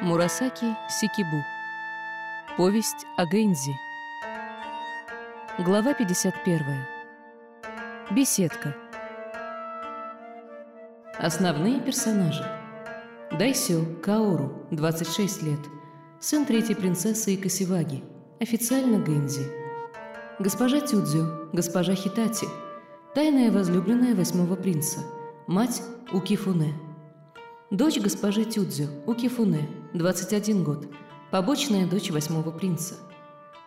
Мурасаки Сикибу. Повесть о Гэнзи. Глава 51. Беседка. Основные персонажи. Дайсё Каору, 26 лет. Сын третьей принцессы Икасиваги. Официально Гэнзи. Госпожа Тюдзю, госпожа Хитати. Тайная возлюбленная восьмого принца. Мать Укифуне. Дочь госпожи Тюдзю, Укифуне, 21 год, побочная дочь восьмого принца.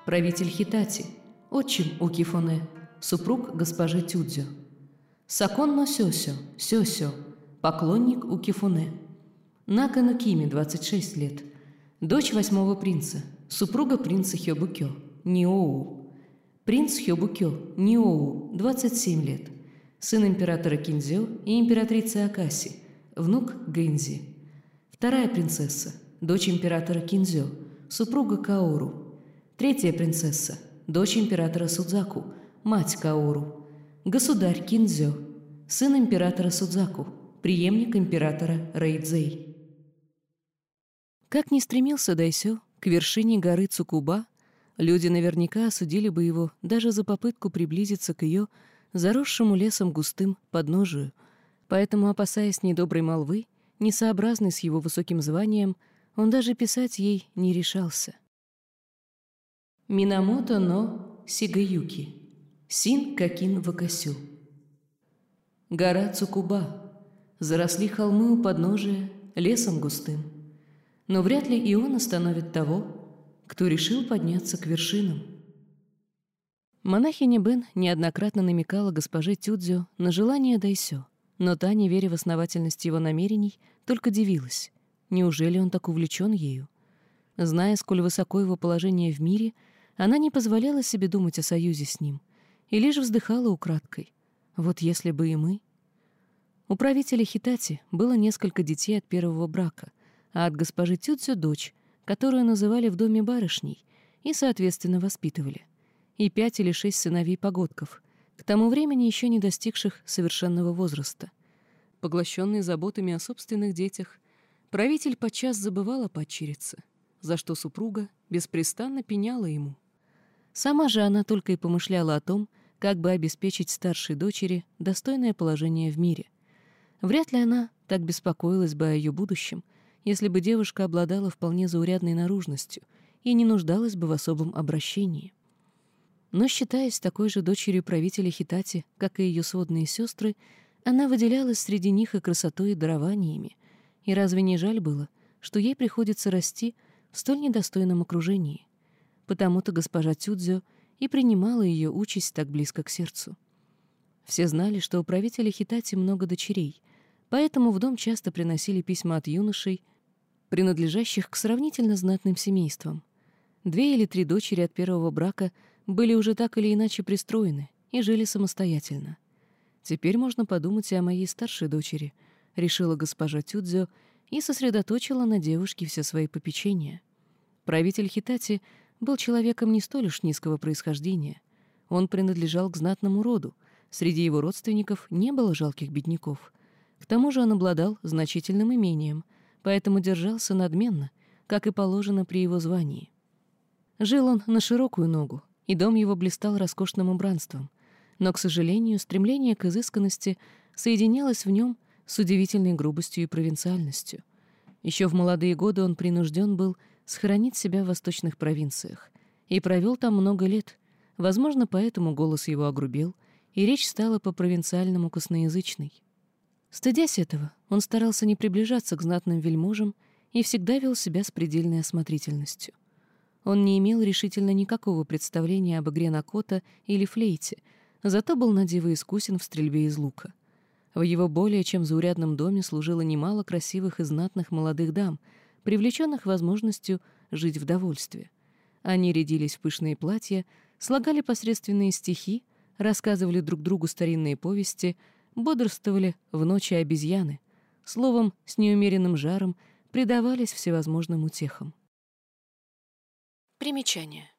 Правитель Хитати, отчим Укифуне, супруг госпожи Тюдзю. Саконно Сёсё, Сёсё, поклонник Укифуне. Накану Кими, 26 лет, дочь восьмого принца, супруга принца Хёбукё, Ниоу. Принц Хёбукё, Ниоу, 27 лет, сын императора Кинзё и императрицы Акаси, внук Гэнзи. Вторая принцесса, дочь императора Кинзё, супруга Каору. Третья принцесса, дочь императора Судзаку, мать Каору. Государь Кинзё, сын императора Судзаку, преемник императора Рейдзей. Как ни стремился Дайсё к вершине горы Цукуба, люди наверняка осудили бы его даже за попытку приблизиться к ее заросшему лесом густым подножию – Поэтому, опасаясь недоброй молвы, несообразной с его высоким званием, он даже писать ей не решался. Минамото но Сигаюки. Син Какин Вакасю. Гора Цукуба. Заросли холмы у подножия лесом густым. Но вряд ли и он остановит того, кто решил подняться к вершинам. Монахиня Бен неоднократно намекала госпоже Тюдзю на желание Дайсё. Но та, не веря в основательность его намерений, только дивилась. Неужели он так увлечен ею? Зная, сколь высоко его положение в мире, она не позволяла себе думать о союзе с ним и лишь вздыхала украдкой. Вот если бы и мы... У правителя Хитати было несколько детей от первого брака, а от госпожи Тюдзю — дочь, которую называли в доме барышней и, соответственно, воспитывали, и пять или шесть сыновей-погодков — к тому времени еще не достигших совершенного возраста. Поглощенный заботами о собственных детях, правитель подчас забывал о падчерице, за что супруга беспрестанно пеняла ему. Сама же она только и помышляла о том, как бы обеспечить старшей дочери достойное положение в мире. Вряд ли она так беспокоилась бы о ее будущем, если бы девушка обладала вполне заурядной наружностью и не нуждалась бы в особом обращении. Но, считаясь такой же дочерью правителя Хитати, как и ее сводные сестры, она выделялась среди них и красотой, и дарованиями. И разве не жаль было, что ей приходится расти в столь недостойном окружении? Потому-то госпожа Тюдзё и принимала ее участь так близко к сердцу. Все знали, что у правителя Хитати много дочерей, поэтому в дом часто приносили письма от юношей, принадлежащих к сравнительно знатным семействам. Две или три дочери от первого брака — были уже так или иначе пристроены и жили самостоятельно. Теперь можно подумать и о моей старшей дочери, решила госпожа Тюдзё и сосредоточила на девушке все свои попечения. Правитель Хитати был человеком не столь уж низкого происхождения. Он принадлежал к знатному роду, среди его родственников не было жалких бедняков. К тому же он обладал значительным имением, поэтому держался надменно, как и положено при его звании. Жил он на широкую ногу, и дом его блистал роскошным убранством, но, к сожалению, стремление к изысканности соединялось в нем с удивительной грубостью и провинциальностью. Еще в молодые годы он принужден был сохранить себя в восточных провинциях и провел там много лет. Возможно, поэтому голос его огрубел, и речь стала по-провинциальному косноязычной. Стыдясь этого, он старался не приближаться к знатным вельможам и всегда вел себя с предельной осмотрительностью. Он не имел решительно никакого представления об игре на кота или флейте, зато был надиво искусен в стрельбе из лука. В его более чем заурядном доме служило немало красивых и знатных молодых дам, привлеченных возможностью жить в довольстве. Они рядились в пышные платья, слагали посредственные стихи, рассказывали друг другу старинные повести, бодрствовали в ночи обезьяны, словом, с неумеренным жаром предавались всевозможным утехам. Примечание.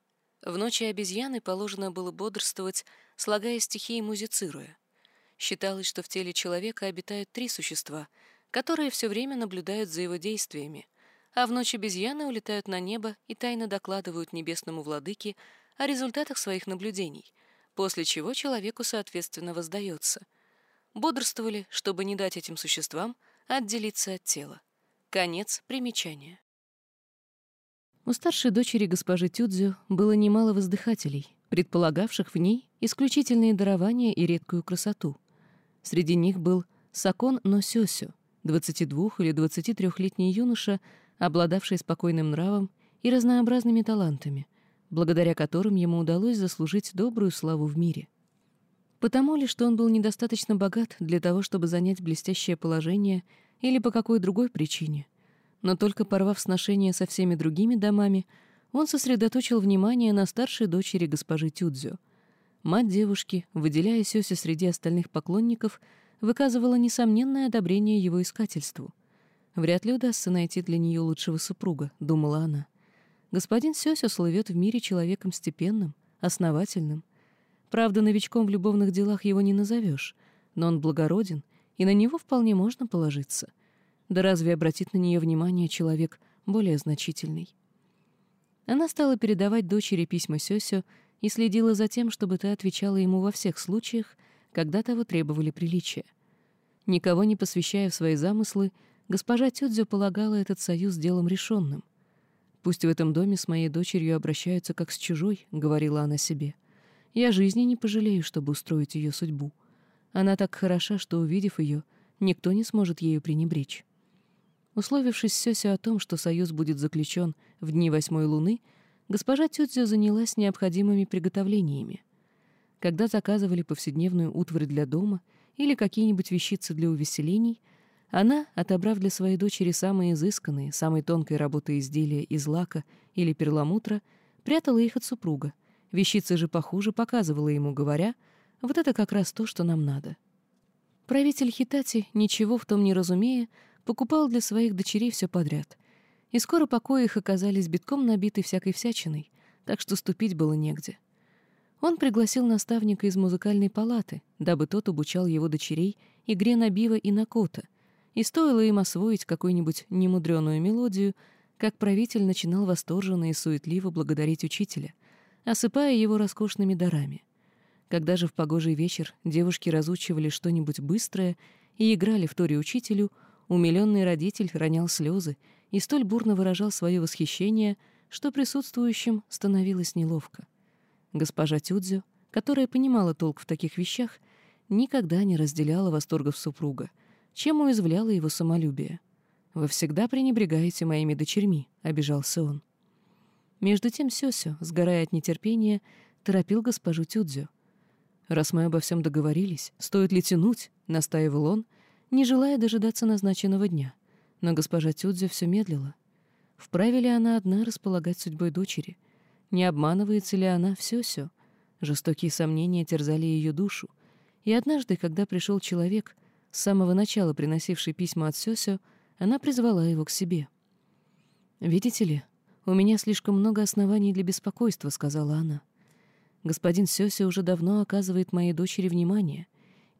В ночи обезьяны положено было бодрствовать, слагая стихи и музицируя. Считалось, что в теле человека обитают три существа, которые все время наблюдают за его действиями. а в ночь обезьяны улетают на небо и тайно докладывают небесному владыке о результатах своих наблюдений, после чего человеку, соответственно, воздается. Бодрствовали, чтобы не дать этим существам отделиться от тела. Конец примечания. У старшей дочери госпожи Тюдзю было немало воздыхателей, предполагавших в ней исключительные дарования и редкую красоту. Среди них был Сакон Носёсю, 22 или 23-летний юноша, обладавший спокойным нравом и разнообразными талантами, благодаря которым ему удалось заслужить добрую славу в мире. Потому ли, что он был недостаточно богат для того, чтобы занять блестящее положение, или по какой другой причине. Но только порвав сношение со всеми другими домами, он сосредоточил внимание на старшей дочери госпожи Тюдзю. Мать девушки, выделяя Сёси среди остальных поклонников, выказывала несомненное одобрение его искательству. «Вряд ли удастся найти для нее лучшего супруга», — думала она. Господин Сёся слывет в мире человеком степенным, основательным. Правда, новичком в любовных делах его не назовешь, но он благороден, и на него вполне можно положиться. Да разве обратит на нее внимание человек более значительный? Она стала передавать дочери письма Сёсю и следила за тем, чтобы та отвечала ему во всех случаях, когда того требовали приличия. Никого не посвящая в свои замыслы, госпожа Тюдзю полагала этот союз делом решенным. «Пусть в этом доме с моей дочерью обращаются как с чужой», — говорила она себе. «Я жизни не пожалею, чтобы устроить ее судьбу. Она так хороша, что, увидев ее, никто не сможет ею пренебречь». Условившись с Сёсю о том, что союз будет заключен в дни восьмой луны, госпожа Тюдзю занялась необходимыми приготовлениями. Когда заказывали повседневную утварь для дома или какие-нибудь вещицы для увеселений, она, отобрав для своей дочери самые изысканные, самой тонкой работы изделия из лака или перламутра, прятала их от супруга. Вещицы же похуже показывала ему, говоря, «Вот это как раз то, что нам надо». Правитель Хитати, ничего в том не разумея, покупал для своих дочерей все подряд. И скоро покои их оказались битком набиты всякой всячиной, так что ступить было негде. Он пригласил наставника из музыкальной палаты, дабы тот обучал его дочерей игре на биво и на кота, и стоило им освоить какую-нибудь немудреную мелодию, как правитель начинал восторженно и суетливо благодарить учителя, осыпая его роскошными дарами. Когда же в погожий вечер девушки разучивали что-нибудь быстрое и играли в торе учителю, Умиленный родитель ронял слезы и столь бурно выражал свое восхищение, что присутствующим становилось неловко. Госпожа Тюдзю, которая понимала толк в таких вещах, никогда не разделяла восторгов супруга, чем уязвляла его самолюбие. «Вы всегда пренебрегаете моими дочерьми», — обижался он. Между тем Сёсю, сгорая от нетерпения, торопил госпожу Тюдзю. «Раз мы обо всем договорились, стоит ли тянуть?» — настаивал он — не желая дожидаться назначенного дня. Но госпожа Тюдзя все медлила. Вправе ли она одна располагать судьбой дочери? Не обманывается ли она все-все? Жестокие сомнения терзали ее душу. И однажды, когда пришел человек, с самого начала приносивший письма от Сёсё, она призвала его к себе. «Видите ли, у меня слишком много оснований для беспокойства», — сказала она. «Господин Сёсё уже давно оказывает моей дочери внимание,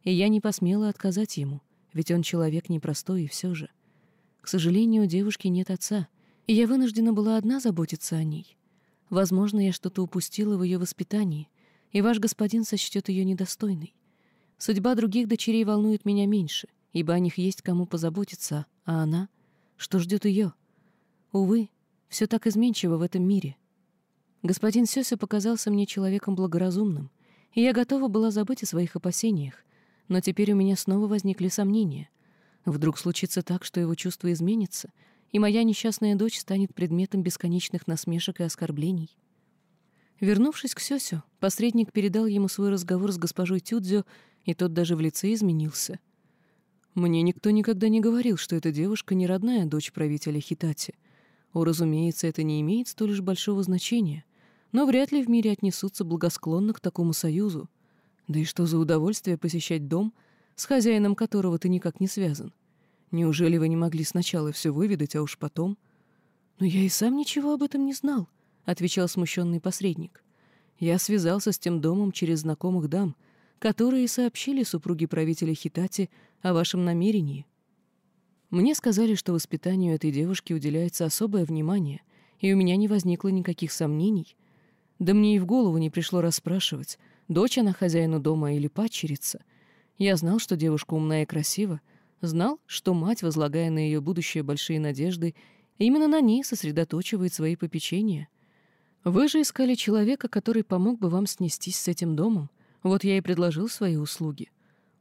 и я не посмела отказать ему ведь он человек непростой и все же. К сожалению, у девушки нет отца, и я вынуждена была одна заботиться о ней. Возможно, я что-то упустила в ее воспитании, и ваш господин сочтет ее недостойной. Судьба других дочерей волнует меня меньше, ибо о них есть кому позаботиться, а она? Что ждет ее? Увы, все так изменчиво в этом мире. Господин Сёся показался мне человеком благоразумным, и я готова была забыть о своих опасениях, но теперь у меня снова возникли сомнения. Вдруг случится так, что его чувство изменится, и моя несчастная дочь станет предметом бесконечных насмешек и оскорблений. Вернувшись к Сёсю, посредник передал ему свой разговор с госпожой Тюдзё, и тот даже в лице изменился. «Мне никто никогда не говорил, что эта девушка не родная дочь правителя Хитати. О, разумеется, это не имеет столь же большого значения, но вряд ли в мире отнесутся благосклонно к такому союзу. Да и что за удовольствие посещать дом, с хозяином которого ты никак не связан? Неужели вы не могли сначала все выведать, а уж потом? Но я и сам ничего об этом не знал, отвечал смущенный посредник. Я связался с тем домом через знакомых дам, которые сообщили супруге правителя Хитати о вашем намерении. Мне сказали, что воспитанию этой девушки уделяется особое внимание, и у меня не возникло никаких сомнений. Да мне и в голову не пришло расспрашивать, дочь она хозяину дома или падчерица. Я знал, что девушка умна и красива, знал, что мать, возлагая на ее будущее большие надежды, именно на ней сосредоточивает свои попечения. Вы же искали человека, который помог бы вам снестись с этим домом. Вот я и предложил свои услуги.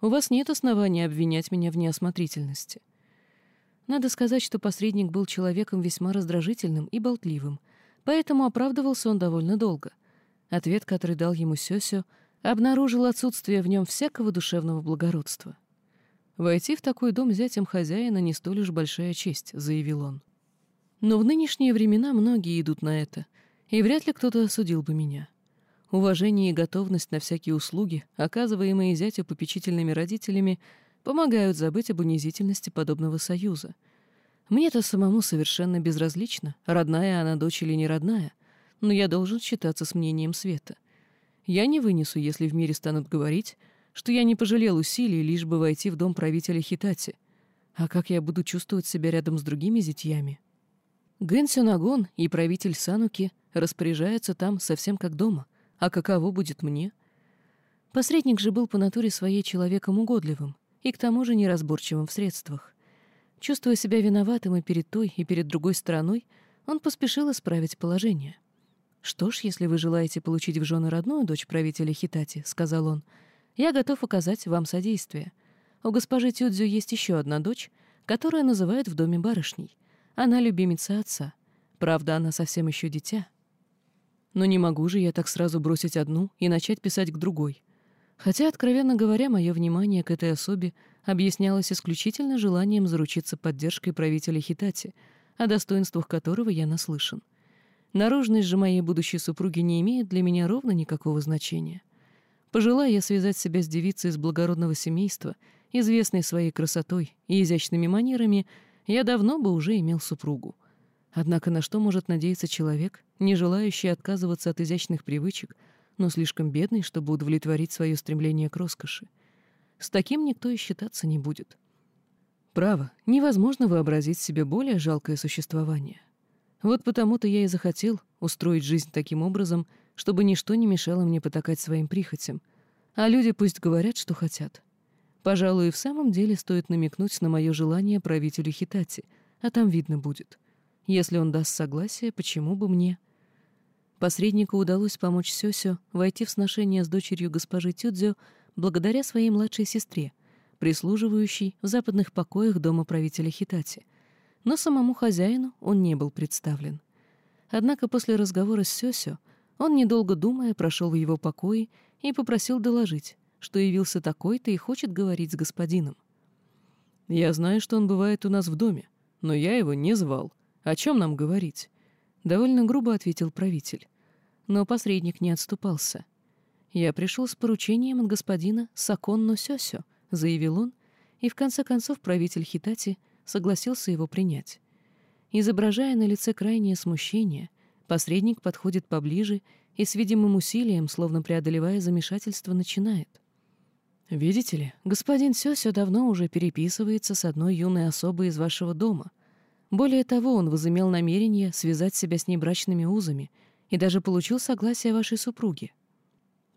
У вас нет основания обвинять меня в неосмотрительности. Надо сказать, что посредник был человеком весьма раздражительным и болтливым, поэтому оправдывался он довольно долго. Ответ, который дал ему Сёсё, обнаружил отсутствие в нем всякого душевного благородства. «Войти в такой дом зятем хозяина не столь уж большая честь», — заявил он. «Но в нынешние времена многие идут на это, и вряд ли кто-то осудил бы меня. Уважение и готовность на всякие услуги, оказываемые зятю попечительными родителями, помогают забыть об унизительности подобного союза. Мне-то самому совершенно безразлично, родная она дочь или не родная, но я должен считаться с мнением Света. Я не вынесу, если в мире станут говорить, что я не пожалел усилий, лишь бы войти в дом правителя Хитати. А как я буду чувствовать себя рядом с другими зятьями? Ген Сюнагон и правитель Сануки распоряжаются там совсем как дома. А каково будет мне? Посредник же был по натуре своей человеком угодливым и к тому же неразборчивым в средствах. Чувствуя себя виноватым и перед той, и перед другой стороной, он поспешил исправить положение. «Что ж, если вы желаете получить в жены родную дочь правителя Хитати», — сказал он, — «я готов оказать вам содействие. У госпожи Тюдзю есть еще одна дочь, которая называют в доме барышней. Она любимица отца. Правда, она совсем еще дитя». Но не могу же я так сразу бросить одну и начать писать к другой. Хотя, откровенно говоря, мое внимание к этой особе объяснялось исключительно желанием заручиться поддержкой правителя Хитати, о достоинствах которого я наслышан. Наружность же моей будущей супруги не имеет для меня ровно никакого значения. Пожелая я связать себя с девицей из благородного семейства, известной своей красотой и изящными манерами, я давно бы уже имел супругу. Однако на что может надеяться человек, не желающий отказываться от изящных привычек, но слишком бедный, чтобы удовлетворить свое стремление к роскоши? С таким никто и считаться не будет. Право, невозможно вообразить себе более жалкое существование. Вот потому-то я и захотел устроить жизнь таким образом, чтобы ничто не мешало мне потакать своим прихотям, а люди пусть говорят, что хотят. Пожалуй, и в самом деле стоит намекнуть на мое желание правителю Хитати, а там видно будет. Если он даст согласие, почему бы мне? Посреднику удалось помочь Сёсю войти в сношение с дочерью госпожи Тюдзё благодаря своей младшей сестре, прислуживающей в западных покоях дома правителя Хитати — но самому хозяину он не был представлен. Однако после разговора с Сёсё он, недолго думая, прошел в его покои и попросил доложить, что явился такой-то и хочет говорить с господином. «Я знаю, что он бывает у нас в доме, но я его не звал. О чем нам говорить?» Довольно грубо ответил правитель. Но посредник не отступался. «Я пришел с поручением от господина Саконно Сёсё», — заявил он, и в конце концов правитель Хитати — согласился его принять. Изображая на лице крайнее смущение, посредник подходит поближе и с видимым усилием, словно преодолевая замешательство, начинает. «Видите ли, господин Сёсё давно уже переписывается с одной юной особой из вашего дома. Более того, он возымел намерение связать себя с ней брачными узами и даже получил согласие вашей супруги.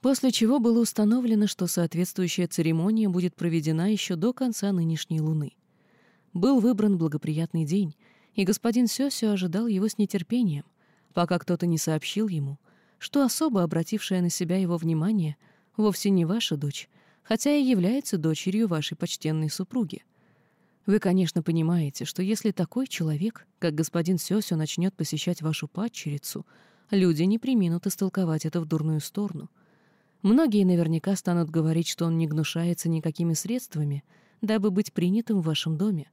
После чего было установлено, что соответствующая церемония будет проведена еще до конца нынешней луны. Был выбран благоприятный день, и господин Сёсю ожидал его с нетерпением, пока кто-то не сообщил ему, что особо обратившая на себя его внимание вовсе не ваша дочь, хотя и является дочерью вашей почтенной супруги. Вы, конечно, понимаете, что если такой человек, как господин Сёсю, начнет посещать вашу падчерицу, люди не приминут истолковать это в дурную сторону. Многие наверняка станут говорить, что он не гнушается никакими средствами, дабы быть принятым в вашем доме.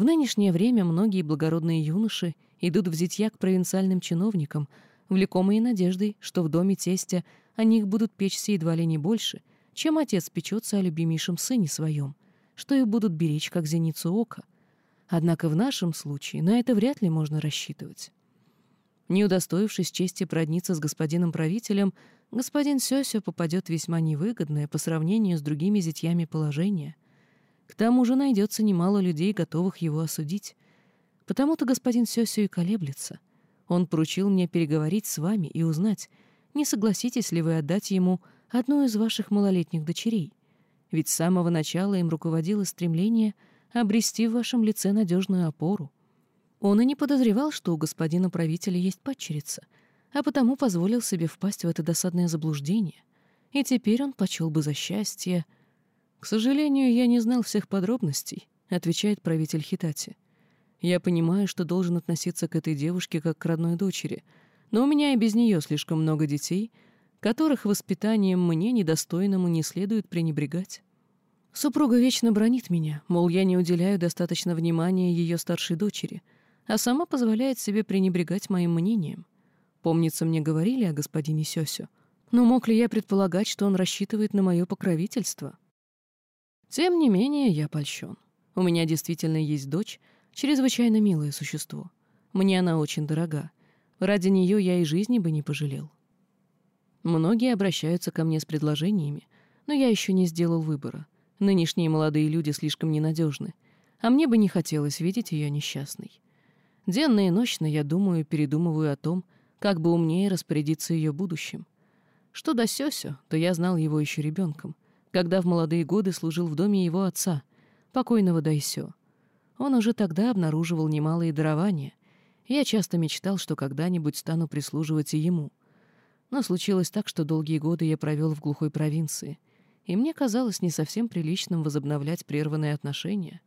В нынешнее время многие благородные юноши идут в зятья к провинциальным чиновникам, влекомые надеждой, что в доме тестя о них будут печься едва ли не больше, чем отец печется о любимейшем сыне своем, что их будут беречь как зеницу ока. Однако в нашем случае на это вряд ли можно рассчитывать. Не удостоившись чести продниться с господином правителем, господин Сёсё попадет в весьма невыгодное по сравнению с другими зятьями положение. К тому же найдется немало людей, готовых его осудить. Потому-то господин Сёсю и колеблется. Он поручил мне переговорить с вами и узнать, не согласитесь ли вы отдать ему одну из ваших малолетних дочерей. Ведь с самого начала им руководило стремление обрести в вашем лице надежную опору. Он и не подозревал, что у господина правителя есть падчерица, а потому позволил себе впасть в это досадное заблуждение. И теперь он почел бы за счастье... «К сожалению, я не знал всех подробностей», — отвечает правитель Хитати. «Я понимаю, что должен относиться к этой девушке как к родной дочери, но у меня и без нее слишком много детей, которых воспитанием мне, недостойному, не следует пренебрегать. Супруга вечно бронит меня, мол, я не уделяю достаточно внимания ее старшей дочери, а сама позволяет себе пренебрегать моим мнением. Помнится, мне говорили о господине Сёсю, но мог ли я предполагать, что он рассчитывает на мое покровительство?» Тем не менее, я польщен. У меня действительно есть дочь, чрезвычайно милое существо. Мне она очень дорога. Ради нее я и жизни бы не пожалел. Многие обращаются ко мне с предложениями, но я еще не сделал выбора. Нынешние молодые люди слишком ненадежны, а мне бы не хотелось видеть ее несчастной. Денно и ночно я думаю и передумываю о том, как бы умнее распорядиться ее будущим. Что до Сёсю, то я знал его еще ребенком — когда в молодые годы служил в доме его отца, покойного Дайсё. Он уже тогда обнаруживал немалые дарования. Я часто мечтал, что когда-нибудь стану прислуживать и ему. Но случилось так, что долгие годы я провел в глухой провинции, и мне казалось не совсем приличным возобновлять прерванные отношения.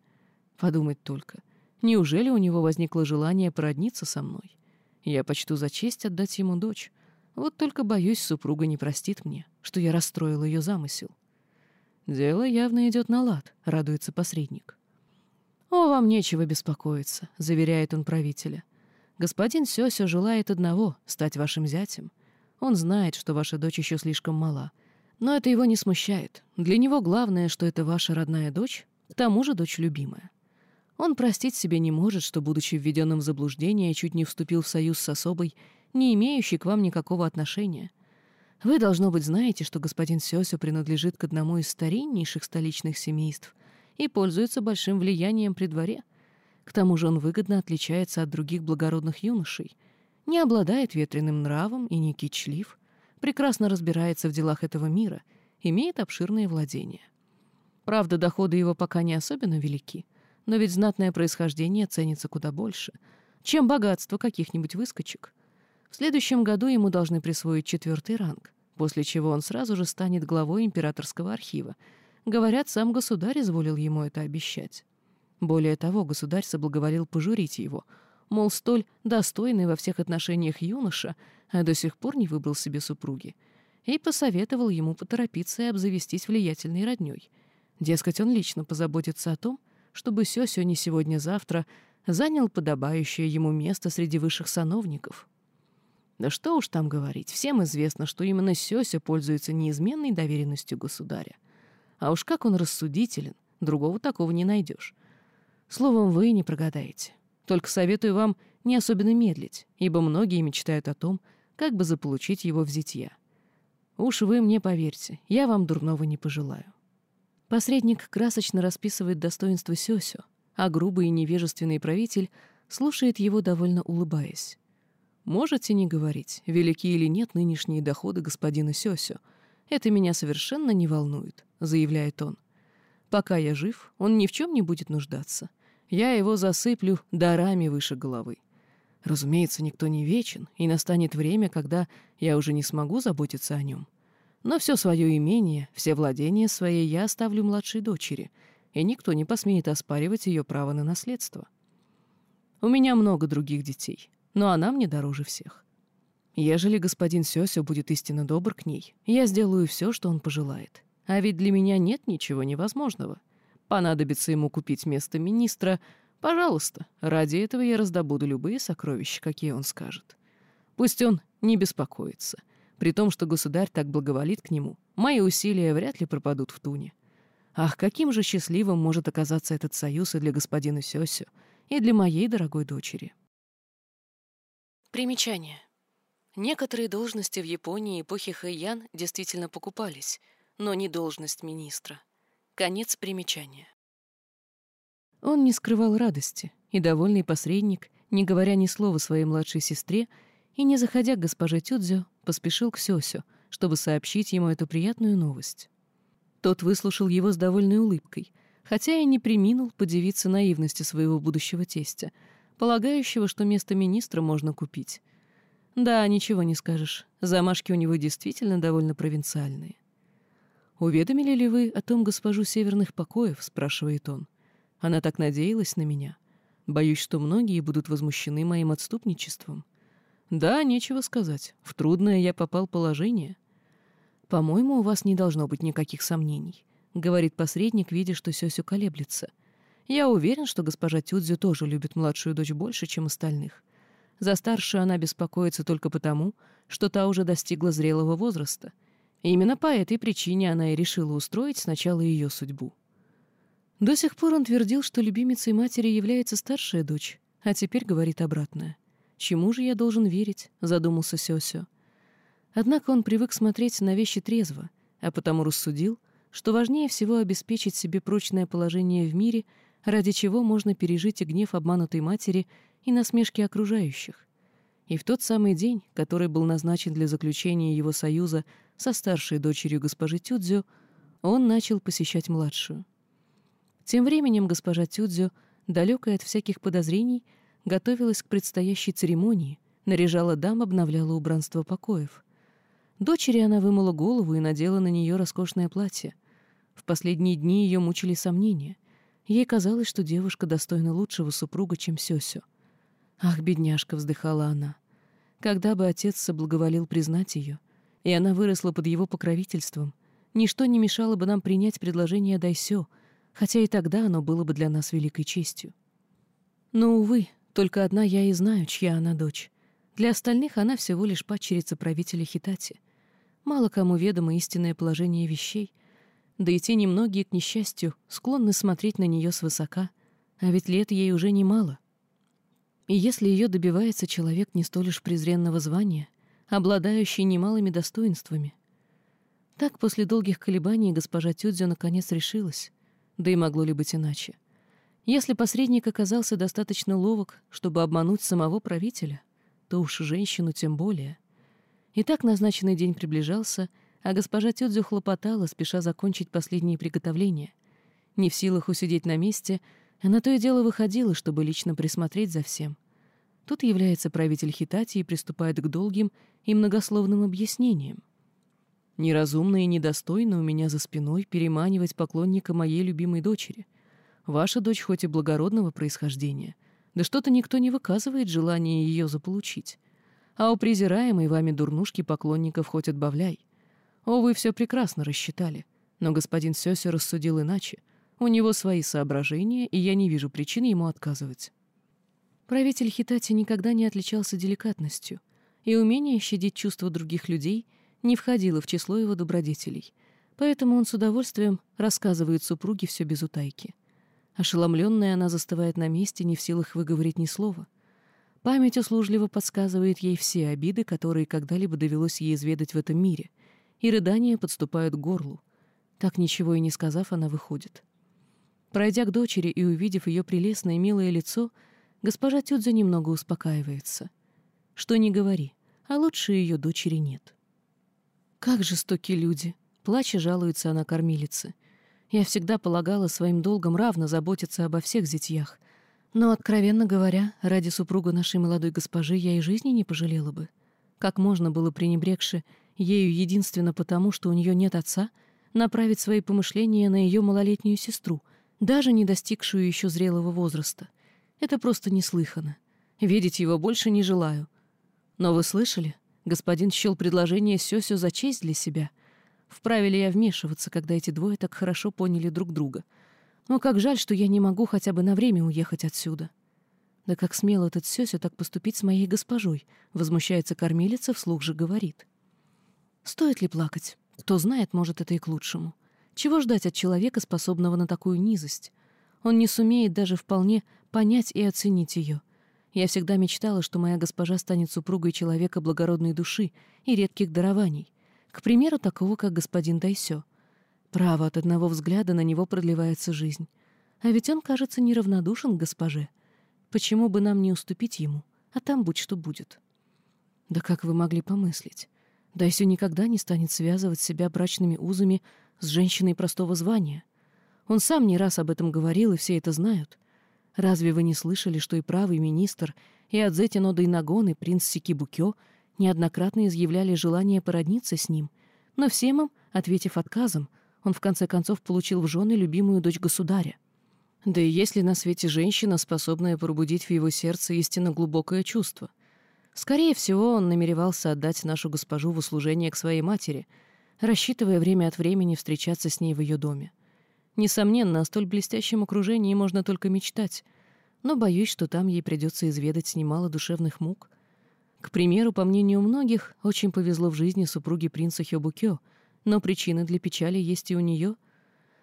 Подумать только, неужели у него возникло желание породниться со мной? Я почту за честь отдать ему дочь. Вот только, боюсь, супруга не простит мне, что я расстроил ее замысел. «Дело явно идет на лад», — радуется посредник. «О, вам нечего беспокоиться», — заверяет он правителя. «Господин Сёсё желает одного — стать вашим зятем. Он знает, что ваша дочь еще слишком мала. Но это его не смущает. Для него главное, что это ваша родная дочь, к тому же дочь любимая. Он простить себе не может, что, будучи введенным в заблуждение, чуть не вступил в союз с особой, не имеющей к вам никакого отношения — вы, должно быть, знаете, что господин Сёсю принадлежит к одному из стариннейших столичных семейств и пользуется большим влиянием при дворе. К тому же он выгодно отличается от других благородных юношей, не обладает ветреным нравом и не кичлив, прекрасно разбирается в делах этого мира, имеет обширные владения. Правда, доходы его пока не особенно велики, но ведь знатное происхождение ценится куда больше, чем богатство каких-нибудь выскочек. В следующем году ему должны присвоить четвертый ранг после чего он сразу же станет главой императорского архива. Говорят, сам государь изволил ему это обещать. Более того, государь соблаговолил пожурить его, мол, столь достойный во всех отношениях юноша, а до сих пор не выбрал себе супруги, и посоветовал ему поторопиться и обзавестись влиятельной роднёй. Дескать, он лично позаботится о том, чтобы Сёсё не сегодня-завтра занял подобающее ему место среди высших сановников. Да что уж там говорить, всем известно, что именно Сёся пользуется неизменной доверенностью государя. А уж как он рассудителен, другого такого не найдешь. Словом, вы не прогадаете. Только советую вам не особенно медлить, ибо многие мечтают о том, как бы заполучить его в зятья. Уж вы мне поверьте, я вам дурного не пожелаю. Посредник красочно расписывает достоинство Сёсю, а грубый и невежественный правитель слушает его, довольно улыбаясь. Можете не говорить, велики или нет нынешние доходы господина Сёсю. Это меня совершенно не волнует, заявляет он. Пока я жив, он ни в чем не будет нуждаться. Я его засыплю дарами выше головы. Разумеется, никто не вечен, и настанет время, когда я уже не смогу заботиться о нем. Но все свое имение, все владения свои я оставлю младшей дочери, и никто не посмеет оспаривать ее право на наследство. У меня много других детей но она мне дороже всех. Ежели господин Сёсё будет истинно добр к ней, я сделаю все, что он пожелает. А ведь для меня нет ничего невозможного. Понадобится ему купить место министра. Пожалуйста, ради этого я раздобуду любые сокровища, какие он скажет. Пусть он не беспокоится. При том, что государь так благоволит к нему, мои усилия вряд ли пропадут в туне. Ах, каким же счастливым может оказаться этот союз и для господина Сёсю, и для моей дорогой дочери. Примечание. Некоторые должности в Японии эпохи Хэйян действительно покупались, но не должность министра. Конец примечания. Он не скрывал радости, и довольный посредник, не говоря ни слова своей младшей сестре и не заходя к госпоже Тюдзю, поспешил к Сёсю, чтобы сообщить ему эту приятную новость. Тот выслушал его с довольной улыбкой, хотя и не приминул подивиться наивности своего будущего тестя, полагающего, что место министра можно купить. Да, ничего не скажешь, замашки у него действительно довольно провинциальные. «Уведомили ли вы о том госпожу северных покоев?» — спрашивает он. Она так надеялась на меня. Боюсь, что многие будут возмущены моим отступничеством. Да, нечего сказать. В трудное я попал положение. По-моему, у вас не должно быть никаких сомнений, говорит посредник, видя, что Сёсю колеблется. Я уверен, что госпожа Тюдзю тоже любит младшую дочь больше, чем остальных. За старшую она беспокоится только потому, что та уже достигла зрелого возраста. И именно по этой причине она и решила устроить сначала ее судьбу. До сих пор он твердил, что любимицей матери является старшая дочь, а теперь говорит обратное. «Чему же я должен верить?» — задумался Сёсё. Однако он привык смотреть на вещи трезво, а потому рассудил, что важнее всего обеспечить себе прочное положение в мире, ради чего можно пережить и гнев обманутой матери, и насмешки окружающих. И в тот самый день, который был назначен для заключения его союза со старшей дочерью госпожи Тюдзю, он начал посещать младшую. Тем временем госпожа Тюдзю, далекая от всяких подозрений, готовилась к предстоящей церемонии, наряжала дам, обновляла убранство покоев. Дочери она вымыла голову и надела на нее роскошное платье. В последние дни ее мучили сомнения. Ей казалось, что девушка достойна лучшего супруга, чем Сёсю. «Ах, бедняжка!» — вздыхала она. Когда бы отец соблаговолил признать ее, и она выросла под его покровительством, ничто не мешало бы нам принять предложение Дайсё — хотя и тогда оно было бы для нас великой честью. Но, увы, только одна я и знаю, чья она дочь. Для остальных она всего лишь падчерица правителя Хитати. Мало кому ведомо истинное положение вещей, да и те немногие, к несчастью, склонны смотреть на нее свысока, а ведь лет ей уже немало. И если ее добивается человек не столь уж презренного звания, обладающий немалыми достоинствами. Так после долгих колебаний госпожа Тюдзю наконец решилась — да и могло ли быть иначе? Если посредник оказался достаточно ловок, чтобы обмануть самого правителя, то уж женщину тем более. И так назначенный день приближался, а госпожа Тёдзю хлопотала, спеша закончить последние приготовления. Не в силах усидеть на месте, она то и дело выходила, чтобы лично присмотреть за всем. Тут является правитель Хитати и приступает к долгим и многословным объяснениям. Неразумно и недостойно у меня за спиной переманивать поклонника моей любимой дочери. Ваша дочь хоть и благородного происхождения, да что-то никто не выказывает желания ее заполучить. А у презираемой вами дурнушки поклонников хоть отбавляй. О, вы все прекрасно рассчитали. Но господин Сёся рассудил иначе. У него свои соображения, и я не вижу причин ему отказывать. Правитель Хитати никогда не отличался деликатностью, и умение щадить чувства других людей — не входило в число его добродетелей, поэтому он с удовольствием рассказывает супруге все без утайки. Ошеломленная она застывает на месте, не в силах выговорить ни слова. Память услужливо подсказывает ей все обиды, которые когда-либо довелось ей изведать в этом мире, и рыдания подступают к горлу. Так ничего и не сказав, она выходит. Пройдя к дочери и увидев ее прелестное милое лицо, госпожа Тюдзя немного успокаивается. Что ни говори, а лучше ее дочери нет. Как жестоки люди! Плача жалуется она кормилице. Я всегда полагала своим долгом равно заботиться обо всех зятьях. Но, откровенно говоря, ради супруга нашей молодой госпожи я и жизни не пожалела бы. Как можно было пренебрегши ею единственно потому, что у нее нет отца, направить свои помышления на ее малолетнюю сестру, даже не достигшую еще зрелого возраста. Это просто неслыханно. Видеть его больше не желаю. Но вы слышали? Господин счел предложение Сёсю за честь для себя. Вправе ли я вмешиваться, когда эти двое так хорошо поняли друг друга? Но как жаль, что я не могу хотя бы на время уехать отсюда. Да как смело этот Сёсю так поступить с моей госпожой, возмущается кормилица, вслух же говорит. Стоит ли плакать? Кто знает, может, это и к лучшему. Чего ждать от человека, способного на такую низость? Он не сумеет даже вполне понять и оценить ее — я всегда мечтала, что моя госпожа станет супругой человека благородной души и редких дарований, к примеру, такого, как господин Дайсё. Право, от одного взгляда на него продлевается жизнь. А ведь он, кажется, неравнодушен к госпоже. Почему бы нам не уступить ему, а там будь что будет? Да как вы могли помыслить? Дайсю никогда не станет связывать себя брачными узами с женщиной простого звания. Он сам не раз об этом говорил, и все это знают. Разве вы не слышали, что и правый министр, и Адзетино Дайнагон, и принц Сикибукё неоднократно изъявляли желание породниться с ним, но всем им, ответив отказом, он в конце концов получил в жены любимую дочь государя. Да и есть ли на свете женщина, способная пробудить в его сердце истинно глубокое чувство? Скорее всего, он намеревался отдать нашу госпожу в услужение к своей матери, рассчитывая время от времени встречаться с ней в ее доме. Несомненно, о столь блестящем окружении можно только мечтать, но боюсь, что там ей придется изведать немало душевных мук. К примеру, по мнению многих, очень повезло в жизни супруге принца Хёбукё, но причины для печали есть и у нее.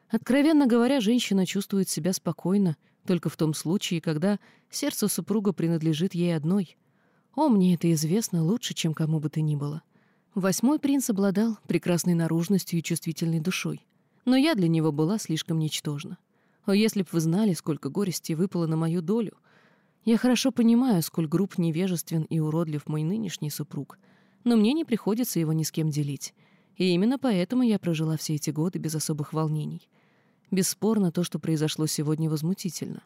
Откровенно говоря, женщина чувствует себя спокойно только в том случае, когда сердце супруга принадлежит ей одной. О, мне это известно лучше, чем кому бы то ни было. Восьмой принц обладал прекрасной наружностью и чувствительной душой но я для него была слишком ничтожна. О, если б вы знали, сколько горести выпало на мою долю. Я хорошо понимаю, сколь груб, невежествен и уродлив мой нынешний супруг, но мне не приходится его ни с кем делить. И именно поэтому я прожила все эти годы без особых волнений. Бесспорно, то, что произошло сегодня, возмутительно.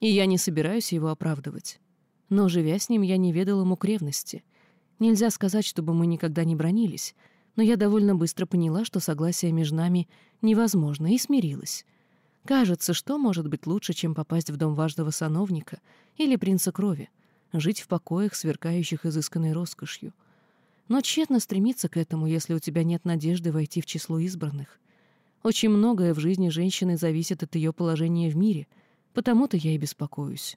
И я не собираюсь его оправдывать. Но, живя с ним, я не ведала мук ревности. Нельзя сказать, чтобы мы никогда не бронились — но я довольно быстро поняла, что согласие между нами невозможно, и смирилась. Кажется, что может быть лучше, чем попасть в дом важного сановника или принца крови, жить в покоях, сверкающих изысканной роскошью. Но тщетно стремиться к этому, если у тебя нет надежды войти в число избранных. Очень многое в жизни женщины зависит от ее положения в мире, потому-то я и беспокоюсь.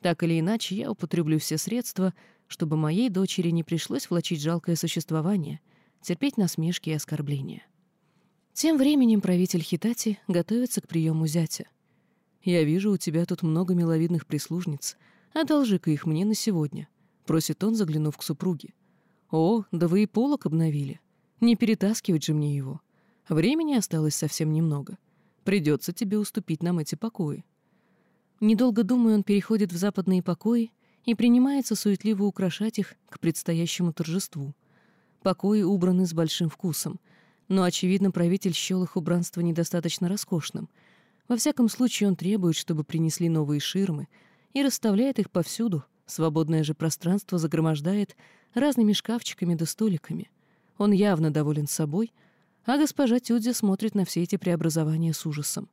Так или иначе, я употреблю все средства, чтобы моей дочери не пришлось влачить жалкое существование — терпеть насмешки и оскорбления. Тем временем правитель Хитати готовится к приему зятя. «Я вижу, у тебя тут много миловидных прислужниц. Одолжи-ка их мне на сегодня», — просит он, заглянув к супруге. «О, да вы и полок обновили. Не перетаскивать же мне его. Времени осталось совсем немного. Придется тебе уступить нам эти покои». Недолго думая, он переходит в западные покои и принимается суетливо украшать их к предстоящему торжеству — Покои убраны с большим вкусом, но, очевидно, правитель счел их убранство недостаточно роскошным. Во всяком случае, он требует, чтобы принесли новые ширмы, и расставляет их повсюду, свободное же пространство загромождает разными шкафчиками да столиками. Он явно доволен собой, а госпожа Тюдзи смотрит на все эти преобразования с ужасом.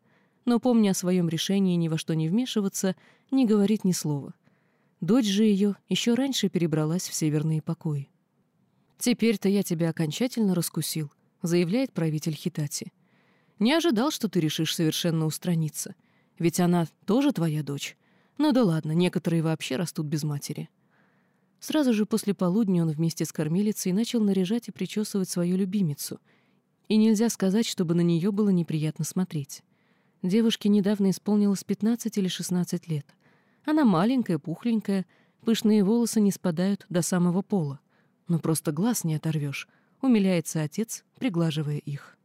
Но, помня о своем решении ни во что не вмешиваться, не говорит ни слова. Дочь же ее еще раньше перебралась в северные покои. «Теперь-то я тебя окончательно раскусил», — заявляет правитель Хитати. «Не ожидал, что ты решишь совершенно устраниться. Ведь она тоже твоя дочь. Ну да ладно, некоторые вообще растут без матери». Сразу же после полудня он вместе с кормилицей начал наряжать и причесывать свою любимицу. И нельзя сказать, чтобы на нее было неприятно смотреть. Девушке недавно исполнилось 15 или 16 лет. Она маленькая, пухленькая, пышные волосы не спадают до самого пола. Ну просто глаз не оторвешь, умиляется отец, приглаживая их.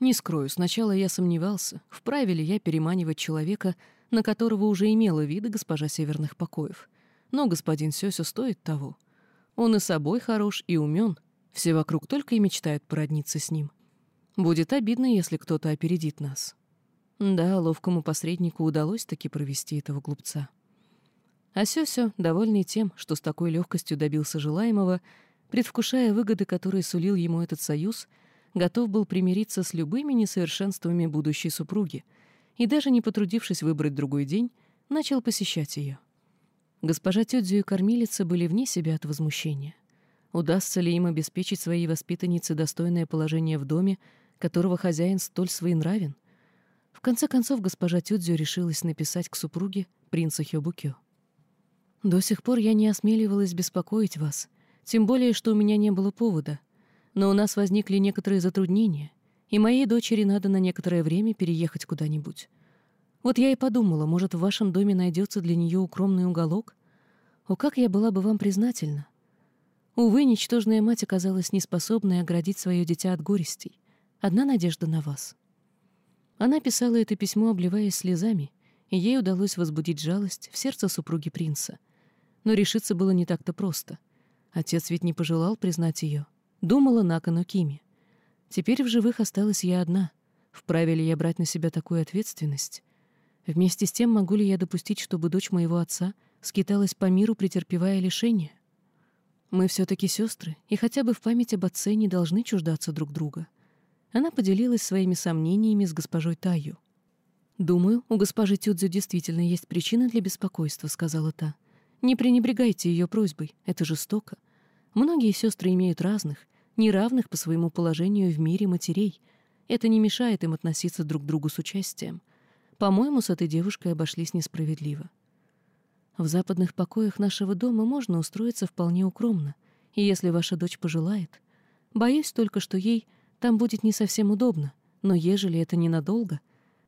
Не скрою, сначала я сомневался, вправе ли я переманивать человека, на которого уже имела виды госпожа Северных Покоев. Но господин Сёсю стоит того. Он и собой хорош, и умен. Все вокруг только и мечтают породниться с ним. Будет обидно, если кто-то опередит нас. Да, ловкому посреднику удалось таки провести этого глупца. А Сёсё, довольный тем, что с такой легкостью добился желаемого, предвкушая выгоды, которые сулил ему этот союз, готов был примириться с любыми несовершенствами будущей супруги и, даже не потрудившись выбрать другой день, начал посещать ее. Госпожа Тёдзю и кормилица были вне себя от возмущения. Удастся ли им обеспечить своей воспитаннице достойное положение в доме, которого хозяин столь своенравен? В конце концов, госпожа Тёдзю решилась написать к супруге принца Хёбукё. До сих пор я не осмеливалась беспокоить вас, тем более, что у меня не было повода. Но у нас возникли некоторые затруднения, и моей дочери надо на некоторое время переехать куда-нибудь. Вот я и подумала, может, в вашем доме найдется для нее укромный уголок? О, как я была бы вам признательна! Увы, ничтожная мать оказалась неспособной оградить свое дитя от горестей. Одна надежда на вас. Она писала это письмо, обливаясь слезами, и ей удалось возбудить жалость в сердце супруги принца. Но решиться было не так-то просто. Отец ведь не пожелал признать ее. Думала Накану Кими. Теперь в живых осталась я одна. Вправе ли я брать на себя такую ответственность? Вместе с тем, могу ли я допустить, чтобы дочь моего отца скиталась по миру, претерпевая лишения? Мы все-таки сестры, и хотя бы в память об отце не должны чуждаться друг друга. Она поделилась своими сомнениями с госпожой Таю. «Думаю, у госпожи Тюдзю действительно есть причина для беспокойства», — сказала та. «Не пренебрегайте ее просьбой, это жестоко. Многие сестры имеют разных, неравных по своему положению в мире матерей. Это не мешает им относиться друг к другу с участием. По-моему, с этой девушкой обошлись несправедливо. В западных покоях нашего дома можно устроиться вполне укромно, и если ваша дочь пожелает. Боюсь только, что ей там будет не совсем удобно, но ежели это ненадолго,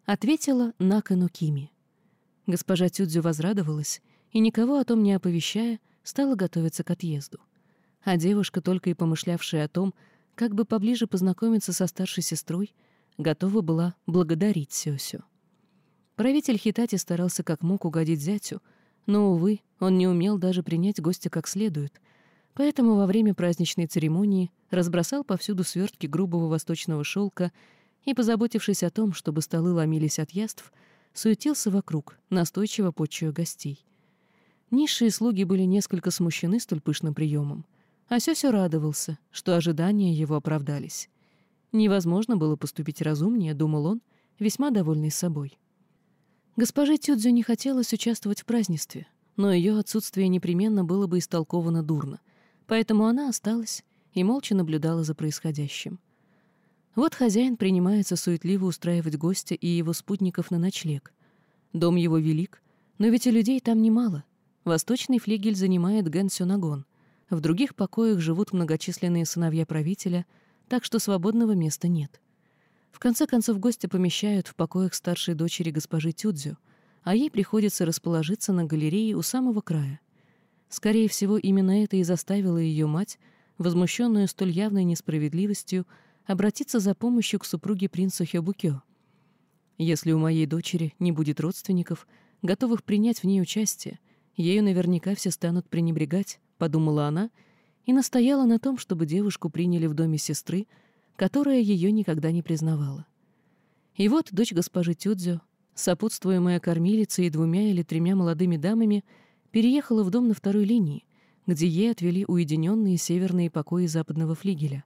ответила Накану Кими. Госпожа Тюдзю возрадовалась и, никого о том не оповещая, стала готовиться к отъезду. А девушка, только и помышлявшая о том, как бы поближе познакомиться со старшей сестрой, готова была благодарить Сёсю. Правитель Хитати старался как мог угодить зятю, но, увы, он не умел даже принять гостя как следует, поэтому во время праздничной церемонии разбросал повсюду свертки грубого восточного шелка и, позаботившись о том, чтобы столы ломились от яств, суетился вокруг, настойчиво почуя гостей. Низшие слуги были несколько смущены столь пышным приемом, а Сёсё радовался, что ожидания его оправдались. Невозможно было поступить разумнее, думал он, весьма довольный собой. Госпоже Тюдзю не хотелось участвовать в празднестве, но ее отсутствие непременно было бы истолковано дурно, поэтому она осталась и молча наблюдала за происходящим. Вот хозяин принимается суетливо устраивать гостя и его спутников на ночлег. Дом его велик, но ведь и людей там немало. Восточный флигель занимает Ген Сюнагон. В других покоях живут многочисленные сыновья правителя, так что свободного места нет. В конце концов, гостя помещают в покоях старшей дочери госпожи Тюдзю, а ей приходится расположиться на галерее у самого края. Скорее всего, именно это и заставило ее мать, возмущенную столь явной несправедливостью, обратиться за помощью к супруге принца Хёбукё. Если у моей дочери не будет родственников, готовых принять в ней участие, ею наверняка все станут пренебрегать, подумала она и настояла на том, чтобы девушку приняли в доме сестры, которая ее никогда не признавала. И вот дочь госпожи Тюдзё, сопутствуемая кормилицей и двумя или тремя молодыми дамами, переехала в дом на второй линии, где ей отвели уединенные северные покои западного флигеля.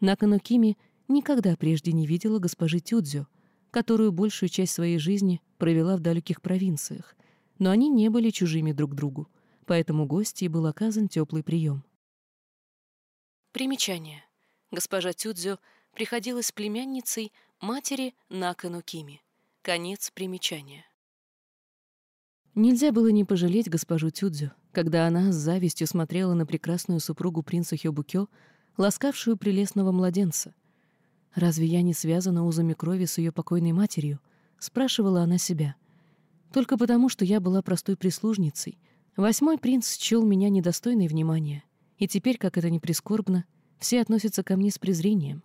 Накану Кими никогда прежде не видела госпожи Тюдзю, которую большую часть своей жизни провела в далеких провинциях, но они не были чужими друг другу, поэтому гостье был оказан теплый прием. Примечание. Госпожа Тюдзю приходилась племянницей матери Накану Кими. Конец примечания. Нельзя было не пожалеть госпожу Тюдзю, когда она с завистью смотрела на прекрасную супругу принца Хёбукё, ласкавшую прелестного младенца. «Разве я не связана узами крови с ее покойной матерью?» — спрашивала она себя. «Только потому, что я была простой прислужницей. Восьмой принц счел меня недостойной внимания, и теперь, как это ни прискорбно, все относятся ко мне с презрением.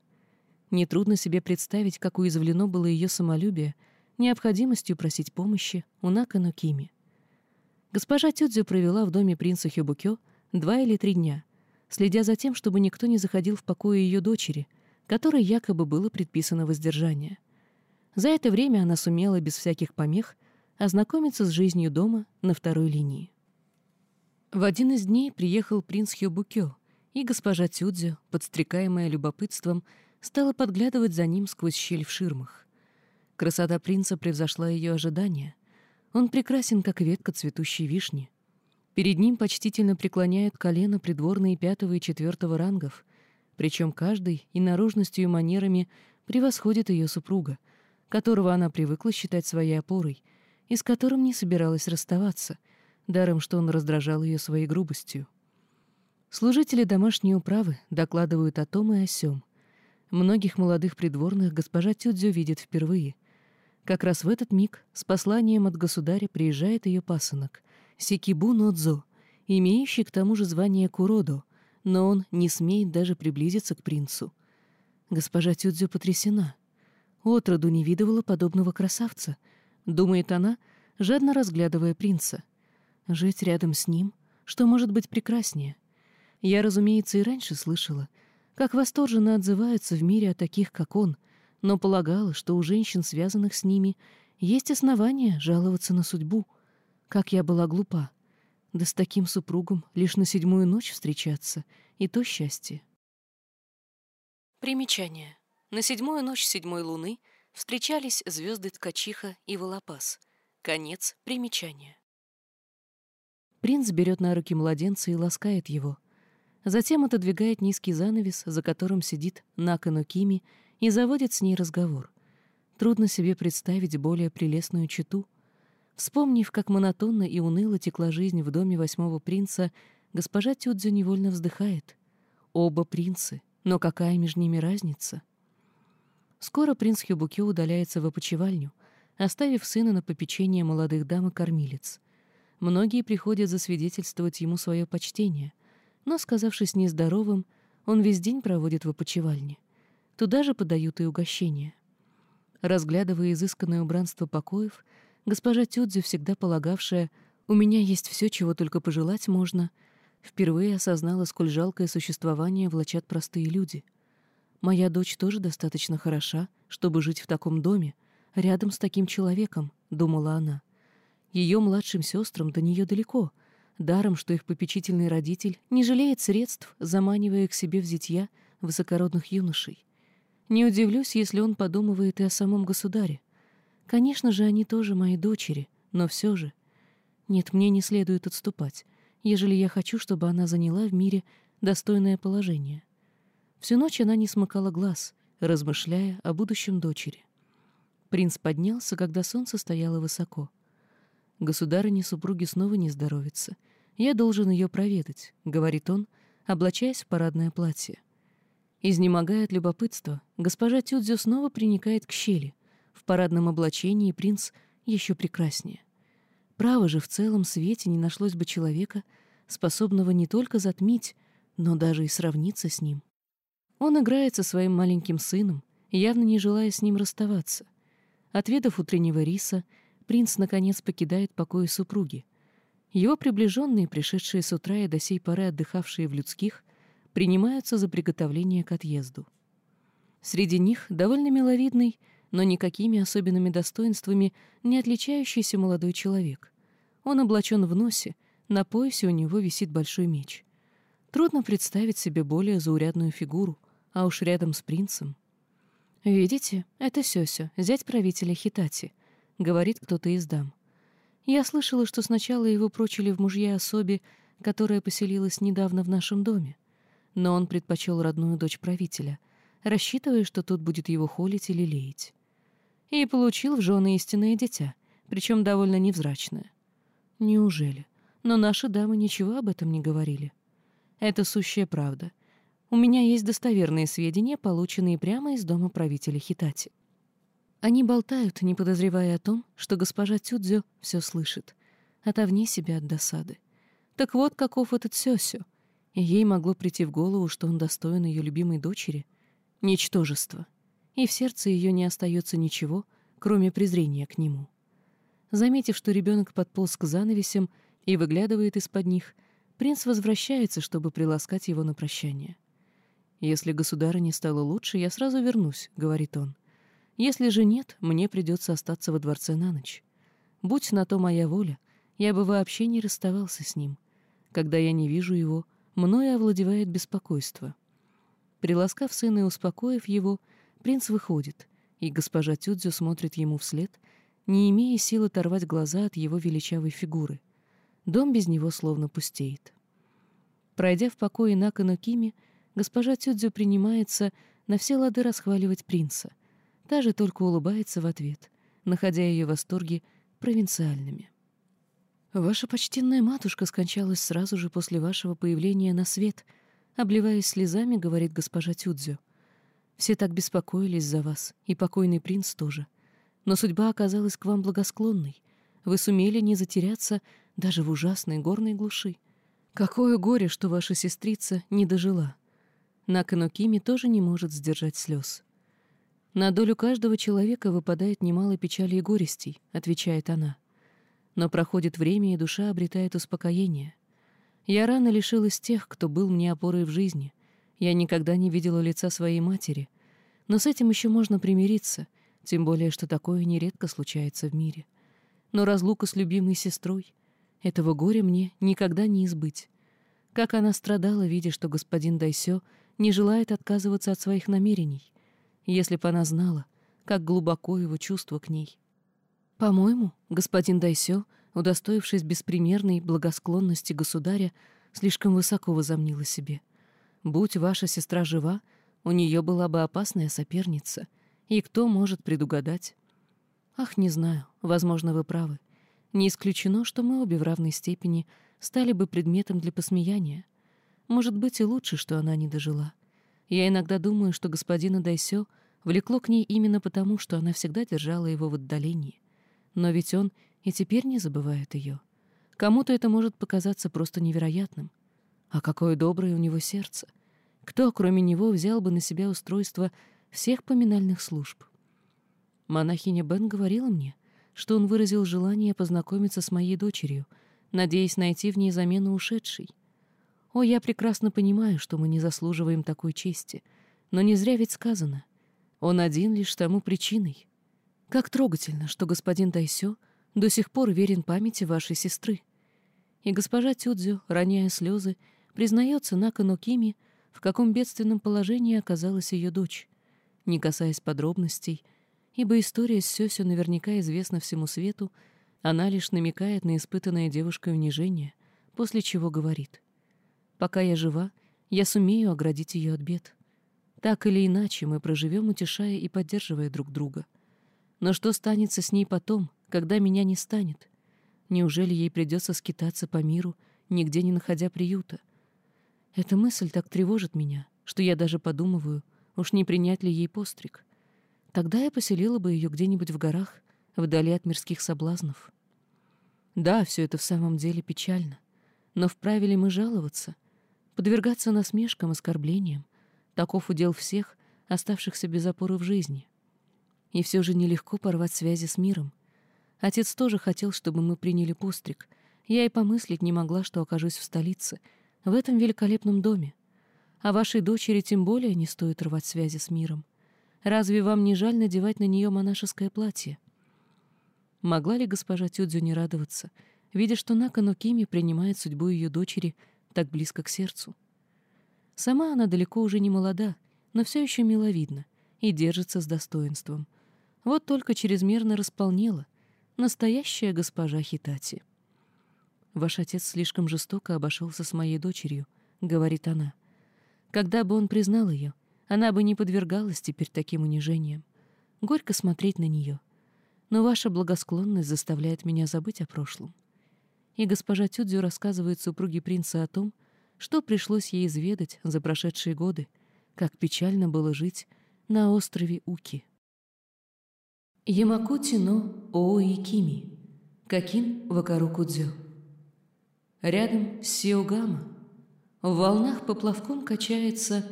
Нетрудно себе представить, как уязвлено было ее самолюбие необходимостью просить помощи у Накану Кими. Госпожа Тюдзю провела в доме принца Хёбукё два или три дня — следя за тем, чтобы никто не заходил в покое ее дочери, которой якобы было предписано воздержание. За это время она сумела без всяких помех ознакомиться с жизнью дома на второй линии. В один из дней приехал принц Хёбукё, и госпожа Тюдзю, подстрекаемая любопытством, стала подглядывать за ним сквозь щель в ширмах. Красота принца превзошла ее ожидания. Он прекрасен, как ветка цветущей вишни. Перед ним почтительно преклоняют колено придворные пятого и четвертого рангов, причем каждый и наружностью и манерами превосходит ее супруга, которого она привыкла считать своей опорой и с которым не собиралась расставаться, даром что он раздражал ее своей грубостью. Служители домашней управы докладывают о том и о сём. Многих молодых придворных госпожа Тюдзю видит впервые. Как раз в этот миг с посланием от государя приезжает ее пасынок — Сикибу Нодзо, имеющий к тому же звание Куродо, но он не смеет даже приблизиться к принцу. Госпожа Тюдзю потрясена. Отроду не видывала подобного красавца, думает она, жадно разглядывая принца. Жить рядом с ним, что может быть прекраснее? Я, разумеется, и раньше слышала, как восторженно отзываются в мире о таких, как он, но полагала, что у женщин, связанных с ними, есть основания жаловаться на судьбу. Как я была глупа. Да с таким супругом лишь на седьмую ночь встречаться, и то счастье. Примечание. На седьмую ночь седьмой луны встречались звезды Ткачиха и Волопас. Конец примечания. Принц берет на руки младенца и ласкает его. Затем отодвигает низкий занавес, за которым сидит Накану Кими, и заводит с ней разговор. Трудно себе представить более прелестную читу — Вспомнив, как монотонно и уныло текла жизнь в доме восьмого принца, госпожа Тюдзю невольно вздыхает. Оба принцы, но какая между ними разница? Скоро принц Хюбукё удаляется в опочивальню, оставив сына на попечение молодых дам и кормилец. Многие приходят засвидетельствовать ему свое почтение, но, сказавшись нездоровым, он весь день проводит в опочивальне. Туда же подают и угощения. Разглядывая изысканное убранство покоев, Госпожа Тюдзи, всегда полагавшая, «У меня есть все, чего только пожелать можно», впервые осознала, сколь жалкое существование влачат простые люди. «Моя дочь тоже достаточно хороша, чтобы жить в таком доме, рядом с таким человеком», — думала она. Ее младшим сестрам до нее далеко, даром, что их попечительный родитель не жалеет средств, заманивая к себе в зятья высокородных юношей. Не удивлюсь, если он подумывает и о самом государе. Конечно же, они тоже мои дочери, но все же... Нет, мне не следует отступать, ежели я хочу, чтобы она заняла в мире достойное положение. Всю ночь она не смыкала глаз, размышляя о будущем дочери. Принц поднялся, когда солнце стояло высоко. Государыне супруги снова не здоровится. Я должен ее проведать, — говорит он, облачаясь в парадное платье. Изнемогая от любопытства, госпожа Тюдзю снова приникает к щели — в парадном облачении принц еще прекраснее. Право же, в целом свете не нашлось бы человека, способного не только затмить, но даже и сравниться с ним. Он играет со своим маленьким сыном, явно не желая с ним расставаться. Отведав утреннего риса, принц, наконец, покидает покои супруги. Его приближенные, пришедшие с утра и до сей поры отдыхавшие в людских, принимаются за приготовление к отъезду. Среди них довольно миловидный — но никакими особенными достоинствами не отличающийся молодой человек. Он облачен в носе, на поясе у него висит большой меч. Трудно представить себе более заурядную фигуру, а уж рядом с принцем. «Видите, это Сёсё, зять правителя Хитати», — говорит кто-то из дам. Я слышала, что сначала его прочили в мужья особе, которая поселилась недавно в нашем доме. Но он предпочел родную дочь правителя, рассчитывая, что тот будет его холить или леять и получил в жены истинное дитя, причем довольно невзрачное. Неужели? Но наши дамы ничего об этом не говорили. Это сущая правда. У меня есть достоверные сведения, полученные прямо из дома правителя Хитати. Они болтают, не подозревая о том, что госпожа Тюдзё все слышит, а та вне себя от досады. Так вот, каков этот Сёсю. Ей могло прийти в голову, что он достоин ее любимой дочери. Ничтожество и в сердце ее не остается ничего, кроме презрения к нему. Заметив, что ребенок подполз к занавесям и выглядывает из-под них, принц возвращается, чтобы приласкать его на прощание. «Если государыне стало лучше, я сразу вернусь», — говорит он. «Если же нет, мне придется остаться во дворце на ночь. Будь на то моя воля, я бы вообще не расставался с ним. Когда я не вижу его, мною овладевает беспокойство». Приласкав сына и успокоив его, — Принц выходит, и госпожа Тюдзю смотрит ему вслед, не имея сил оторвать глаза от его величавой фигуры. Дом без него словно пустеет. Пройдя в покое Накану Кими, госпожа Тюдзю принимается на все лады расхваливать принца. Та же только улыбается в ответ, находя ее восторги провинциальными. «Ваша почтенная матушка скончалась сразу же после вашего появления на свет», обливаясь слезами, говорит госпожа Тюдзю — все так беспокоились за вас, и покойный принц тоже. Но судьба оказалась к вам благосклонной. Вы сумели не затеряться даже в ужасной горной глуши. Какое горе, что ваша сестрица не дожила. Накану Кими тоже не может сдержать слез. «На долю каждого человека выпадает немало печали и горестей», — отвечает она. «Но проходит время, и душа обретает успокоение. Я рано лишилась тех, кто был мне опорой в жизни. Я никогда не видела лица своей матери. Но с этим еще можно примириться, тем более, что такое нередко случается в мире. Но разлука с любимой сестрой — этого горя мне никогда не избыть. Как она страдала, видя, что господин Дайсё не желает отказываться от своих намерений если бы она знала, как глубоко его чувство к ней. По-моему, господин Дайсё, удостоившись беспримерной благосклонности государя, слишком высоко возомнила себе. Будь ваша сестра жива, у нее была бы опасная соперница, и кто может предугадать? Ах, не знаю, возможно, вы правы. Не исключено, что мы обе в равной степени стали бы предметом для посмеяния. Может быть, и лучше, что она не дожила. Я иногда думаю, что господина Дайсё влекло к ней именно потому, что она всегда держала его в отдалении. Но ведь он и теперь не забывает ее. Кому-то это может показаться просто невероятным. А какое доброе у него сердце! Кто, кроме него, взял бы на себя устройство всех поминальных служб? Монахиня Бен говорила мне, что он выразил желание познакомиться с моей дочерью, надеясь найти в ней замену ушедшей — о, я прекрасно понимаю, что мы не заслуживаем такой чести, но не зря ведь сказано. Он один лишь тому причиной. Как трогательно, что господин Тайсё до сих пор верен памяти вашей сестры. И госпожа Тюдзю, роняя слезы, признается Накану Кими, в каком бедственном положении оказалась ее дочь. Не касаясь подробностей, ибо история с Сёсю наверняка известна всему свету, она лишь намекает на испытанное девушкой унижение, после чего говорит. Пока я жива, я сумею оградить ее от бед. Так или иначе мы проживем, утешая и поддерживая друг друга. Но что станется с ней потом, когда меня не станет? Неужели ей придется скитаться по миру, нигде не находя приюта? Эта мысль так тревожит меня, что я даже подумываю, уж не принять ли ей постриг. Тогда я поселила бы ее где-нибудь в горах, вдали от мирских соблазнов. Да, все это в самом деле печально. Но вправе ли мы жаловаться? подвергаться насмешкам, оскорблениям. Таков удел всех, оставшихся без опоры в жизни. И все же нелегко порвать связи с миром. Отец тоже хотел, чтобы мы приняли постриг. Я и помыслить не могла, что окажусь в столице, в этом великолепном доме. А вашей дочери тем более не стоит рвать связи с миром. Разве вам не жаль надевать на нее монашеское платье? Могла ли госпожа Тюдзю не радоваться, видя, что Накану Кими принимает судьбу ее дочери — так близко к сердцу. Сама она далеко уже не молода, но все еще миловидна и держится с достоинством. Вот только чрезмерно располнела. Настоящая госпожа Хитати. «Ваш отец слишком жестоко обошелся с моей дочерью», — говорит она. «Когда бы он признал ее, она бы не подвергалась теперь таким унижениям. Горько смотреть на нее. Но ваша благосклонность заставляет меня забыть о прошлом и госпожа Тюдзю рассказывает супруге принца о том, что пришлось ей изведать за прошедшие годы, как печально было жить на острове Уки. Ямакути но Оуикими, Какин Вакарукудзю. Рядом Сиогама. В волнах поплавком качается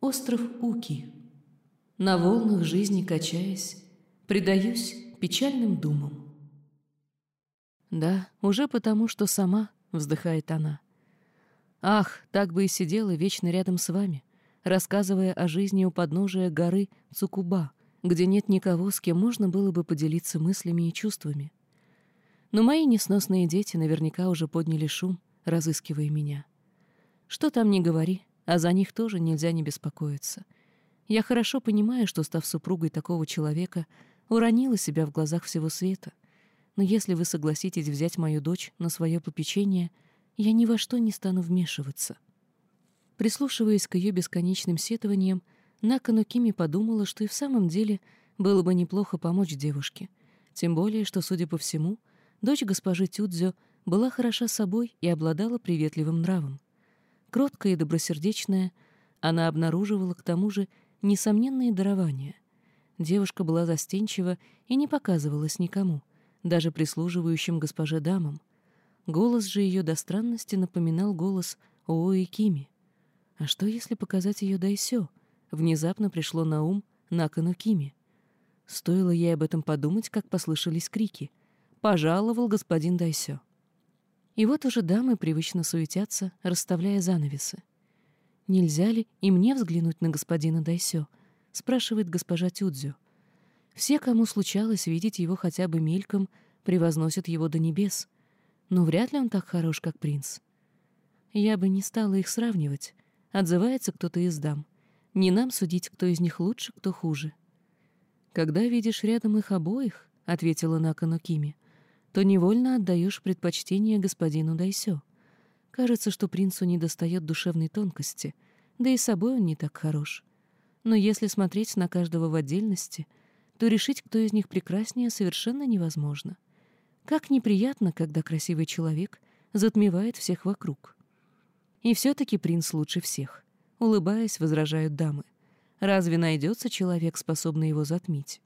остров Уки. На волнах жизни качаясь, предаюсь печальным думам. Да, уже потому, что сама, вздыхает она. Ах, так бы и сидела вечно рядом с вами, рассказывая о жизни у подножия горы Цукуба, где нет никого, с кем можно было бы поделиться мыслями и чувствами. Но мои несносные дети наверняка уже подняли шум, разыскивая меня. Что там не говори, а за них тоже нельзя не беспокоиться. Я хорошо понимаю, что, став супругой такого человека, уронила себя в глазах всего света но если вы согласитесь взять мою дочь на свое попечение, я ни во что не стану вмешиваться». Прислушиваясь к ее бесконечным сетованиям, Накану Кими подумала, что и в самом деле было бы неплохо помочь девушке, тем более, что, судя по всему, дочь госпожи Тюдзё была хороша собой и обладала приветливым нравом. Кроткая и добросердечная, она обнаруживала к тому же несомненные дарования. Девушка была застенчива и не показывалась никому — даже прислуживающим госпоже дамам. Голос же ее до странности напоминал голос Оуи Кими. А что, если показать ее Дайсё? Внезапно пришло на ум Накану Кими. Стоило ей об этом подумать, как послышались крики. «Пожаловал господин Дайсё». И вот уже дамы привычно суетятся, расставляя занавесы. «Нельзя ли и мне взглянуть на господина Дайсё?» — спрашивает госпожа Тюдзю. Все, кому случалось видеть его хотя бы мельком, превозносят его до небес. Но вряд ли он так хорош, как принц. Я бы не стала их сравнивать. Отзывается кто-то из дам. Не нам судить, кто из них лучше, кто хуже. «Когда видишь рядом их обоих», — ответила Накану Кими, то невольно отдаешь предпочтение господину Дайсё. Кажется, что принцу недостает душевной тонкости, да и собой он не так хорош. Но если смотреть на каждого в отдельности, то решить, кто из них прекраснее, совершенно невозможно. Как неприятно, когда красивый человек затмевает всех вокруг. И все-таки принц лучше всех. Улыбаясь, возражают дамы. Разве найдется человек, способный его затмить?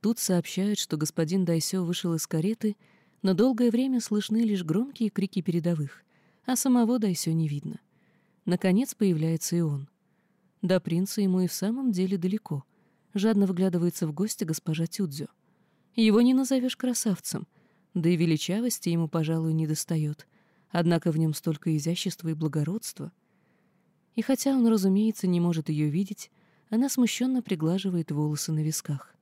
Тут сообщают, что господин Дайсё вышел из кареты, но долгое время слышны лишь громкие крики передовых, а самого Дайсё не видно. Наконец появляется и он. До принца ему и в самом деле далеко. Жадно выглядывается в гости госпожа Тюдзё. Его не назовешь красавцем, да и величавости ему, пожалуй, не достает. Однако в нем столько изящества и благородства. И хотя он, разумеется, не может ее видеть, она смущенно приглаживает волосы на висках.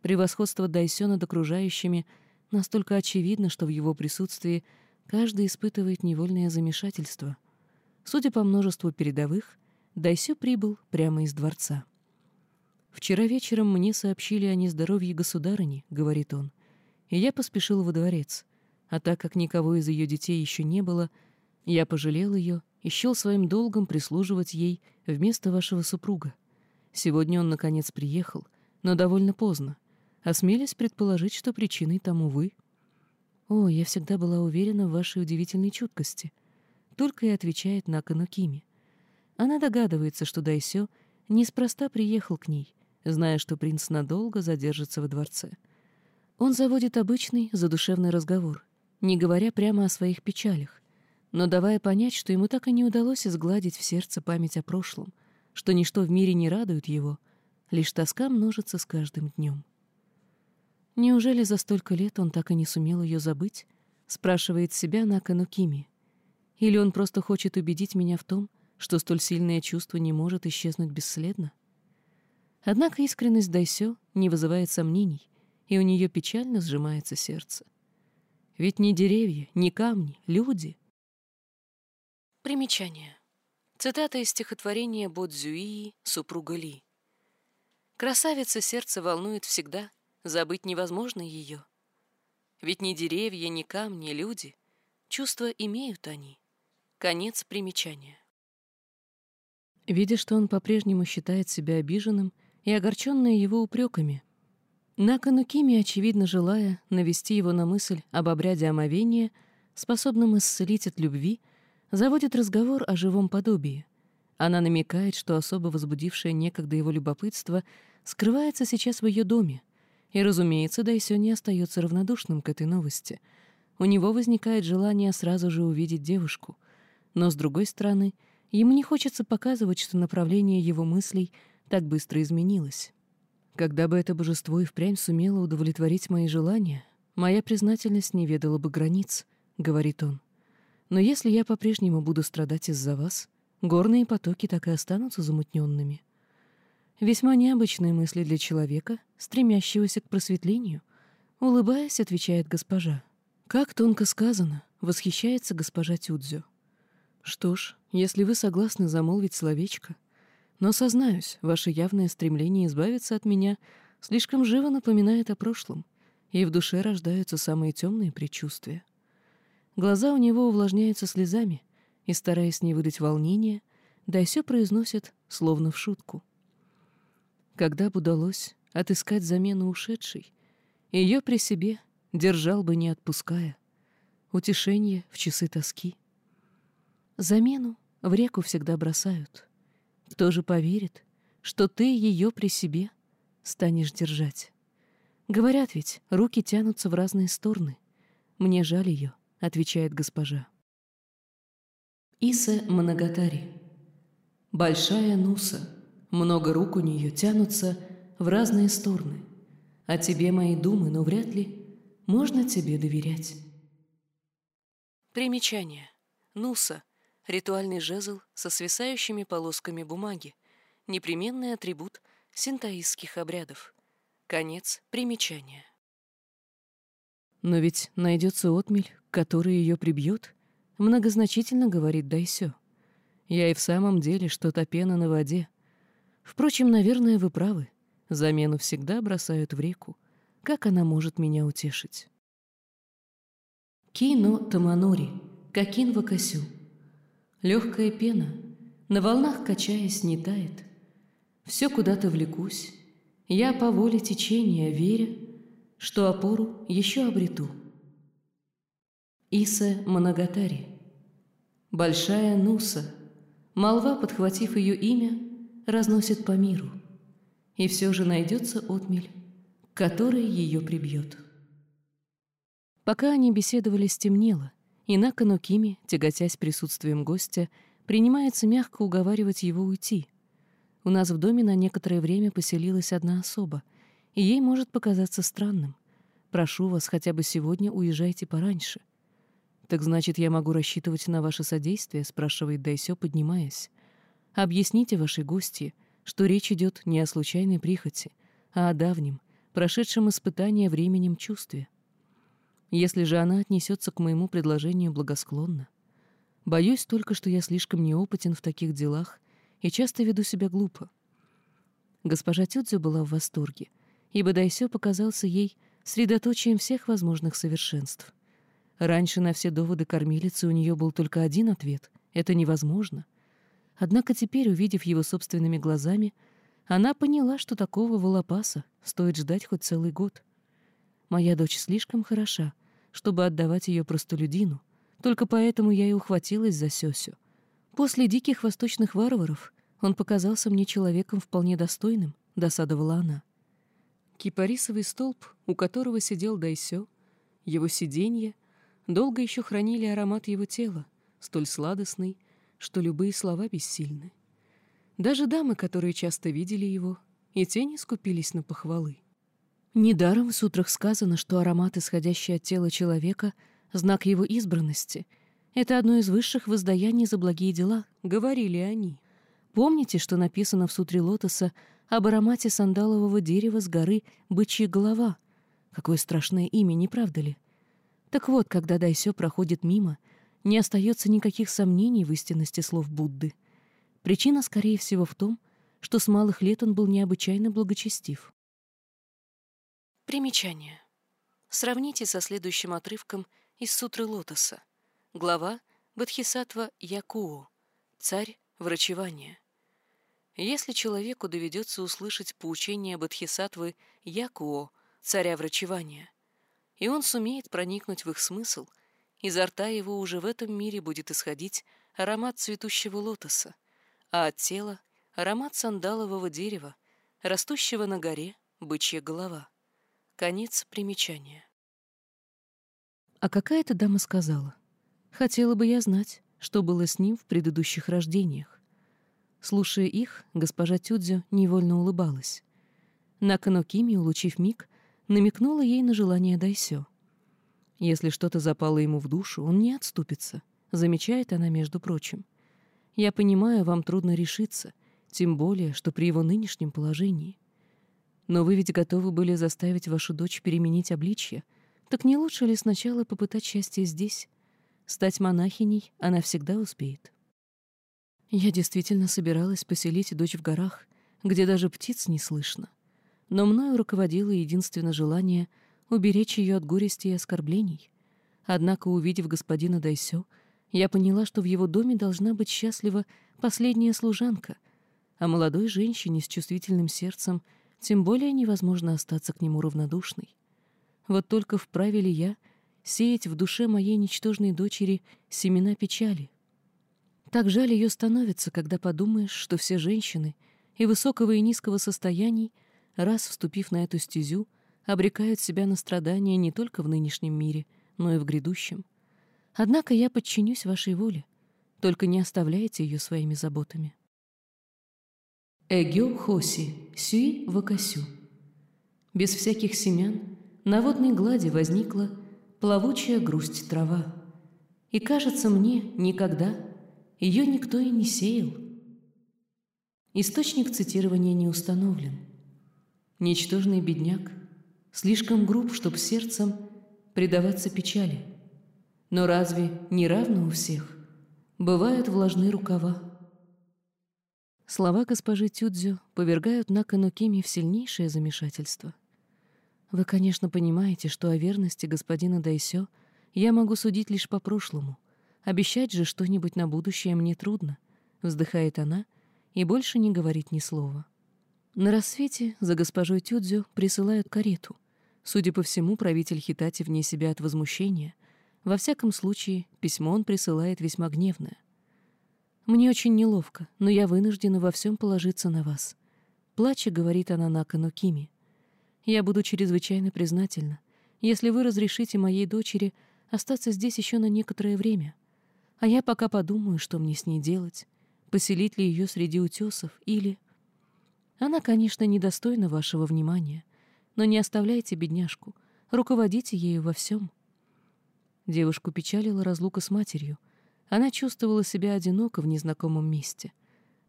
Превосходство Дайсё над окружающими настолько очевидно, что в его присутствии каждый испытывает невольное замешательство. Судя по множеству передовых, Дайсё прибыл прямо из дворца. «Вчера вечером мне сообщили о нездоровье государыни», — говорит он, — «и я поспешил во дворец. А так как никого из ее детей еще не было, я пожалел ее и счел своим долгом прислуживать ей вместо вашего супруга. Сегодня он, наконец, приехал, но довольно поздно. Осмелюсь предположить, что причиной тому вы. О, я всегда была уверена в вашей удивительной чуткости. Только и отвечает на Канукими. Она догадывается, что Дайсё неспроста приехал к ней, зная, что принц надолго задержится во дворце. Он заводит обычный задушевный разговор, не говоря прямо о своих печалях, но давая понять, что ему так и не удалось изгладить в сердце память о прошлом, что ничто в мире не радует его, лишь тоска множится с каждым днем. Неужели за столько лет он так и не сумел ее забыть? Спрашивает себя Накану Кими. Или он просто хочет убедить меня в том, что столь сильное чувство не может исчезнуть бесследно? Однако искренность Дайсё не вызывает сомнений, и у нее печально сжимается сердце. Ведь ни деревья, ни камни, люди. Примечание. Цитата из стихотворения Бодзюи «Супруга Ли». Красавица сердце волнует всегда — Забыть невозможно ее. Ведь ни деревья, ни камни, люди. Чувства имеют они. Конец примечания. Видя, что он по-прежнему считает себя обиженным и огорченный его упреками, Накану Кими, очевидно желая навести его на мысль об обряде омовения, способном исцелить от любви, заводит разговор о живом подобии. Она намекает, что особо возбудившее некогда его любопытство скрывается сейчас в ее доме, и, разумеется, Дайсё не остается равнодушным к этой новости. У него возникает желание сразу же увидеть девушку. Но, с другой стороны, ему не хочется показывать, что направление его мыслей так быстро изменилось. Когда бы это божество и впрямь сумело удовлетворить мои желания, моя признательность не ведала бы границ, — говорит он. Но если я по-прежнему буду страдать из-за вас, горные потоки так и останутся замутненными. Весьма необычные мысли для человека, стремящегося к просветлению. Улыбаясь, отвечает госпожа. «Как тонко сказано!» — восхищается госпожа Тюдзю. «Что ж, если вы согласны замолвить словечко, но, сознаюсь, ваше явное стремление избавиться от меня слишком живо напоминает о прошлом, и в душе рождаются самые темные предчувствия. Глаза у него увлажняются слезами, и, стараясь не выдать волнения, Дайсё произносит, словно в шутку — когда бы удалось отыскать замену ушедшей, ее при себе держал бы не отпуская, утешение в часы тоски. Замену в реку всегда бросают. Кто же поверит, что ты ее при себе станешь держать? Говорят ведь, руки тянутся в разные стороны. Мне жаль ее, отвечает госпожа. Иса Манагатари. Большая Нуса — много рук у нее тянутся в разные стороны. О тебе мои думы, но вряд ли можно тебе доверять. Примечание. Нуса — ритуальный жезл со свисающими полосками бумаги, непременный атрибут синтаистских обрядов. Конец примечания. Но ведь найдется отмель, который ее прибьет, многозначительно говорит Дайсё. Я и в самом деле что-то пена на воде. Впрочем, наверное, вы правы. Замену всегда бросают в реку. Как она может меня утешить? Кино Таманори, Какин Вакасю. Легкая пена, на волнах качаясь, не тает. Все куда-то влекусь, я по воле течения веря, что опору еще обрету. Иса Манагатари. Большая Нуса. Молва, подхватив ее имя, разносит по миру. И все же найдется отмель, который ее прибьет. Пока они беседовали, стемнело, и Накану Кими, тяготясь присутствием гостя, принимается мягко уговаривать его уйти. У нас в доме на некоторое время поселилась одна особа, и ей может показаться странным. Прошу вас, хотя бы сегодня уезжайте пораньше. Так значит, я могу рассчитывать на ваше содействие, спрашивает Дайсё, поднимаясь. Объясните вашей гости, что речь идет не о случайной прихоти, а о давнем, прошедшем испытание временем чувстве. Если же она отнесется к моему предложению благосклонно. Боюсь только, что я слишком неопытен в таких делах и часто веду себя глупо. Госпожа Тюдзю была в восторге — ибо Дайсё показался ей средоточием всех возможных совершенств. Раньше на все доводы кормилицы у нее был только один ответ — это невозможно. Однако теперь, увидев его собственными глазами, она поняла, что такого волопаса стоит ждать хоть целый год. Моя дочь слишком хороша, чтобы отдавать ее простолюдину, только поэтому я и ухватилась за Сёсю. После диких восточных варваров он показался мне человеком вполне достойным, досадовала она. Кипарисовый столб, у которого сидел Дайсё, его сиденье, долго еще хранили аромат его тела, столь сладостный, что любые слова бессильны. Даже дамы, которые часто видели его, и те не скупились на похвалы. Недаром в сутрах сказано, что аромат, исходящий от тела человека, — знак его избранности. Это одно из высших воздаяний за благие дела, — говорили они. Помните, что написано в сутре лотоса об аромате сандалового дерева с горы Бычья голова. Какое страшное имя, не правда ли? Так вот, когда Дайсё проходит мимо, не остается никаких сомнений в истинности слов Будды. Причина, скорее всего, в том, что с малых лет он был необычайно благочестив. Примечание. Сравните со следующим отрывком из Сутры Лотоса. Глава Бодхисаттва Якуо. Царь врачевания. Если человеку доведется услышать поучение Бодхисаттвы Якуо, царя врачевания, и он сумеет проникнуть в их смысл, изо рта его уже в этом мире будет исходить аромат цветущего лотоса, а от тела — аромат сандалового дерева, растущего на горе бычья голова. Конец примечания. А какая-то дама сказала, «Хотела бы я знать, что было с ним в предыдущих рождениях. Слушая их, госпожа Тюдзю невольно улыбалась. Накану Кими, улучив миг, намекнула ей на желание Дайсё. Если что-то запало ему в душу, он не отступится, замечает она, между прочим. Я понимаю, вам трудно решиться, тем более, что при его нынешнем положении. Но вы ведь готовы были заставить вашу дочь переменить обличье, так не лучше ли сначала попытать счастье здесь? Стать монахиней она всегда успеет. Я действительно собиралась поселить дочь в горах, где даже птиц не слышно. Но мною руководило единственное желание уберечь ее от горести и оскорблений. Однако, увидев господина Дайсё, я поняла, что в его доме должна быть счастлива последняя служанка, а молодой женщине с чувствительным сердцем тем более невозможно остаться к нему равнодушной. Вот только вправе ли я сеять в душе моей ничтожной дочери семена печали — так жаль ее становится, когда подумаешь, что все женщины и высокого и низкого состояний, раз вступив на эту стезю, обрекают себя на страдания не только в нынешнем мире, но и в грядущем. Однако я подчинюсь вашей воле, только не оставляйте ее своими заботами. Эгё хоси, сюи вакасю. Без всяких семян на водной глади возникла плавучая грусть трава. И кажется мне, никогда ее никто и не сеял. Источник цитирования не установлен. Ничтожный бедняк, слишком груб, чтоб сердцем предаваться печали. Но разве не равно у всех? Бывают влажны рукава. Слова госпожи Тюдзю повергают Накану Кими в сильнейшее замешательство. Вы, конечно, понимаете, что о верности господина Дайсё я могу судить лишь по прошлому. Обещать же что-нибудь на будущее мне трудно, вздыхает она и больше не говорит ни слова. На рассвете за госпожой Тюдзю присылают карету. Судя по всему, правитель Хитати вне себя от возмущения. Во всяком случае, письмо он присылает весьма гневное. Мне очень неловко, но я вынуждена во всем положиться на вас. Плача, говорит она Накану Кими. Я буду чрезвычайно признательна, если вы разрешите моей дочери остаться здесь еще на некоторое время. А я пока подумаю, что мне с ней делать, поселить ли ее среди утесов или... Она, конечно, недостойна вашего внимания, но не оставляйте бедняжку, руководите ею во всем. Девушку печалила разлука с матерью — она чувствовала себя одиноко в незнакомом месте.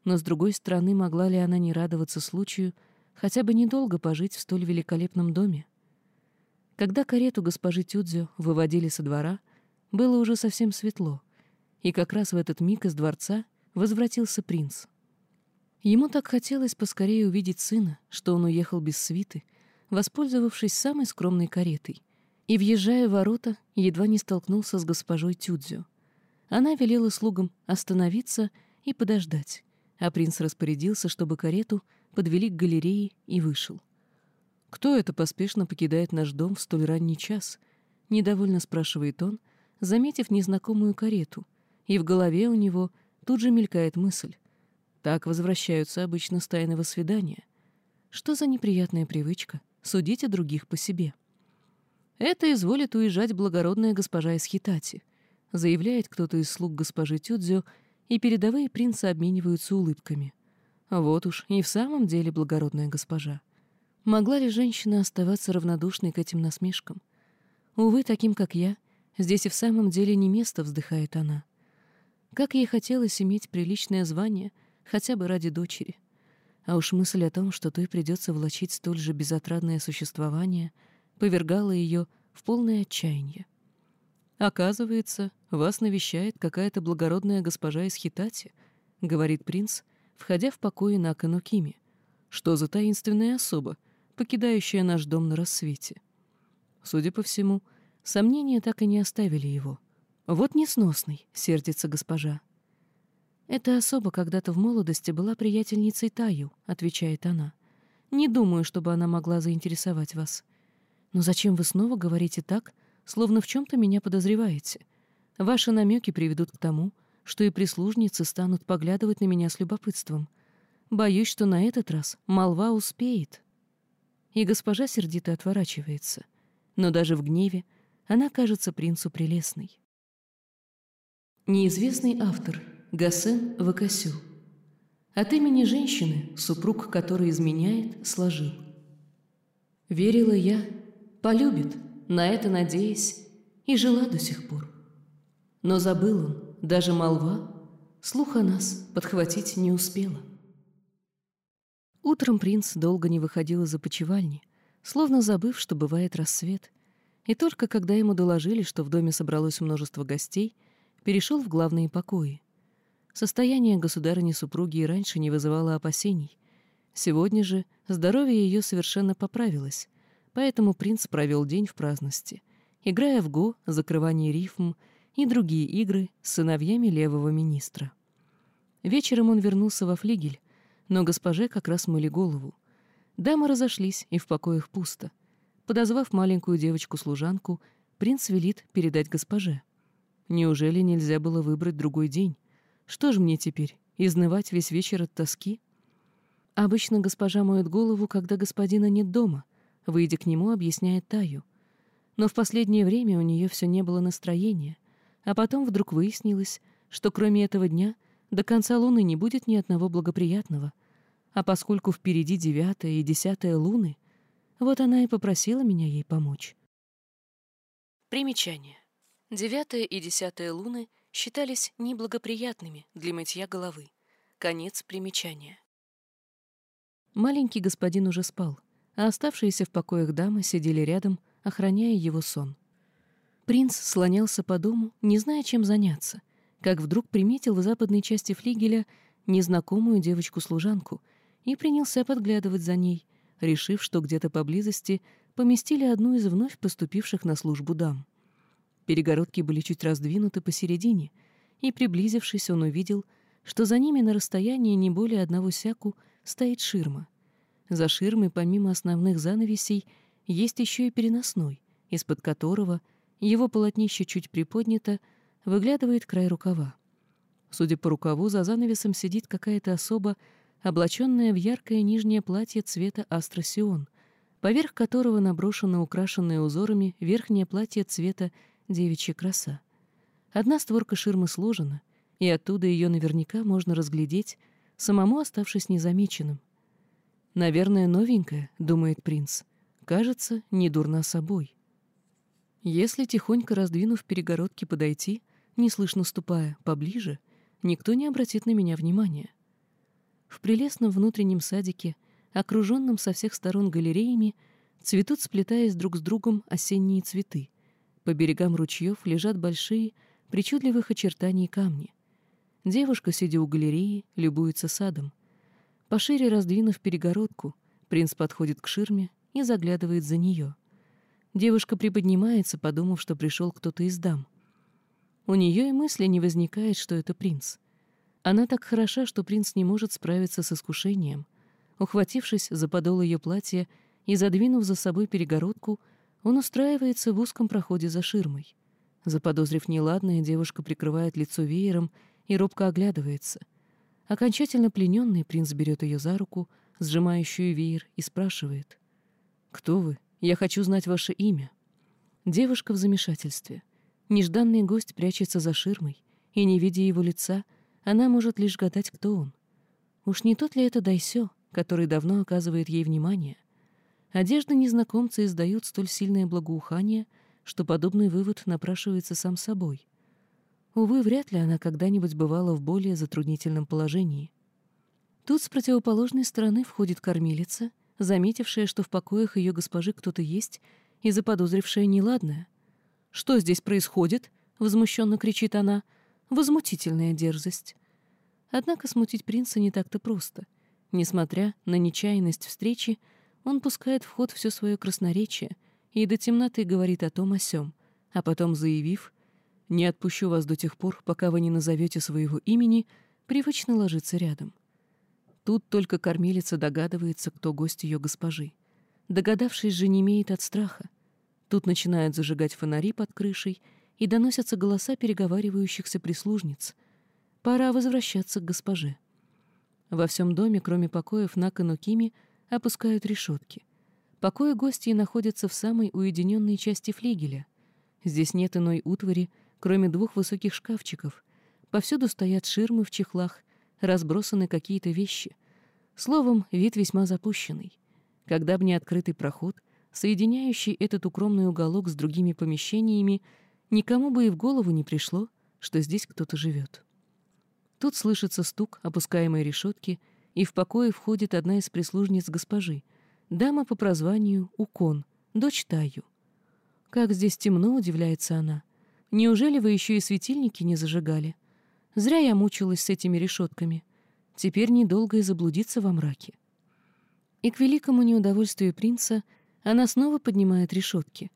Но, с другой стороны, могла ли она не радоваться случаю хотя бы недолго пожить в столь великолепном доме? Когда карету госпожи Тюдзю выводили со двора, было уже совсем светло, и как раз в этот миг из дворца возвратился принц. Ему так хотелось поскорее увидеть сына, что он уехал без свиты, воспользовавшись самой скромной каретой, и, въезжая в ворота, едва не столкнулся с госпожой Тюдзю. Она велела слугам остановиться и подождать, а принц распорядился, чтобы карету подвели к галерее и вышел. «Кто это поспешно покидает наш дом в столь ранний час?» — недовольно спрашивает он, заметив незнакомую карету, и в голове у него тут же мелькает мысль. Так возвращаются обычно с тайного свидания. Что за неприятная привычка судить о других по себе? Это изволит уезжать благородная госпожа из Хитати — заявляет кто-то из слуг госпожи Тюдзю, и передовые принцы обмениваются улыбками. Вот уж и в самом деле благородная госпожа. Могла ли женщина оставаться равнодушной к этим насмешкам? Увы, таким, как я, здесь и в самом деле не место, вздыхает она. Как ей хотелось иметь приличное звание, хотя бы ради дочери. А уж мысль о том, что той придется влачить столь же безотрадное существование, повергала ее в полное отчаяние. Оказывается, вас навещает какая-то благородная госпожа из Хитати, говорит принц, входя в покои на Канукиме. Что за таинственная особа, покидающая наш дом на рассвете? Судя по всему, сомнения так и не оставили его. Вот несносный, сердится госпожа. Эта особа когда-то в молодости была приятельницей Таю, отвечает она. Не думаю, чтобы она могла заинтересовать вас. Но зачем вы снова говорите так, словно в чем-то меня подозреваете. Ваши намеки приведут к тому, что и прислужницы станут поглядывать на меня с любопытством. Боюсь, что на этот раз молва успеет. И госпожа сердито отворачивается. Но даже в гневе она кажется принцу прелестной. Неизвестный автор Гасен Вакасю. От имени женщины, супруг которой изменяет, сложил. Верила я, полюбит, на это надеясь, и жила до сих пор. Но забыл он, даже молва, слух о нас подхватить не успела. Утром принц долго не выходил из опочивальни, словно забыв, что бывает рассвет, и только когда ему доложили, что в доме собралось множество гостей, перешел в главные покои. Состояние государыни-супруги и раньше не вызывало опасений. Сегодня же здоровье ее совершенно поправилось, поэтому принц провел день в праздности, играя в го, закрывание рифм и другие игры с сыновьями левого министра. Вечером он вернулся во флигель, но госпоже как раз мыли голову. Дамы разошлись, и в покоях пусто. Подозвав маленькую девочку-служанку, принц велит передать госпоже. Неужели нельзя было выбрать другой день? Что ж мне теперь, изнывать весь вечер от тоски? Обычно госпожа моет голову, когда господина нет дома, Выйдя к нему, объясняет Таю. Но в последнее время у нее все не было настроения, а потом вдруг выяснилось, что кроме этого дня до конца луны не будет ни одного благоприятного. А поскольку впереди девятая и десятая луны, вот она и попросила меня ей помочь. Примечание. Девятая и десятая луны считались неблагоприятными для мытья головы. Конец примечания. Маленький господин уже спал, а оставшиеся в покоях дамы сидели рядом, охраняя его сон. Принц слонялся по дому, не зная, чем заняться, как вдруг приметил в западной части флигеля незнакомую девочку-служанку и принялся подглядывать за ней, решив, что где-то поблизости поместили одну из вновь поступивших на службу дам. Перегородки были чуть раздвинуты посередине, и, приблизившись, он увидел, что за ними на расстоянии не более одного сяку стоит ширма. За ширмой, помимо основных занавесей, есть еще и переносной, из-под которого его полотнище чуть приподнято, выглядывает край рукава. Судя по рукаву, за занавесом сидит какая-то особа, облаченная в яркое нижнее платье цвета астросион, поверх которого наброшено украшенное узорами верхнее платье цвета девичья краса. Одна створка ширмы сложена, и оттуда ее наверняка можно разглядеть, самому оставшись незамеченным. «Наверное, новенькая», — думает принц. «Кажется, не дурна собой». Если тихонько раздвинув перегородки подойти, неслышно ступая поближе, никто не обратит на меня внимания. В прелестном внутреннем садике, окруженном со всех сторон галереями, цветут, сплетаясь друг с другом, осенние цветы. По берегам ручьев лежат большие, причудливых очертаний камни. Девушка, сидя у галереи, любуется садом. Пошире раздвинув перегородку, принц подходит к ширме и заглядывает за нее. Девушка приподнимается, подумав, что пришел кто-то из дам. У нее и мысли не возникает, что это принц. Она так хороша, что принц не может справиться с искушением. Ухватившись за подол ее платья и задвинув за собой перегородку, он устраивается в узком проходе за ширмой. Заподозрив неладное, девушка прикрывает лицо веером и робко оглядывается. Окончательно плененный принц берет ее за руку, сжимающую веер, и спрашивает. «Кто вы? Я хочу знать ваше имя». Девушка в замешательстве. Нежданный гость прячется за ширмой, и, не видя его лица, она может лишь гадать, кто он. Уж не тот ли это Дайсё, который давно оказывает ей внимание? Одежды незнакомца издают столь сильное благоухание, что подобный вывод напрашивается сам собой. Увы, вряд ли она когда-нибудь бывала в более затруднительном положении. Тут с противоположной стороны входит кормилица, заметившая, что в покоях ее госпожи кто-то есть, и заподозрившая неладное. «Что здесь происходит?» — возмущенно кричит она. «Возмутительная дерзость». Однако смутить принца не так-то просто. Несмотря на нечаянность встречи, он пускает в ход все свое красноречие и до темноты говорит о том о сём, а потом, заявив «Не отпущу вас до тех пор, пока вы не назовете своего имени», привычно ложится рядом. Тут только кормилица догадывается, кто гость ее госпожи. Догадавшись же, не имеет от страха. Тут начинают зажигать фонари под крышей, и доносятся голоса переговаривающихся прислужниц. Пора возвращаться к госпоже. Во всем доме, кроме покоев на Канукиме, опускают решетки. Покои гостей находятся в самой уединенной части флигеля. Здесь нет иной утвари, кроме двух высоких шкафчиков. Повсюду стоят ширмы в чехлах, разбросаны какие-то вещи. Словом, вид весьма запущенный. Когда бы не открытый проход, соединяющий этот укромный уголок с другими помещениями, никому бы и в голову не пришло, что здесь кто-то живет. Тут слышится стук опускаемой решетки — и в покое входит одна из прислужниц госпожи, дама по прозванию Укон, дочь Таю. «Как здесь темно», — удивляется она. «Неужели вы еще и светильники не зажигали? Зря я мучилась с этими решетками. Теперь недолго и заблудиться во мраке». И к великому неудовольствию принца она снова поднимает решетки.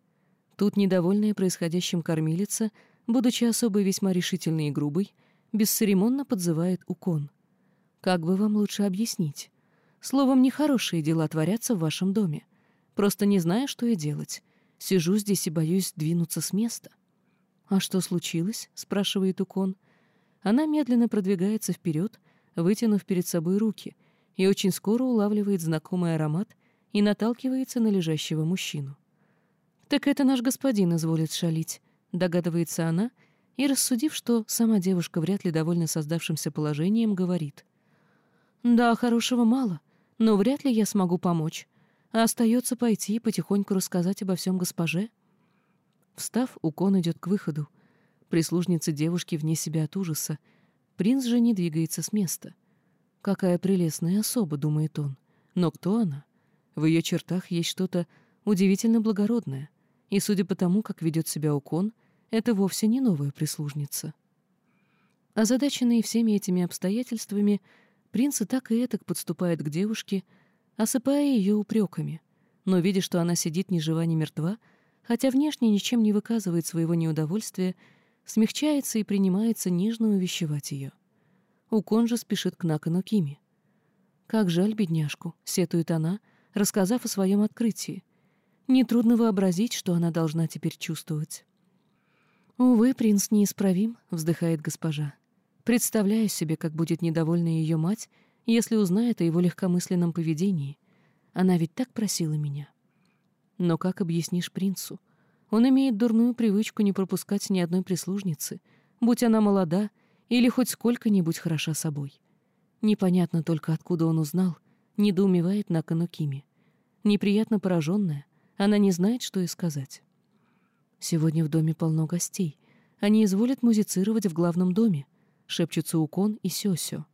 Тут недовольная происходящим кормилица, будучи особой весьма решительной и грубой, бесцеремонно подзывает Укон — как бы вам лучше объяснить? Словом, нехорошие дела творятся в вашем доме. Просто не знаю, что и делать. Сижу здесь и боюсь двинуться с места. «А что случилось?» — спрашивает Укон. Она медленно продвигается вперед, вытянув перед собой руки, и очень скоро улавливает знакомый аромат и наталкивается на лежащего мужчину. «Так это наш господин изволит шалить», — догадывается она, и, рассудив, что сама девушка вряд ли довольна создавшимся положением, говорит — «Да, хорошего мало. но вряд ли я смогу помочь. Остается пойти и потихоньку рассказать обо всем госпоже. Встав, Укон идет к выходу. Прислужница девушки вне себя от ужаса. Принц же не двигается с места. «Какая прелестная особа», — думает он. «Но кто она? В ее чертах есть что-то удивительно благородное. И судя по тому, как ведет себя Укон, это вовсе не новая прислужница». Озадаченный всеми этими обстоятельствами, принц и так и этак подступает к девушке, осыпая ее упреками. Но, видя, что она сидит ни жива, ни мертва, хотя внешне ничем не выказывает своего неудовольствия, смягчается и принимается нежно увещевать ее. Укон же спешит к Накану Кими. «Как жаль бедняжку», — сетует она, рассказав о своем открытии. Нетрудно вообразить, что она должна теперь чувствовать. «Увы, принц неисправим», — вздыхает госпожа. Представляю себе, как будет недовольна ее мать, если узнает о его легкомысленном поведении. Она ведь так просила меня. Но как объяснишь принцу? Он имеет дурную привычку не пропускать ни одной прислужницы, будь она молода или хоть сколько-нибудь хороша собой. Непонятно только, откуда он узнал, недоумевает на Канукиме. Неприятно пораженная, она не знает, что и сказать. Сегодня в доме полно гостей. Они изволят музицировать в главном доме —— шепчутся Укон и Сёсё.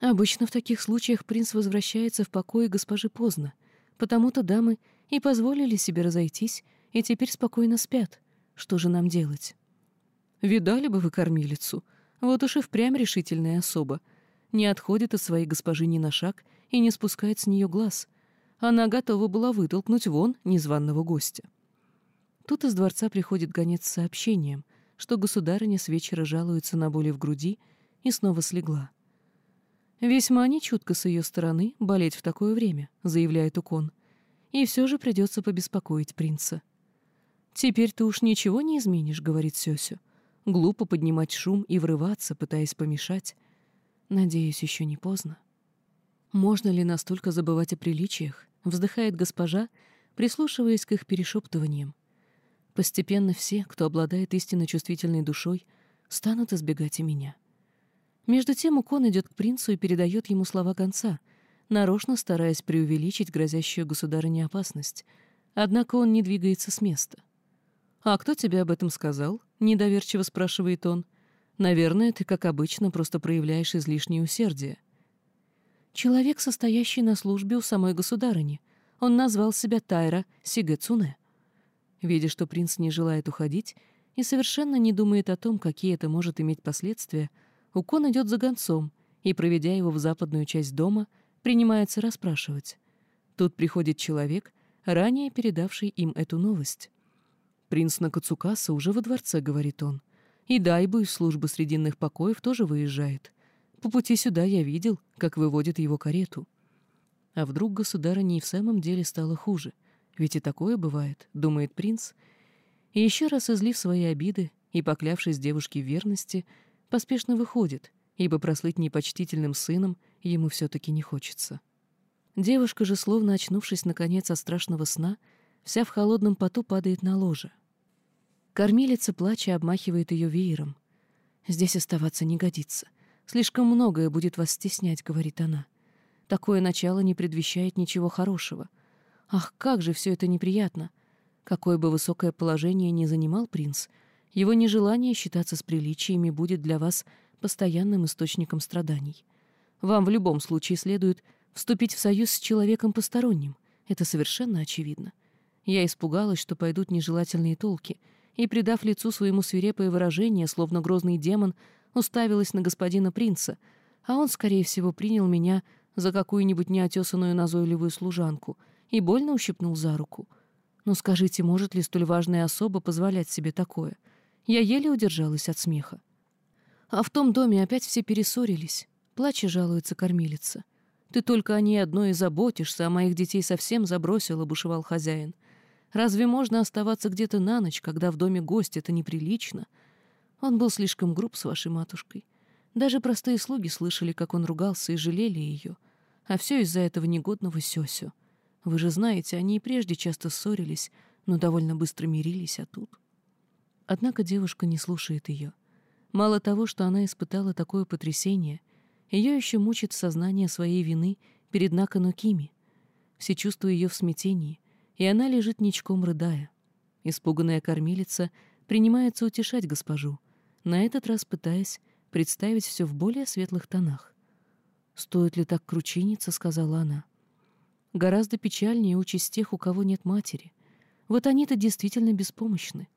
Обычно в таких случаях принц возвращается в покое госпожи поздно, потому-то дамы и позволили себе разойтись и теперь спокойно спят. Что же нам делать? Видали бы вы кормилицу. Вот уж и впрямь решительная особа. Не отходит от своей госпожи ни на шаг и не спускает с нее глаз. Она готова была вытолкнуть вон незваного гостя. Тут из дворца приходит гонец с сообщением — что государыня с вечера жалуется на боли в груди и снова слегла. «Весьма нечутко с ее стороны болеть в такое время», — заявляет Укон. «И все же придется побеспокоить принца». «Теперь ты уж ничего не изменишь», — говорит Сёсю. «Глупо поднимать шум и врываться, пытаясь помешать. Надеюсь, еще не поздно». «Можно ли настолько забывать о приличиях?» — вздыхает госпожа, прислушиваясь к их перешептываниям. Постепенно все, кто обладает истинно чувствительной душой, станут избегать и меня. Между тем Укон идет к принцу и передает ему слова конца, нарочно стараясь преувеличить грозящую государыне опасность. Однако он не двигается с места. «А кто тебе об этом сказал?» — недоверчиво спрашивает он. «Наверное, ты, как обычно, просто проявляешь излишнее усердие». Человек, состоящий на службе у самой государыни. Он назвал себя Тайра Сигэцуне. Видя, что принц не желает уходить и совершенно не думает о том, какие это может иметь последствия, Укон идет за гонцом и, проведя его в западную часть дома, принимается расспрашивать. Тут приходит человек, ранее передавший им эту новость. «Принц Накацукаса уже во дворце», — говорит он. «И Дайбу из службы срединных покоев тоже выезжает. По пути сюда я видел, как выводит его карету». А вдруг государыне и в самом деле стало хуже — ведь и такое бывает, думает принц, и еще раз излив свои обиды и поклявшись девушке верности, поспешно выходит, ибо прослыть непочтительным сыном ему все-таки не хочется. Девушка же, словно очнувшись наконец от страшного сна, вся в холодном поту падает на ложе. Кормилица, плача, обмахивает ее веером. «Здесь оставаться не годится. Слишком многое будет вас стеснять», — говорит она. «Такое начало не предвещает ничего хорошего. Ах, как же все это неприятно! Какое бы высокое положение ни занимал принц, его нежелание считаться с приличиями будет для вас постоянным источником страданий. Вам в любом случае следует вступить в союз с человеком посторонним. Это совершенно очевидно. Я испугалась, что пойдут нежелательные толки, и, придав лицу своему свирепое выражение, словно грозный демон, уставилась на господина принца, а он, скорее всего, принял меня за какую-нибудь неотесанную назойливую служанку — и больно ущипнул за руку. Но скажите, может ли столь важная особа позволять себе такое? Я еле удержалась от смеха. А в том доме опять все перессорились. Плача жалуется кормилица. «Ты только о ней одной и заботишься, а моих детей совсем забросила», — бушевал хозяин. «Разве можно оставаться где-то на ночь, когда в доме гость? Это неприлично». Он был слишком груб с вашей матушкой. Даже простые слуги слышали, как он ругался и жалели ее. А все из-за этого негодного Сёсю. Вы же знаете, они и прежде часто ссорились, но довольно быстро мирились, а тут... Однако девушка не слушает ее. Мало того, что она испытала такое потрясение, ее еще мучит сознание своей вины перед Накану Кими. Все чувства ее в смятении, и она лежит ничком, рыдая. Испуганная кормилица принимается утешать госпожу, на этот раз пытаясь представить все в более светлых тонах. «Стоит ли так кручиниться?» — сказала она. «Гораздо печальнее участь тех, у кого нет матери. Вот они-то действительно беспомощны.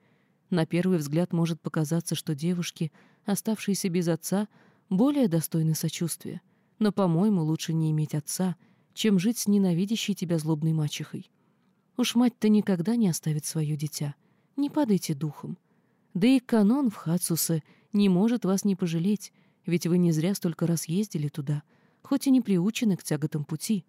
На первый взгляд может показаться, что девушки, оставшиеся без отца, более достойны сочувствия. Но, по-моему, лучше не иметь отца, чем жить с ненавидящей тебя злобной мачехой. Уж мать-то никогда не оставит свое дитя. Не падайте духом. Да и канон в Хацусе не может вас не пожалеть, ведь вы не зря столько раз ездили туда, хоть и не приучены к тяготам пути.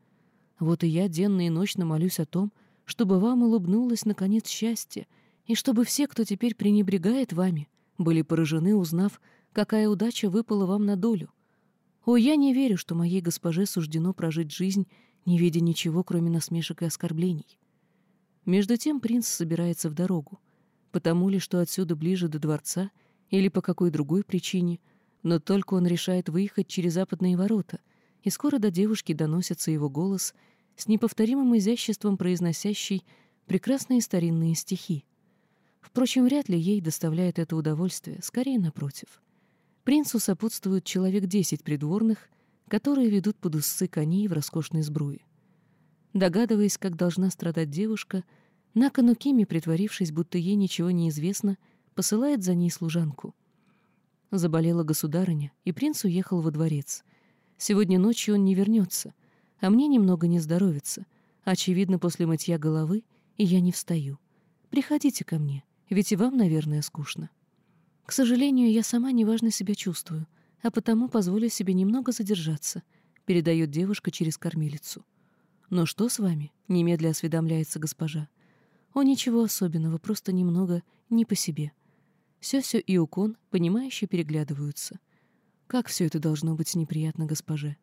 Вот и я денно и ночно молюсь о том, чтобы вам улыбнулось, наконец, счастье, и чтобы все, кто теперь пренебрегает вами, были поражены, узнав, какая удача выпала вам на долю. О, я не верю, что моей госпоже суждено прожить жизнь, не видя ничего, кроме насмешек и оскорблений. Между тем принц собирается в дорогу, потому ли, что отсюда ближе до дворца, или по какой другой причине, но только он решает выехать через западные ворота, и скоро до девушки доносится его голос — с неповторимым изяществом произносящий прекрасные старинные стихи. Впрочем, вряд ли ей доставляет это удовольствие, скорее напротив. Принцу сопутствуют человек десять придворных, которые ведут под усы коней в роскошной сбруе. Догадываясь, как должна страдать девушка, Накану Кими, притворившись, будто ей ничего не известно, посылает за ней служанку. Заболела государыня, и принц уехал во дворец. Сегодня ночью он не вернется, а мне немного не здоровится. Очевидно, после мытья головы, и я не встаю. Приходите ко мне, ведь и вам, наверное, скучно. К сожалению, я сама неважно себя чувствую, а потому позволю себе немного задержаться, передает девушка через кормилицу. «Но что с вами?» — немедля осведомляется госпожа. «О, ничего особенного, просто немного не по себе». Сёсё и Укон, понимающе переглядываются. Как все это должно быть неприятно госпоже?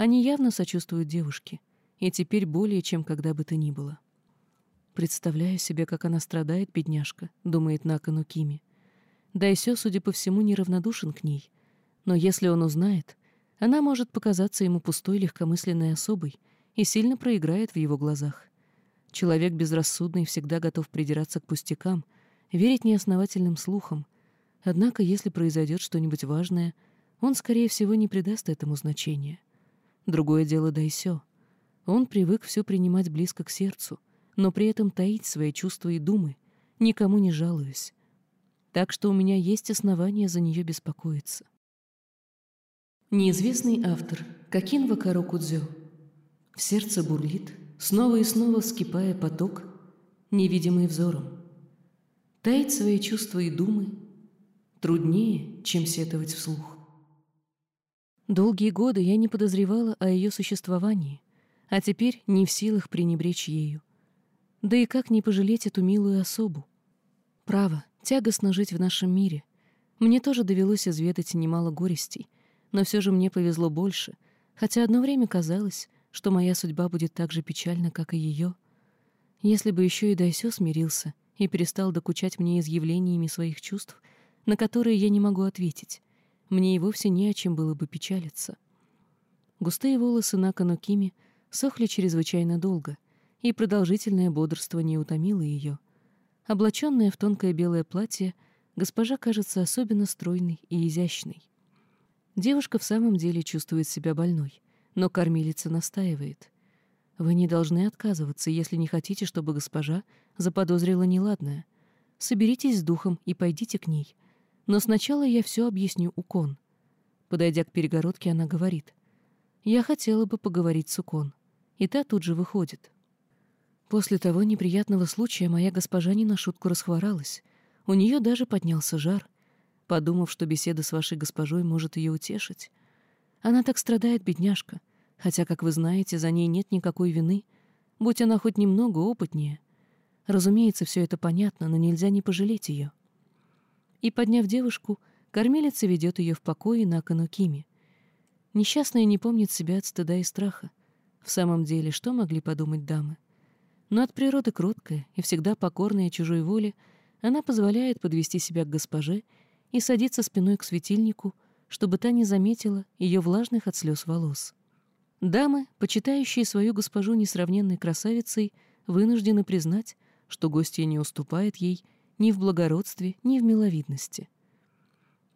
Они явно сочувствуют девушке, и теперь более, чем когда бы то ни было. Представляю себе, как она страдает, бедняжка, думает Накану Кими. Дайсё, судя по всему, неравнодушен к ней. Но если он узнает, она может показаться ему пустой легкомысленной особой и сильно проиграет в его глазах. Человек безрассудный всегда готов придираться к пустякам, верить неосновательным слухам. Однако, если произойдет что-нибудь важное, он, скорее всего, не придаст этому значения. Другое дело Дайсё. Он привык все принимать близко к сердцу, но при этом таить свои чувства и думы, никому не жалуюсь. Так что у меня есть основания за нее беспокоиться. Неизвестный автор Какин Вакаро Кудзё. В сердце бурлит, снова и снова вскипая поток, невидимый взором. Таить свои чувства и думы труднее, чем сетовать вслух. Долгие годы я не подозревала о ее существовании, а теперь не в силах пренебречь ею. Да и как не пожалеть эту милую особу? Право, тягостно жить в нашем мире. Мне тоже довелось изведать немало горестей, но все же мне повезло больше, хотя одно время казалось, что моя судьба будет так же печальна, как и ее. Если бы еще и Дайсё смирился и перестал докучать мне изъявлениями своих чувств, на которые я не могу ответить, мне и вовсе не о чем было бы печалиться. Густые волосы на Канукими сохли чрезвычайно долго, и продолжительное бодрство не утомило ее. Облаченная в тонкое белое платье, госпожа кажется особенно стройной и изящной. Девушка в самом деле чувствует себя больной, но кормилица настаивает. Вы не должны отказываться, если не хотите, чтобы госпожа заподозрила неладное. Соберитесь с духом и пойдите к ней. Но сначала я все объясню Укон. Подойдя к перегородке, она говорит. «Я хотела бы поговорить с Укон». И та тут же выходит. После того неприятного случая моя госпожа не на шутку расхворалась. У нее даже поднялся жар, подумав, что беседа с вашей госпожой может ее утешить. Она так страдает, бедняжка, хотя, как вы знаете, за ней нет никакой вины, будь она хоть немного опытнее. Разумеется, все это понятно, но нельзя не пожалеть ее и, подняв девушку, кормилица ведет ее в покое на Канукиме. Несчастная не помнит себя от стыда и страха. В самом деле, что могли подумать дамы? Но от природы кроткая и всегда покорная чужой воле, она позволяет подвести себя к госпоже и садиться спиной к светильнику, чтобы та не заметила ее влажных от слез волос. Дамы, почитающие свою госпожу несравненной красавицей, вынуждены признать, что гостья не уступает ей ни в благородстве, ни в миловидности.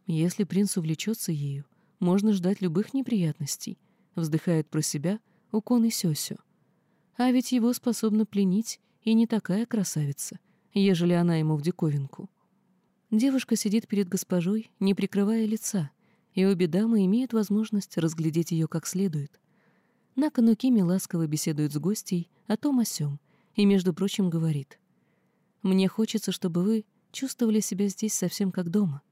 Если принц увлечется ею, можно ждать любых неприятностей, вздыхает про себя Укон и Сёсю. А ведь его способна пленить и не такая красавица, ежели она ему в диковинку. Девушка сидит перед госпожой, не прикрывая лица, и обе дамы имеют возможность разглядеть ее как следует. На Канукиме ласково беседует с гостей о том о сём, и, между прочим, говорит. «Мне хочется, чтобы вы чувствовали себя здесь совсем как дома.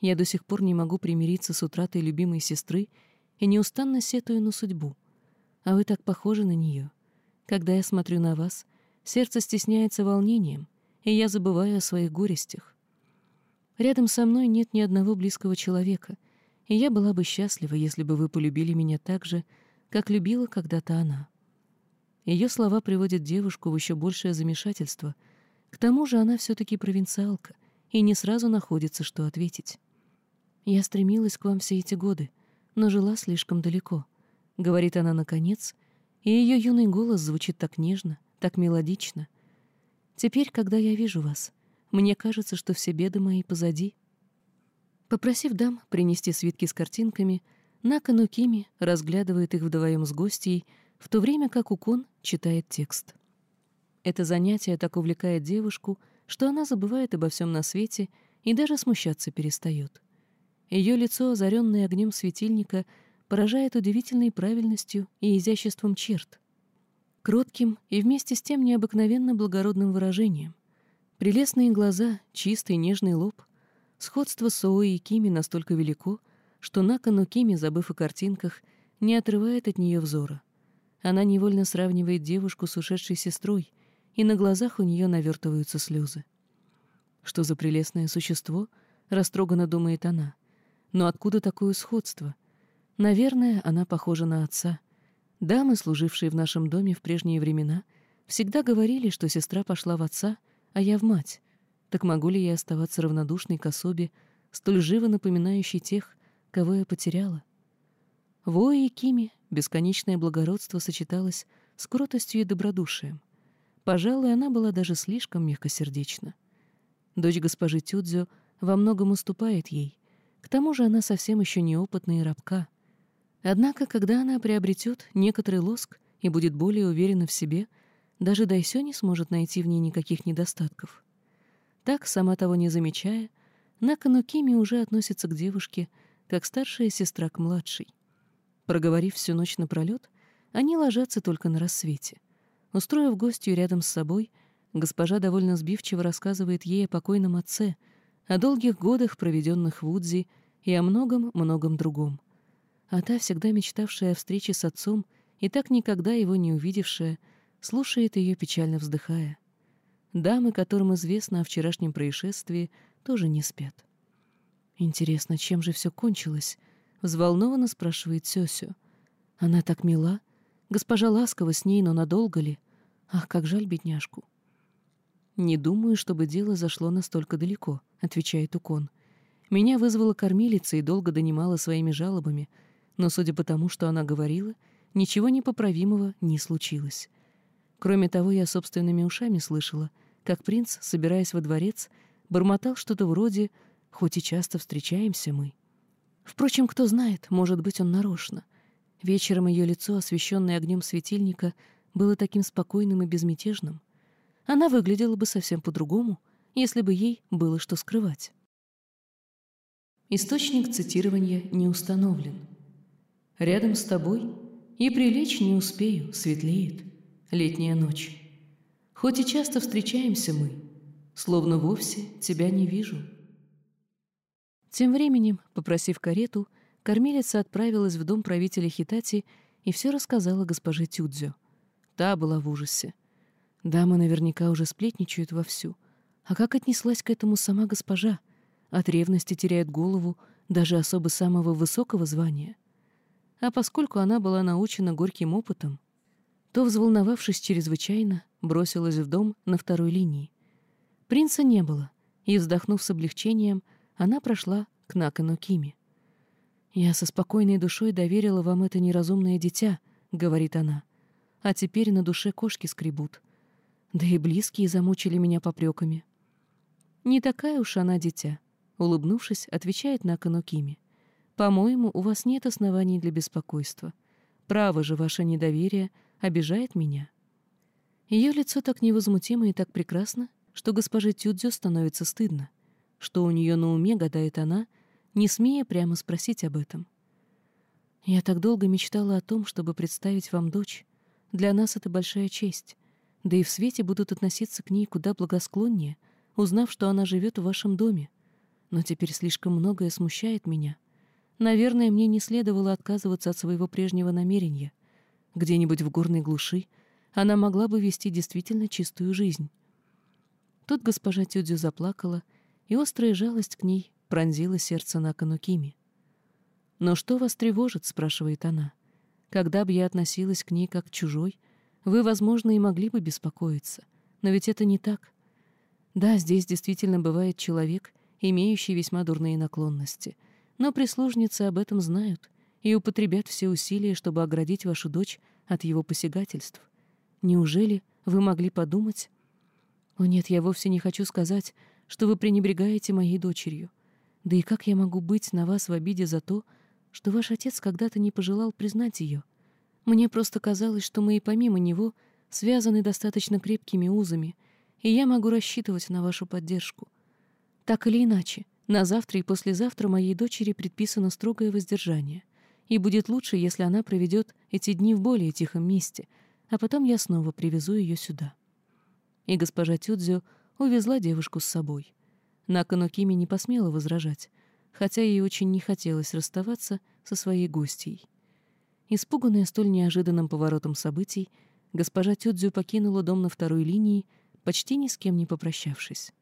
Я до сих пор не могу примириться с утратой любимой сестры и неустанно сетую на судьбу. А вы так похожи на нее. Когда я смотрю на вас, сердце стесняется волнением, и я забываю о своих горестях. Рядом со мной нет ни одного близкого человека, и я была бы счастлива, если бы вы полюбили меня так же, как любила когда-то она. Ее слова приводят девушку в еще большее замешательство. К тому же она все-таки провинциалка, и не сразу находится, что ответить. «Я стремилась к вам все эти годы, но жила слишком далеко», — говорит она наконец, и ее юный голос звучит так нежно, так мелодично. «Теперь, когда я вижу вас, мне кажется, что все беды мои позади». Попросив дам принести свитки с картинками, Нака Нукими разглядывает их вдвоем с гостьей, в то время как Укон читает текст. Это занятие так увлекает девушку, что она забывает обо всем на свете и даже смущаться перестает. Ее лицо, озаренное огнем светильника, поражает удивительной правильностью и изяществом черт, кротким и вместе с тем необыкновенно благородным выражением. Прелестные глаза, чистый нежный лоб. Сходство Сои и Кими настолько велико, что Накану Кими, забыв о картинках, не отрывает от нее взора. Она невольно сравнивает девушку с ушедшей сестрой, и на глазах у нее навертываются слезы. Что за прелестное существо, растроганно думает она. Но откуда такое сходство? Наверное, она похожа на отца. Дамы, служившие в нашем доме в прежние времена, всегда говорили, что сестра пошла в отца, а я в мать. Так могу ли я оставаться равнодушной к особе, столь живо напоминающей тех, кого я потеряла. В Ое и Киме бесконечное благородство сочеталось с кротостью и добродушием. Пожалуй, она была даже слишком мягкосердечна. Дочь госпожи Тюдзю во многом уступает ей. К тому же она совсем еще неопытная и рабка. Однако, когда она приобретет некоторый лоск и будет более уверена в себе, даже Дайсё не сможет найти в ней никаких недостатков. Так, сама того не замечая, Накану Кими уже относится к девушке как старшая сестра к младшей. Проговорив всю ночь напролет, они ложатся только на рассвете. Устроив гостью рядом с собой, госпожа довольно сбивчиво рассказывает ей о покойном отце, о долгих годах, проведенных в Удзи, и о многом-многом другом. А та, всегда мечтавшая о встрече с отцом и так никогда его не увидевшая, слушает ее, печально вздыхая. Дамы, которым известно о вчерашнем происшествии, тоже не спят. «Интересно, чем же все кончилось?» — взволнованно спрашивает Сёсю. «Она так мила. Госпожа ласкова с ней, но надолго ли? Ах, как жаль бедняжку!» «Не думаю, чтобы дело зашло настолько далеко», — отвечает Укон. «Меня вызвала кормилица и долго донимала своими жалобами, но, судя по тому, что она говорила, ничего непоправимого не случилось. Кроме того, я собственными ушами слышала, как принц, собираясь во дворец, бормотал что-то вроде хоть и часто встречаемся мы. Впрочем, кто знает, может быть, он нарочно. Вечером ее лицо, освещенное огнем светильника, было таким спокойным и безмятежным. Она выглядела бы совсем по-другому, если бы ей было что скрывать. Источник цитирования не установлен. «Рядом с тобой и прилечь не успею, светлеет летняя ночь. Хоть и часто встречаемся мы, словно вовсе тебя не вижу». Тем временем, попросив карету, кормилица отправилась в дом правителя Хитати и все рассказала госпоже Тюдзю. Та была в ужасе. Дамы наверняка уже сплетничают вовсю. А как отнеслась к этому сама госпожа? От ревности теряет голову даже особо самого высокого звания. А поскольку она была научена горьким опытом, то, взволновавшись чрезвычайно, бросилась в дом на второй линии. Принца не было, и, вздохнув с облегчением, она прошла к Накану Кими. «Я со спокойной душой доверила вам это неразумное дитя», —— говорит она. «А теперь на душе кошки скребут. Да и близкие замучили меня попреками». «Не такая уж она дитя», — улыбнувшись, отвечает на Канукими. «По-моему, у вас нет оснований для беспокойства. Право же ваше недоверие обижает меня». Ее лицо так невозмутимо и так прекрасно, что госпоже Тюдзю становится стыдно. Что у нее на уме, гадает она, не смея прямо спросить об этом. «Я так долго мечтала о том, чтобы представить вам дочь. Для нас это большая честь. Да и в свете будут относиться к ней куда благосклоннее, узнав, что она живет в вашем доме. Но теперь слишком многое смущает меня. Наверное, мне не следовало отказываться от своего прежнего намерения. Где-нибудь в горной глуши она могла бы вести действительно чистую жизнь». Тут госпожа Тюдзю заплакала, и острая жалость к ней пронзила сердце Наканукими. «Но что вас тревожит?» — спрашивает она. «Когда бы я относилась к ней как к чужой, вы, возможно, и могли бы беспокоиться. Но ведь это не так. Да, здесь действительно бывает человек, имеющий весьма дурные наклонности, но прислужницы об этом знают и употребят все усилия, чтобы оградить вашу дочь от его посягательств. Неужели вы могли подумать... О нет, я вовсе не хочу сказать, что вы пренебрегаете моей дочерью. Да и как я могу быть на вас в обиде за то, что ваш отец когда-то не пожелал признать ее. Мне просто казалось, что мы и помимо него связаны достаточно крепкими узами, и я могу рассчитывать на вашу поддержку. Так или иначе, на завтра и послезавтра моей дочери предписано строгое воздержание, и будет лучше, если она проведет эти дни в более тихом месте, а потом я снова привезу ее сюда. И госпожа Тюдзю увезла девушку с собой. Накану Кими не посмела возражать, хотя ей очень не хотелось расставаться со своей гостьей. Испуганная столь неожиданным поворотом событий, госпожа Тюдзю покинула дом на второй линии, почти ни с кем не попрощавшись.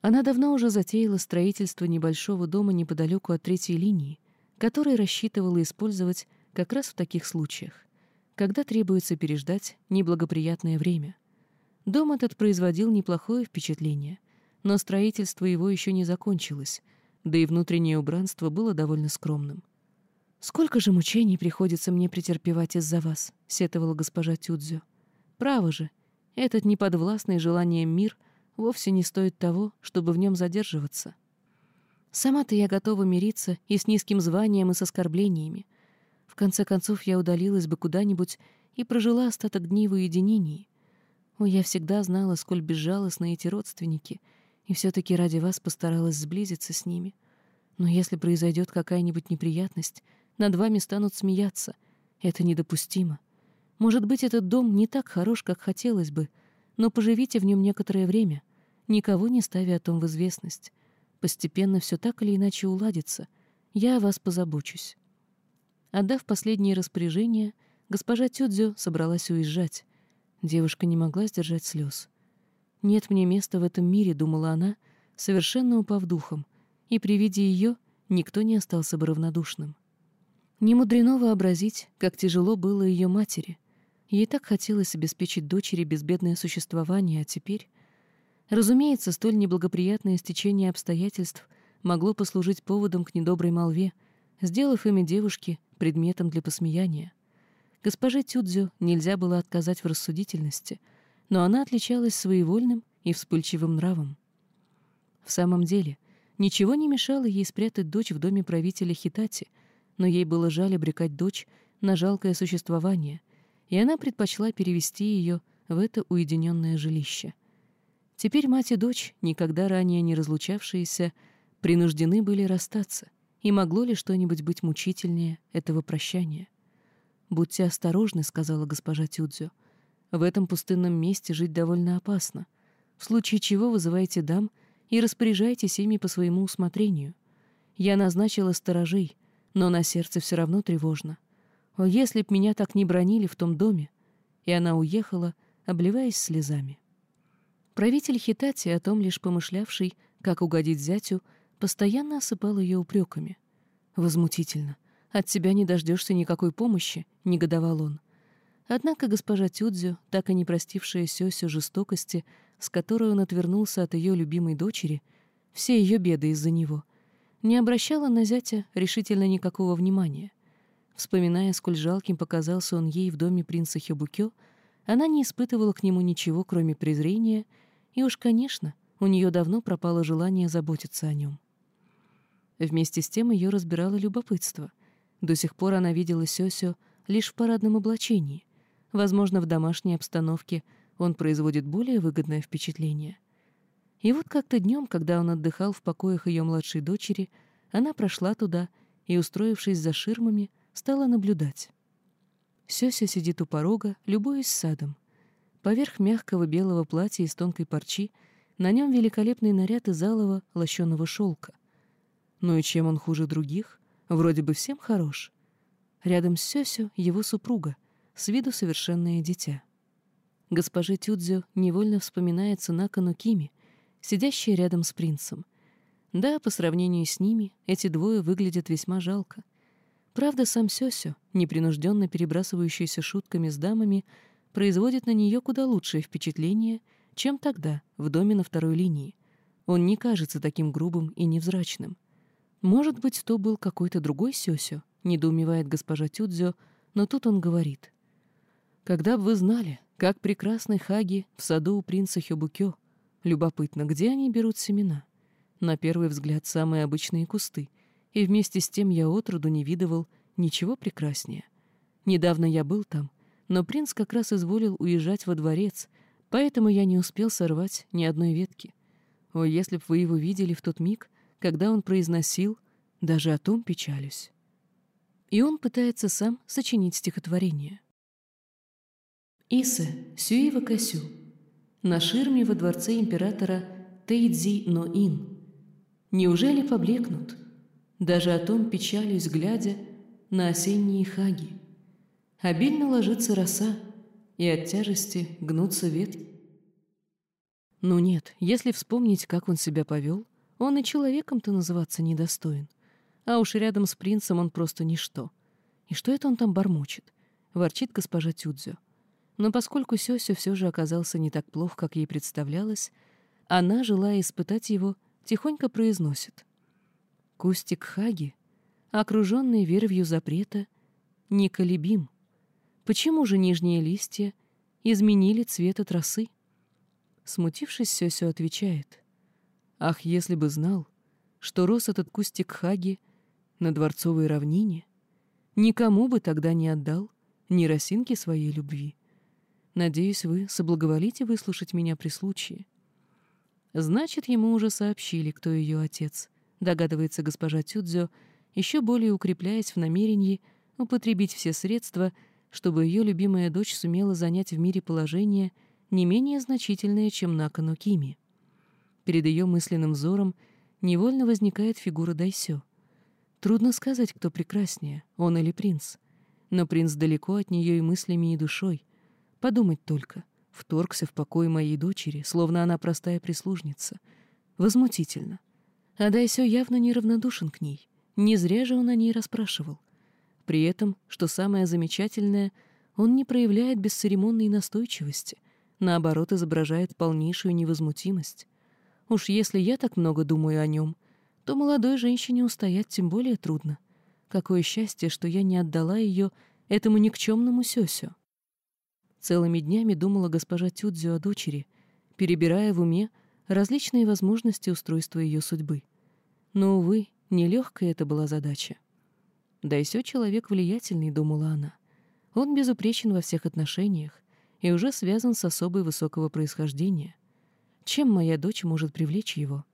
Она давно уже затеяла строительство небольшого дома неподалеку от третьей линии, который рассчитывала использовать как раз в таких случаях, когда требуется переждать неблагоприятное время. Дом этот производил неплохое впечатление, но строительство его еще не закончилось, да и внутреннее убранство было довольно скромным. «Сколько же мучений приходится мне претерпевать из-за вас», — сетовала госпожа Тюдзю. «Право же, этот неподвластный желанием мир вовсе не стоит того, чтобы в нем задерживаться. Сама-то я готова мириться и с низким званием, и с оскорблениями. В конце концов, я удалилась бы куда-нибудь и прожила остаток дней в уединении. О, я всегда знала, сколь безжалостны эти родственники — и все-таки ради вас постаралась сблизиться с ними. Но если произойдет какая-нибудь неприятность, над вами станут смеяться. Это недопустимо. Может быть, этот дом не так хорош, как хотелось бы, но поживите в нем некоторое время, никого не ставя о том в известность. Постепенно все так или иначе уладится. Я о вас позабочусь». Отдав последние распоряжения, госпожа Тюдзю собралась уезжать. Девушка не могла сдержать слез. «Нет мне места в этом мире», — думала она, совершенно упав духом, и при виде ее никто не остался бы равнодушным. Не мудрено вообразить, как тяжело было ее матери. Ей так хотелось обеспечить дочери безбедное существование, а теперь... Разумеется, столь неблагоприятное стечение обстоятельств могло послужить поводом к недоброй молве, сделав имя девушки предметом для посмеяния. Госпоже Тюдзю нельзя было отказать в рассудительности — но она отличалась своевольным и вспыльчивым нравом. В самом деле, ничего не мешало ей спрятать дочь в доме правителя Хитати, но ей было жаль обрекать дочь на жалкое существование, и она предпочла перевести ее в это уединенное жилище. Теперь мать и дочь, никогда ранее не разлучавшиеся, принуждены были расстаться, и могло ли что-нибудь быть мучительнее этого прощания? «Будьте осторожны», — сказала госпожа Тюдзю, — в этом пустынном месте жить довольно опасно, в случае чего вызывайте дам и распоряжайтесь ими по своему усмотрению. Я назначила сторожей, но на сердце все равно тревожно. О, если б меня так не бронили в том доме!» И она уехала, обливаясь слезами. Правитель Хитати, о том лишь помышлявший, как угодить зятю, постоянно осыпал ее упреками. «Возмутительно. От тебя не дождешься никакой помощи», — негодовал он. Однако госпожа Тюдзю, так и не простившая Сёсю жестокости, с которой он отвернулся от ее любимой дочери, все ее беды из-за него, не обращала на зятя решительно никакого внимания. Вспоминая, сколь жалким показался он ей в доме принца Хёбукё, она не испытывала к нему ничего, кроме презрения, и уж, конечно, у нее давно пропало желание заботиться о нем. Вместе с тем ее разбирало любопытство. До сих пор она видела Сёсю лишь в парадном облачении. Возможно, в домашней обстановке он производит более выгодное впечатление. И вот как-то днем, когда он отдыхал в покоях ее младшей дочери, она прошла туда и, устроившись за ширмами, стала наблюдать. Сёся сидит у порога, любуясь садом. Поверх мягкого белого платья из тонкой парчи на нем великолепный наряд из алого лощеного шелка. Ну и чем он хуже других? Вроде бы всем хорош. Рядом с Сёсю его супруга, с виду совершенное дитя. Госпоже Тюдзю невольно вспоминается Накану Кими, сидящая рядом с принцем. Да, по сравнению с ними, эти двое выглядят весьма жалко. Правда, сам Сёсю, непринужденно перебрасывающийся шутками с дамами, производит на нее куда лучшее впечатление, чем тогда, в доме на второй линии. Он не кажется таким грубым и невзрачным. Может быть, то был какой-то другой Сёсю, недоумевает госпожа Тюдзё, но тут он говорит. «Когда бы вы знали, как прекрасны хаги в саду у принца Хёбукё, любопытно, где они берут семена? На первый взгляд, самые обычные кусты — и вместе с тем я отроду не видывал ничего прекраснее. Недавно я был там, но принц как раз изволил уезжать во дворец, поэтому я не успел сорвать ни одной ветки. О, если б вы его видели в тот миг, когда он произносил, даже о том печалюсь. И он пытается сам сочинить стихотворение. Исе, Сюива Касю, на ширме во дворце императора Тейдзи Ноин. Неужели поблекнут даже о том печалюсь, глядя на осенние хаги. Обильно ложится роса, и от тяжести гнутся ветки. Ну нет, если вспомнить, как он себя повел, он и человеком-то называться недостоин. А уж рядом с принцем он просто ничто. И что это он там бормочет? Ворчит госпожа Тюдзю. Но поскольку Сёсю все же оказался не так плох, как ей представлялось, она, желая испытать его, тихонько произносит — Кустик хаги, окруженный вервью запрета, неколебим. Почему же нижние листья изменили цвет от росы? Смутившись, Сёсю отвечает. Ах, если бы знал, что рос этот кустик хаги на дворцовой равнине, никому бы тогда не отдал ни росинки своей любви. Надеюсь, вы соблаговолите выслушать меня при случае. Значит, ему уже сообщили, кто ее отец догадывается госпожа Тюдзё, еще более укрепляясь в намерении употребить все средства, чтобы ее любимая дочь сумела занять в мире положение не менее значительное, чем Накану Кими. Перед ее мысленным взором невольно возникает фигура Дайсё. Трудно сказать, кто прекраснее, он или принц. Но принц далеко от нее и мыслями, и душой. Подумать только, вторгся в покой моей дочери, словно она простая прислужница. Возмутительно. А Дайсё явно неравнодушен к ней. Не зря же он о ней расспрашивал. При этом, что самое замечательное, он не проявляет бесцеремонной настойчивости, наоборот, изображает полнейшую невозмутимость. Уж если я так много думаю о нем, то молодой женщине устоять тем более трудно. Какое счастье, что я не отдала ее этому никчемному сёсю. Целыми днями думала госпожа Тюдзю о дочери, перебирая в уме различные возможности устройства ее судьбы. Но, увы, нелегкая это была задача. Да и все человек влиятельный, думала она. Он безупречен во всех отношениях и уже связан с особой высокого происхождения. Чем моя дочь может привлечь его?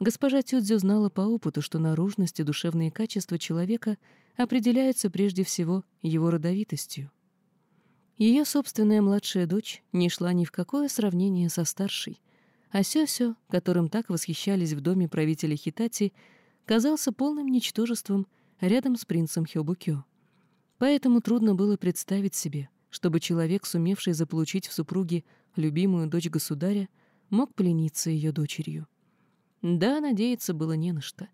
Госпожа Тюдзю знала по опыту, что наружность и душевные качества человека определяются прежде всего его родовитостью. Ее собственная младшая дочь не шла ни в какое сравнение со старшей, а Сёсё, которым так восхищались в доме правителя Хитати, казался полным ничтожеством рядом с принцем Хёбукё. Поэтому трудно было представить себе, чтобы человек, сумевший заполучить в супруге любимую дочь государя, мог плениться ее дочерью. Да, надеяться было не на что,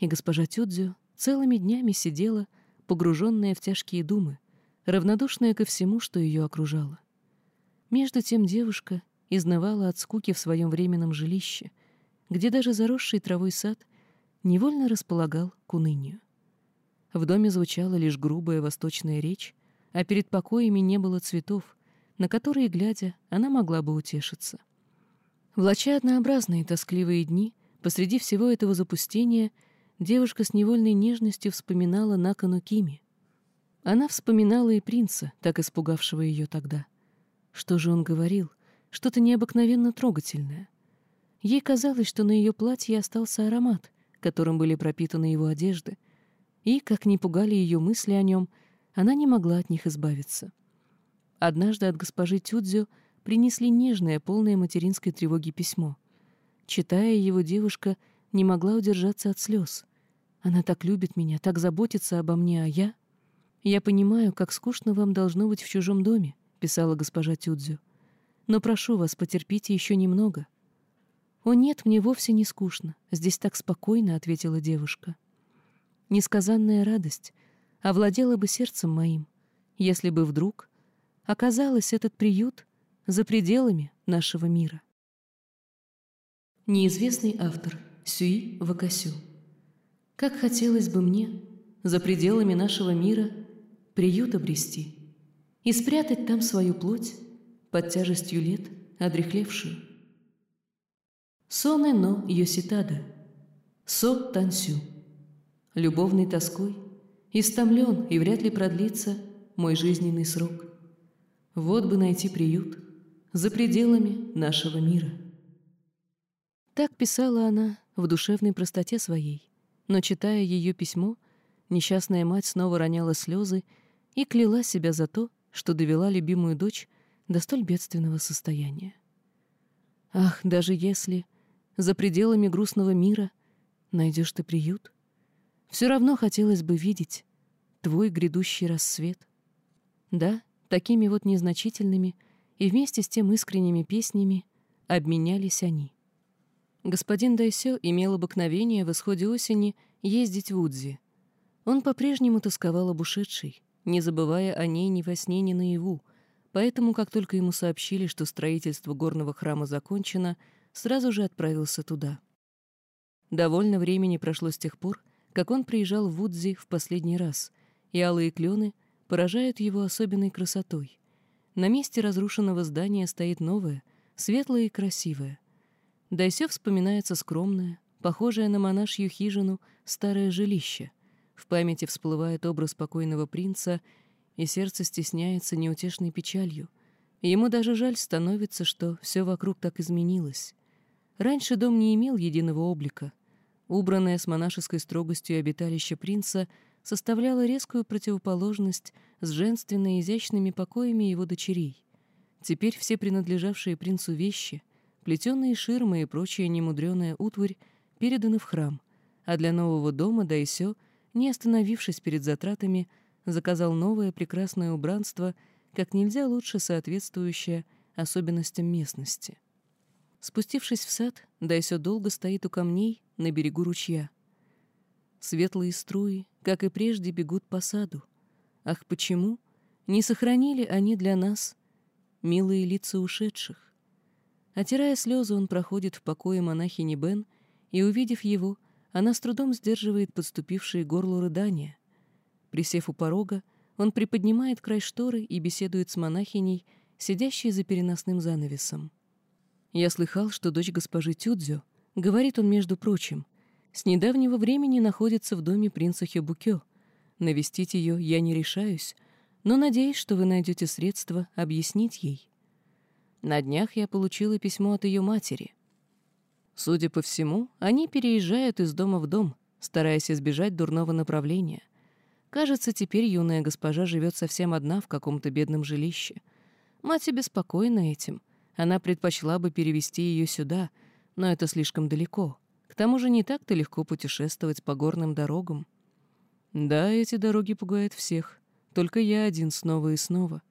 и госпожа Тюдзю целыми днями сидела, погруженная в тяжкие думы, равнодушная ко всему, что ее окружало. Между тем девушка, изнывала от скуки в своем временном жилище, где даже заросший травой сад невольно располагал к унынию. В доме звучала лишь грубая восточная речь, а перед покоями не было цветов, на которые, глядя, она могла бы утешиться. Влача однообразные тоскливые дни, посреди всего этого запустения девушка с невольной нежностью вспоминала Накану Кими. Она вспоминала и принца, так испугавшего ее тогда. Что же он говорил? Что-то необыкновенно трогательное. Ей казалось, что на ее платье остался аромат, которым были пропитаны его одежды, и, как ни пугали ее мысли о нем, она не могла от них избавиться. Однажды от госпожи Тюдзю принесли нежное, полное материнской тревоги письмо. Читая его, девушка не могла удержаться от слез. Она так любит меня, так заботится обо мне, а я... «Я понимаю, как скучно вам должно быть в чужом доме», — писала госпожа Тюдзю. «Но прошу вас, потерпите еще немного». «О нет, мне вовсе не скучно. Здесь так спокойно», — ответила девушка несказанная радость овладела бы сердцем моим, если бы вдруг оказалось этот приют за пределами нашего мира. Неизвестный автор Сюи Вакасю. Как хотелось бы мне за пределами нашего мира приют обрести и спрятать там свою плоть под тяжестью лет одрехлевшую. Соне но Йоситада. Со Тансю любовной тоской, истомлен и вряд ли продлится мой жизненный срок. Вот бы найти приют за пределами нашего мира. Так писала она в душевной простоте своей, но, читая ее письмо, несчастная мать снова роняла слезы и кляла себя за то, что довела любимую дочь до столь бедственного состояния. Ах, даже если за пределами грустного мира найдешь ты приют, все равно хотелось бы видеть твой грядущий рассвет. Да, такими вот незначительными и вместе с тем искренними песнями обменялись они. Господин Дайсё имел обыкновение в исходе осени ездить в Удзи. Он по-прежнему тосковал об ушедшей, не забывая о ней ни во сне, ни наяву, поэтому, как только ему сообщили, что строительство горного храма закончено, сразу же отправился туда. Довольно времени прошло с тех пор, как он приезжал в Вудзи в последний раз, и алые клены поражают его особенной красотой. На месте разрушенного здания стоит новое, светлое и красивое. Дайсё вспоминается скромное, похожее на монашью хижину, старое жилище. В памяти всплывает образ покойного принца, и сердце стесняется неутешной печалью. Ему даже жаль становится, что все вокруг так изменилось. Раньше дом не имел единого облика — Убранное с монашеской строгостью обиталище принца составляло резкую противоположность с женственно изящными покоями его дочерей. Теперь все принадлежавшие принцу вещи, плетеные ширмы и прочая немудреная утварь переданы в храм, а для нового дома Дайсё, не остановившись перед затратами, заказал новое прекрасное убранство, как нельзя лучше соответствующее особенностям местности. Спустившись в сад, Дайсё долго стоит у камней на берегу ручья. Светлые струи, как и прежде, бегут по саду. Ах, почему не сохранили они для нас милые лица ушедших? Отирая слезы, он проходит в покое монахини Бен, и, увидев его, она с трудом сдерживает подступившие горлу рыдания. Присев у порога, он приподнимает край шторы и беседует с монахиней, сидящей за переносным занавесом. Я слыхал, что дочь госпожи Тюдзю, говорит он, между прочим, с недавнего времени находится в доме принца Хёбукё. Навестить ее я не решаюсь, но надеюсь, что вы найдете средства объяснить ей. На днях я получила письмо от ее матери. Судя по всему, они переезжают из дома в дом, стараясь избежать дурного направления. Кажется, теперь юная госпожа живет совсем одна в каком-то бедном жилище. Мать обеспокоена этим — она предпочла бы перевести ее сюда, но это слишком далеко. К тому же не так-то легко путешествовать по горным дорогам. Да, эти дороги пугают всех. Только я один снова и снова.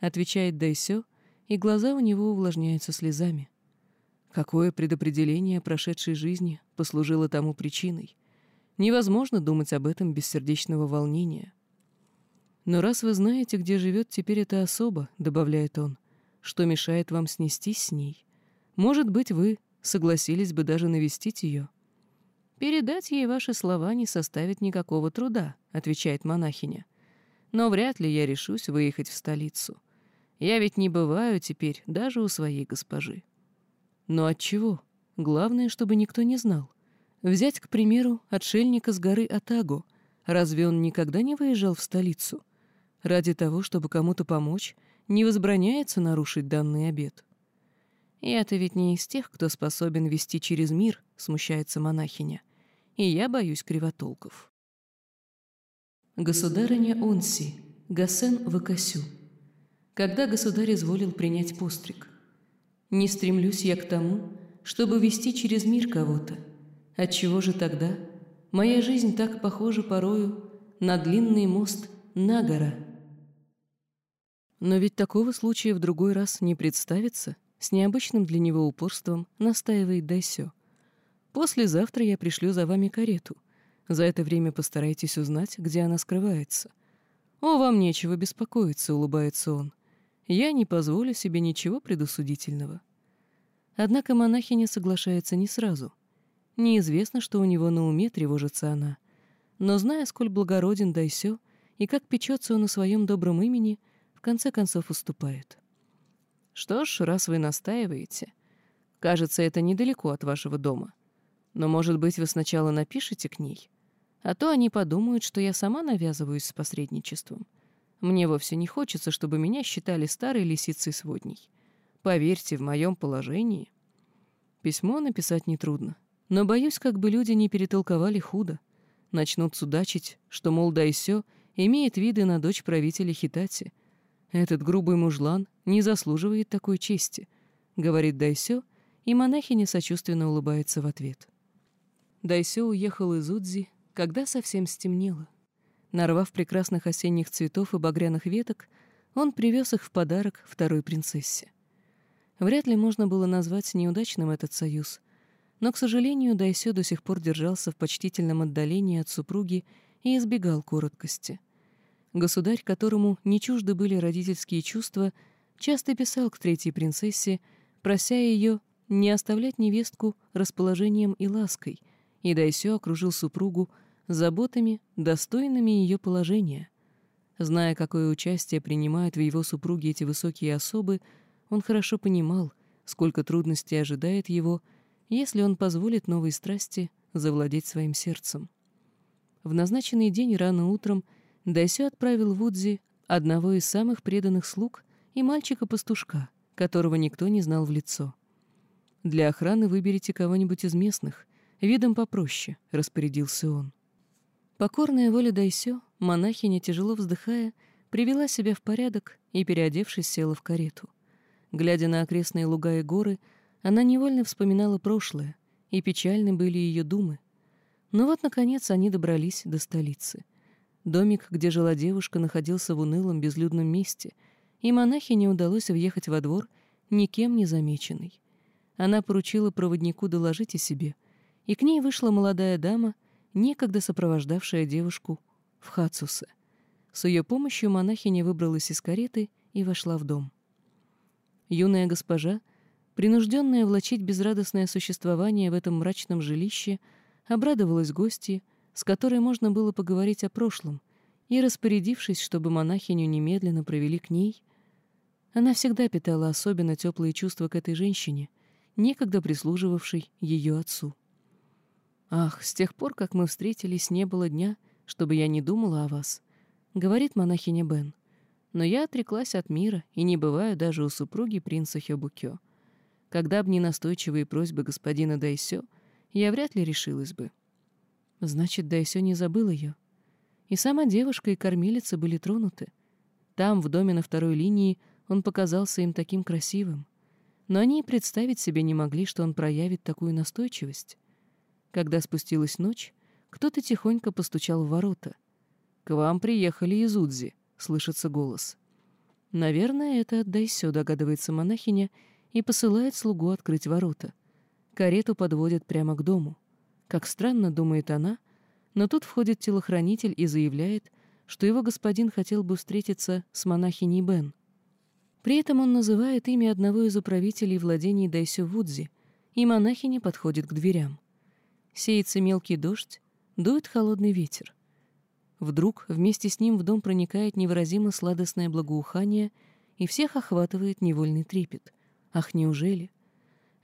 Отвечает Дайсё, и глаза у него увлажняются слезами. Какое предопределение прошедшей жизни послужило тому причиной? Невозможно думать об этом без сердечного волнения. Но раз вы знаете, где живет теперь эта особа, добавляет он, — что мешает вам снестись с ней. Может быть, вы согласились бы даже навестить ее. «Передать ей ваши слова не составит никакого труда», — отвечает монахиня. «Но вряд ли я решусь выехать в столицу. Я ведь не бываю теперь даже у своей госпожи». «Но от чего? Главное, чтобы никто не знал. Взять, к примеру, отшельника с горы Атаго. Разве он никогда не выезжал в столицу? Ради того, чтобы кому-то помочь, не возбраняется нарушить данный обет». «Я-то ведь не из тех, кто способен вести через мир», — смущается монахиня. «И я боюсь кривотолков». Государыня Онси, Гасен Вакасю. Когда государь изволил принять постриг? Не стремлюсь я к тому, чтобы вести через мир кого-то. Отчего же тогда моя жизнь так похожа порою на длинный мост Нагора? Но ведь такого случая в другой раз не представится — с необычным для него упорством настаивает Дайсё. «Послезавтра я пришлю за вами карету. За это время постарайтесь узнать, где она скрывается». «О, вам нечего беспокоиться», — улыбается он. «Я не позволю себе ничего предусудительного». Однако монахиня соглашается не сразу. Неизвестно, что у него на уме тревожится она. Но зная, сколь благороден Дайсё и как печется он о своем добром имени, в конце концов уступает. Что ж, раз вы настаиваете. Кажется, это недалеко от вашего дома. Но, может быть, вы сначала напишите к ней? А то они подумают, что я сама навязываюсь с посредничеством. Мне вовсе не хочется, чтобы меня считали старой лисицей сводней. Поверьте, в моем положении... Письмо написать нетрудно. Но боюсь, как бы люди не перетолковали худо. Начнут судачить, что, мол, Дайсё имеет виды на дочь правителя Хитати — «Этот грубый мужлан не заслуживает такой чести», — говорит Дайсё, и монахиня сочувственно улыбается в ответ. Дайсё уехал из Удзи, когда совсем стемнело. Нарвав прекрасных осенних цветов и багряных веток, он привез их в подарок второй принцессе. Вряд ли можно было назвать неудачным этот союз, но, к сожалению, Дайсё до сих пор держался в почтительном отдалении от супруги и избегал короткости — Государь, которому не чужды были родительские чувства, часто писал к третьей принцессе, прося ее не оставлять невестку расположением и лаской, и Дайсё окружил супругу заботами, достойными ее положения. Зная, какое участие принимают в его супруге эти высокие особы, он хорошо понимал, сколько трудностей ожидает его, если он позволит новой страсти завладеть своим сердцем. В назначенный день рано утром — Дайсё отправил в Удзи одного из самых преданных слуг и мальчика-пастушка, которого никто не знал в лицо. «Для охраны выберите кого-нибудь из местных, видом попроще», — распорядился он. Покорная воля Дайсё, монахиня, тяжело вздыхая, привела себя в порядок и, переодевшись, села в карету. Глядя на окрестные луга и горы, она невольно вспоминала прошлое, и печальны были ее думы. Но вот, наконец, они добрались до столицы — Домик, где жила девушка, находился в унылом безлюдном месте, и монахе не удалось въехать во двор, никем не замеченной. Она поручила проводнику доложить о себе, и к ней вышла молодая дама, некогда сопровождавшая девушку в Хацусе. С ее помощью монахиня выбралась из кареты и вошла в дом. Юная госпожа, принужденная влачить безрадостное существование в этом мрачном жилище, обрадовалась гости, с которой можно было поговорить о прошлом, и, распорядившись, чтобы монахиню немедленно провели к ней, она всегда питала особенно теплые чувства к этой женщине, некогда прислуживавшей ее отцу. «Ах, с тех пор, как мы встретились, не было дня, чтобы я не думала о вас», — говорит монахиня Бен. «Но я отреклась от мира и не бываю даже у супруги принца Хёбукё. Когда б не настойчивые просьбы господина Дайсё, я вряд ли решилась бы. Значит, Дайсё не забыл ее. И сама девушка и кормилица были тронуты. Там, в доме на второй линии, он показался им таким красивым. Но они и представить себе не могли, что он проявит такую настойчивость. Когда спустилась ночь, кто-то тихонько постучал в ворота. «К вам приехали из Удзи», — слышится голос. «Наверное, это от Дайсё», — догадывается монахиня, и посылает слугу открыть ворота. Карету подводят прямо к дому. Как странно, думает она, но тут входит телохранитель и заявляет, что его господин хотел бы встретиться с монахиней Бен. При этом он называет имя одного из управителей владений Дайсё Вудзи, и монахиня подходит к дверям. Сеется мелкий дождь, дует холодный ветер. Вдруг вместе с ним в дом проникает невыразимо сладостное благоухание, и всех охватывает невольный трепет. Ах, неужели?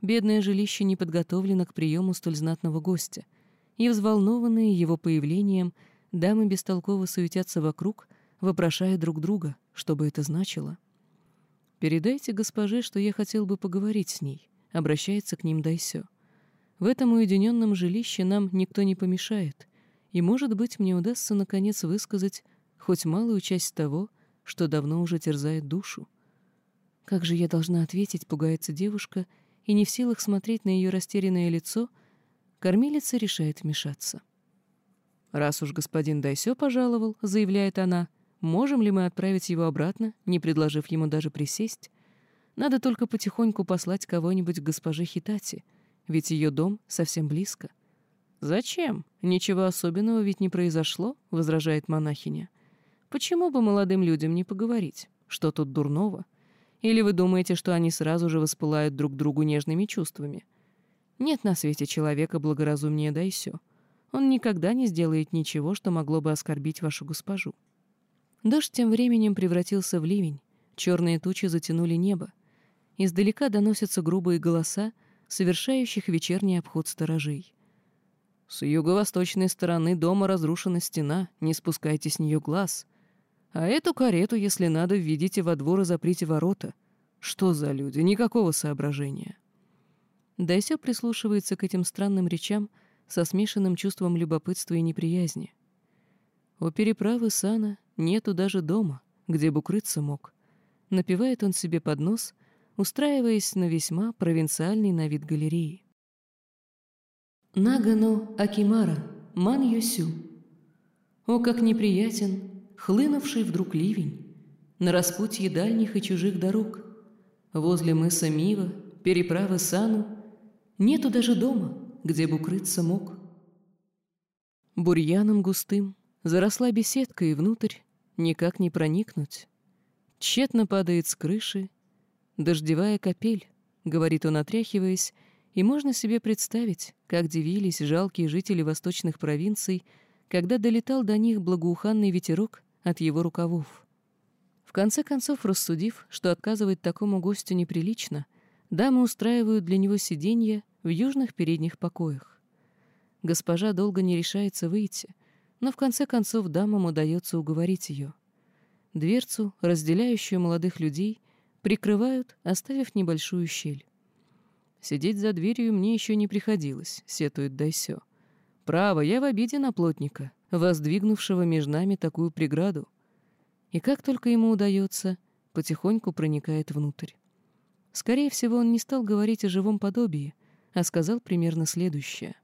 Бедное жилище не подготовлено к приему столь знатного гостя, и, взволнованные его появлением, дамы бестолково суетятся вокруг, вопрошая друг друга, что бы это значило. «Передайте госпоже, что я хотел бы поговорить с ней», — обращается к ним Дайсё. «В этом уединенном жилище нам никто не помешает, и, может быть, мне удастся наконец высказать хоть малую часть того, что давно уже терзает душу. Как же я должна ответить, пугается девушка, и не в силах смотреть на ее растерянное лицо, кормилица решает вмешаться. «Раз уж господин Дайсё пожаловал», — заявляет она, — «можем ли мы отправить его обратно, не предложив ему даже присесть? Надо только потихоньку послать кого-нибудь к госпоже Хитати, ведь ее дом совсем близко». «Зачем? Ничего особенного ведь не произошло», — возражает монахиня. «Почему бы молодым людям не поговорить? Что тут дурного? Или вы думаете, что они сразу же воспылают друг другу нежными чувствами? Нет на свете человека благоразумнее Дайсё. Он никогда не сделает ничего, что могло бы оскорбить вашу госпожу». Дождь тем временем превратился в ливень, черные тучи затянули небо. Издалека доносятся грубые голоса, совершающих вечерний обход сторожей. С юго-восточной стороны дома разрушена стена, не спускайте с нее глаз. А эту карету, если надо, введите во двор и заприте ворота. Что за люди? Никакого соображения. Дайсё прислушивается к этим странным речам со смешанным чувством любопытства и неприязни. У переправы Сана нету даже дома, где бы укрыться мог. Напевает он себе под нос, устраиваясь на весьма провинциальный на вид галереи. Нагано Акимара, Ман Юсю. О, как неприятен, хлынувший вдруг ливень, На распутье дальних и чужих дорог. Возле мыса Мива, переправы Сану, Нету даже дома, где бы укрыться мог. Бурьяном густым заросла беседка, и внутрь никак не проникнуть. Тщетно падает с крыши дождевая капель, говорит он, отряхиваясь, и можно себе представить, как дивились жалкие жители восточных провинций, когда долетал до них благоуханный ветерок от его рукавов. В конце концов, рассудив, что отказывать такому гостю неприлично, дамы устраивают для него сиденье в южных передних покоях. Госпожа долго не решается выйти, но в конце концов дамам удается уговорить ее. Дверцу, разделяющую молодых людей, прикрывают, оставив небольшую щель. Сидеть за дверью мне еще не приходилось, сетует Дайсё. Право, я в обиде на плотника, воздвигнувшего между нами такую преграду. И как только ему удается, потихоньку проникает внутрь. Скорее всего, он не стал говорить о живом подобии, а сказал примерно следующее.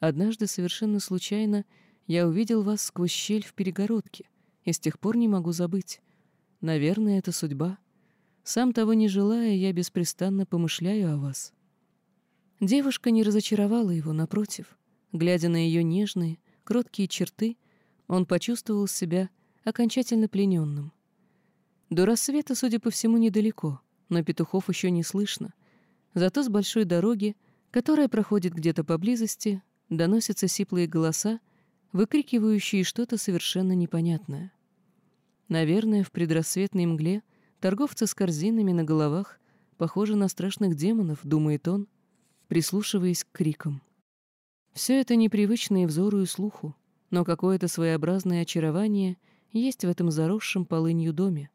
«Однажды совершенно случайно я увидел вас сквозь щель в перегородке, и с тех пор не могу забыть. Наверное, это судьба». Сам того не желая, я беспрестанно помышляю о вас». Девушка не разочаровала его, напротив. Глядя на ее нежные, кроткие черты, он почувствовал себя окончательно плененным. До рассвета, судя по всему, недалеко, но петухов еще не слышно. Зато с большой дороги, которая проходит где-то поблизости, доносятся сиплые голоса, выкрикивающие что-то совершенно непонятное. Наверное, в предрассветной мгле Торговцы с корзинами на головах похожи на страшных демонов, думает он, прислушиваясь к крикам. Все это непривычно и взору, и слуху, но какое-то своеобразное очарование есть в этом заросшем полынью доме.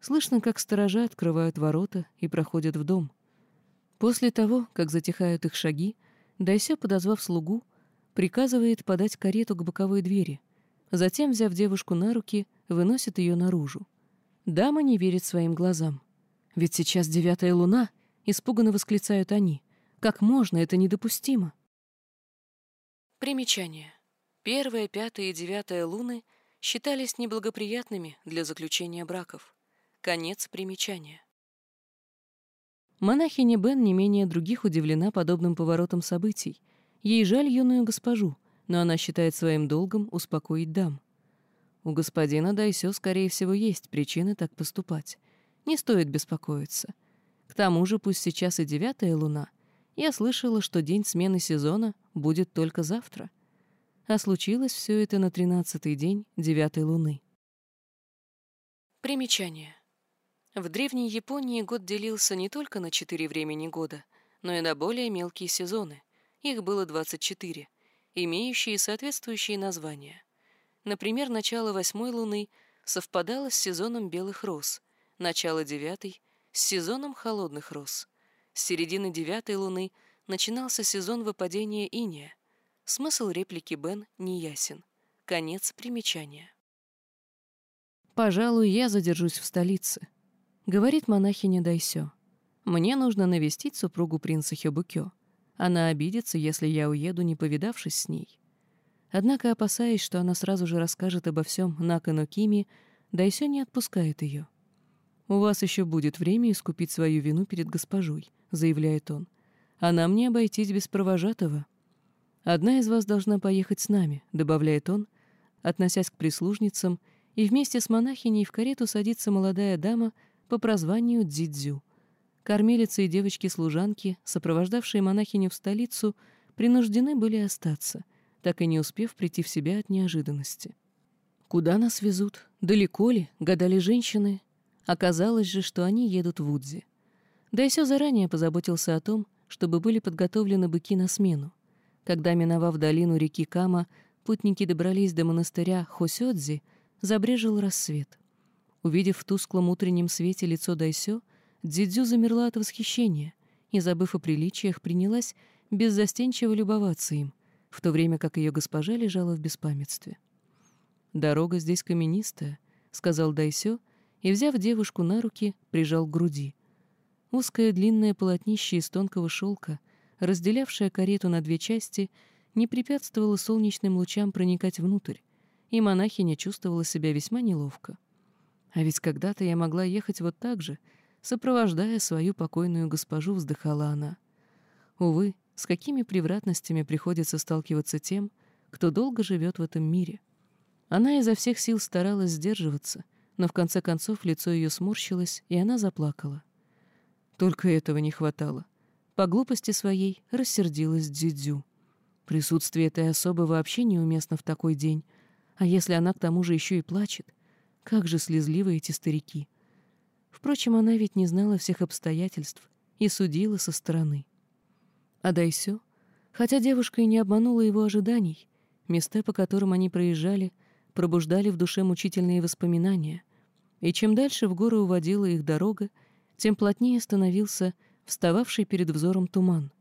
Слышно, как сторожа открывают ворота и проходят в дом. После того, как затихают их шаги, Дайся, подозвав слугу, приказывает подать карету к боковой двери, затем, взяв девушку на руки, выносит ее наружу. Дама не верит своим глазам. «Ведь сейчас девятая луна!» — испуганно восклицают они. «Как можно? Это недопустимо!» Примечание. Первая, пятая и девятая луны считались неблагоприятными для заключения браков. Конец примечания. Монахиня Бен не менее других удивлена подобным поворотом событий. Ей жаль юную госпожу, но она считает своим долгом успокоить дам. У господина Дайсё, скорее всего, есть причины так поступать. Не стоит беспокоиться. К тому же, пусть сейчас и девятая луна, Я слышала, что день смены сезона будет только завтра. А случилось все это на тринадцатый день девятой луны. Примечание. В древней Японии год делился не только на четыре времени года, но и на более мелкие сезоны. Их было 24, имеющие соответствующие названия. Например, начало восьмой луны совпадало с сезоном белых роз, начало девятой — с сезоном холодных роз. С середины девятой луны начинался сезон выпадения иния. Смысл реплики Бен неясен. Конец примечания. «Пожалуй, я задержусь в столице», — говорит монахиня Дайсё. «Мне нужно навестить супругу принца Хёбукё. Она обидится, если я уеду, не повидавшись с ней». Однако, опасаясь, что она сразу же расскажет обо всем Накану Кими, Дайсё не отпускает ее. «У вас еще будет время искупить свою вину перед госпожой», — заявляет он. «А нам не обойтись без провожатого». «Одна из вас должна поехать с нами», — добавляет он, относясь к прислужницам, и вместе с монахиней в карету садится молодая дама по прозванию Дзидзю. Кормилицы и девочки-служанки, сопровождавшие монахиню в столицу, принуждены были остаться, так и не успев прийти в себя от неожиданности. «Куда нас везут? Далеко ли?» — гадали женщины. Оказалось же, что они едут в Удзи. Дайсё заранее позаботился о том, чтобы были подготовлены быки на смену. Когда, миновав долину реки Кама, путники добрались до монастыря Хосёдзи, забрежил рассвет. Увидев в тусклом утреннем свете лицо Дайсё, Дзидзю замерла от восхищения и, забыв о приличиях, принялась беззастенчиво любоваться им, в то время как ее госпожа лежала в беспамятстве. «Дорога здесь каменистая», — сказал Дайсё, и, взяв девушку на руки, прижал к груди. Узкое длинное полотнище из тонкого шелка, разделявшее карету на две части, не препятствовало солнечным лучам проникать внутрь, и монахиня чувствовала себя весьма неловко. А ведь когда-то я могла ехать вот так же, сопровождая свою покойную госпожу, вздыхала она. Увы, с какими превратностями приходится сталкиваться тем, кто долго живет в этом мире. Она изо всех сил старалась сдерживаться, но в конце концов лицо ее сморщилось, и она заплакала. Только этого не хватало. По глупости своей рассердилась Дзидзю. Присутствие этой особы вообще неуместно в такой день, а если она к тому же еще и плачет, как же слезливы эти старики. Впрочем, она ведь не знала всех обстоятельств и судила со стороны. А Дайсё, хотя девушка и не обманула его ожиданий, места, по которым они проезжали, пробуждали в душе мучительные воспоминания, и чем дальше в горы уводила их дорога, тем плотнее становился встававший перед взором туман.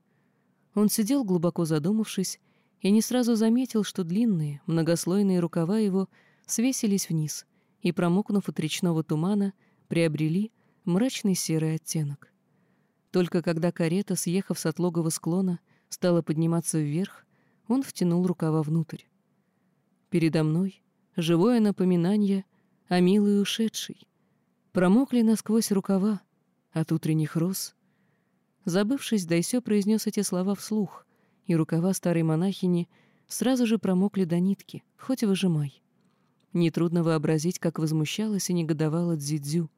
Он сидел глубоко задумавшись и не сразу заметил, что длинные, многослойные рукава его свесились вниз и, промокнув от речного тумана, приобрели мрачный серый оттенок. Только когда карета, съехав с отлогого склона, стала подниматься вверх, он втянул рукава внутрь. Передо мной живое напоминание о милой ушедшей. Промокли насквозь рукава от утренних роз. Забывшись, Дайсё произнес эти слова вслух, и рукава старой монахини сразу же промокли до нитки, хоть выжимай. Нетрудно вообразить, как возмущалась и негодовала Дзидзю.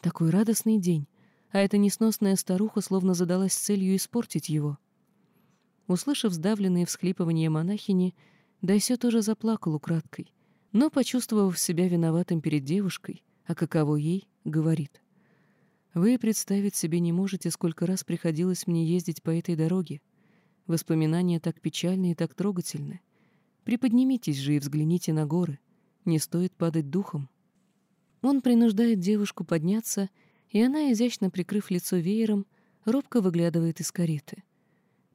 Такой радостный день, а эта несносная старуха словно задалась целью испортить его. Услышав сдавленные всхлипывания монахини, Дайсё тоже заплакал украдкой, но, почувствовав себя виноватым перед девушкой, а каково ей, говорит. «Вы представить себе не можете, сколько раз приходилось мне ездить по этой дороге. Воспоминания так печальные и так трогательны. Приподнимитесь же и взгляните на горы. Не стоит падать духом». Он принуждает девушку подняться, и она, изящно прикрыв лицо веером, робко выглядывает из кареты.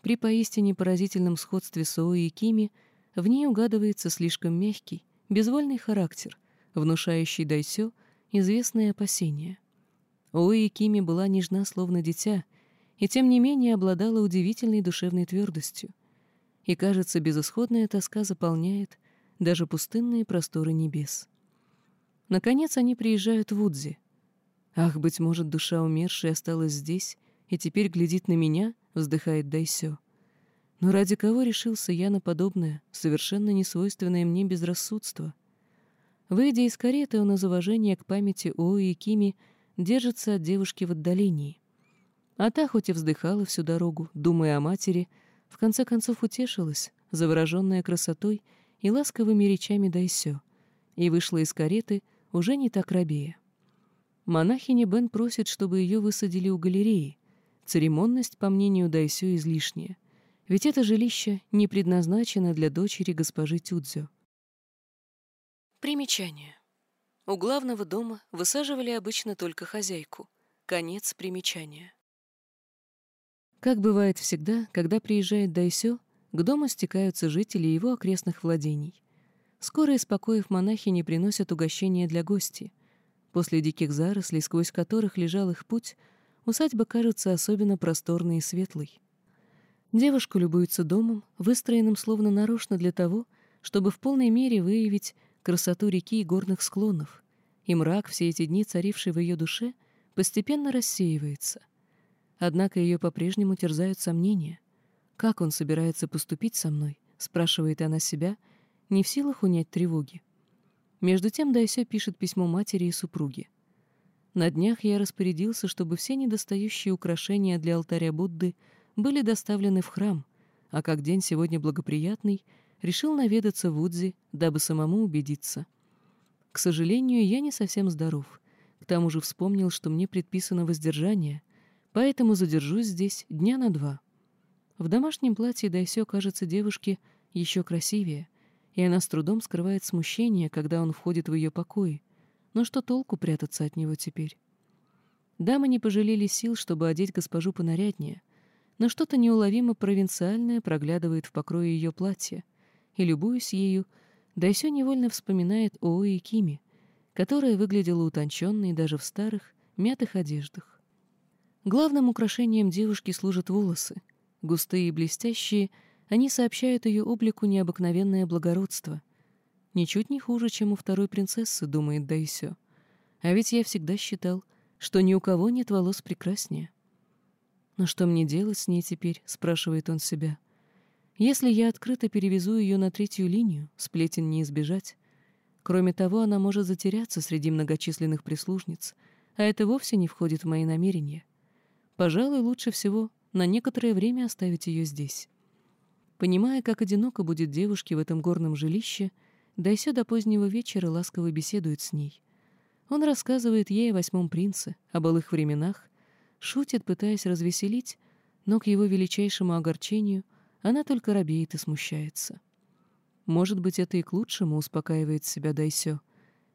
При поистине поразительном сходстве Сои и Кими в ней угадывается слишком мягкий, безвольный характер, внушающий Дайсё известные опасения. Ои Кими была нежна, словно дитя, и тем не менее обладала удивительной душевной твердостью. И, кажется, безысходная тоска заполняет даже пустынные просторы небес. Наконец они приезжают в Удзи. «Ах, быть может, душа умершей осталась здесь и теперь глядит на меня», — вздыхает Дайсё. Но ради кого решился я на подобное, совершенно несвойственное мне безрассудство? Выйдя из кареты, он из уважения к памяти Ои и Кими держится от девушки в отдалении. А та хоть и вздыхала всю дорогу, думая о матери, в конце концов утешилась, завороженная красотой и ласковыми речами Дайсё, и вышла из кареты, уже не так рабея. Монахиня Бен просит, чтобы ее высадили у галереи. Церемонность, по мнению Дайсё, излишняя. Ведь это жилище не предназначено для дочери госпожи Тюдзё. Примечание. У главного дома высаживали обычно только хозяйку. Конец примечания. Как бывает всегда, когда приезжает Дайсё, к дому стекаются жители его окрестных владений. Скоро из покоев монахини приносят угощения для гостей. После диких зарослей, сквозь которых лежал их путь, усадьба кажется особенно просторной и светлой. Девушка любуется домом, выстроенным словно нарочно для того, чтобы в полной мере выявить красоту реки и горных склонов, и мрак, все эти дни царивший в ее душе, постепенно рассеивается — Однако ее по-прежнему терзают сомнения. «Как он собирается поступить со мной?» — спрашивает она себя, не в силах унять тревоги. Между тем Дайсё пишет письмо матери и супруге. «На днях я распорядился, чтобы все недостающие украшения для алтаря Будды были доставлены в храм, а как день сегодня благоприятный, решил наведаться в Удзи, дабы самому убедиться. К сожалению, я не совсем здоров. К тому же вспомнил, что мне предписано воздержание — поэтому задержусь здесь дня на два. В домашнем платье Дайсё кажется девушке еще красивее, и она с трудом скрывает смущение, когда он входит в ее покои. Но что толку прятаться от него теперь? Дамы не пожалели сил, чтобы одеть госпожу понаряднее, но что-то неуловимо провинциальное проглядывает в покрое ее платья, и, любуясь ею, Дайсё невольно вспоминает о и Кими, которая выглядела утонченной даже в старых, мятых одеждах. Главным украшением девушки служат волосы. Густые и блестящие, они сообщают ее облику необыкновенное благородство. Ничуть не хуже, чем у второй принцессы, думает Дайсё. А ведь я всегда считал, что ни у кого нет волос прекраснее. «Но что мне делать с ней теперь?» — спрашивает он себя. «Если я открыто перевезу ее на третью линию, сплетен не избежать. Кроме того, она может затеряться среди многочисленных прислужниц, а это вовсе не входит в мои намерения. Пожалуй, лучше всего на некоторое время оставить ее здесь. Понимая, как одиноко будет девушке в этом горном жилище, Дайсё до позднего вечера ласково беседует с ней. Он рассказывает ей о восьмом принце, о былых временах, шутит, пытаясь развеселить, но к его величайшему огорчению она только робеет и смущается. Может быть, это и к лучшему, успокаивает себя Дайсё.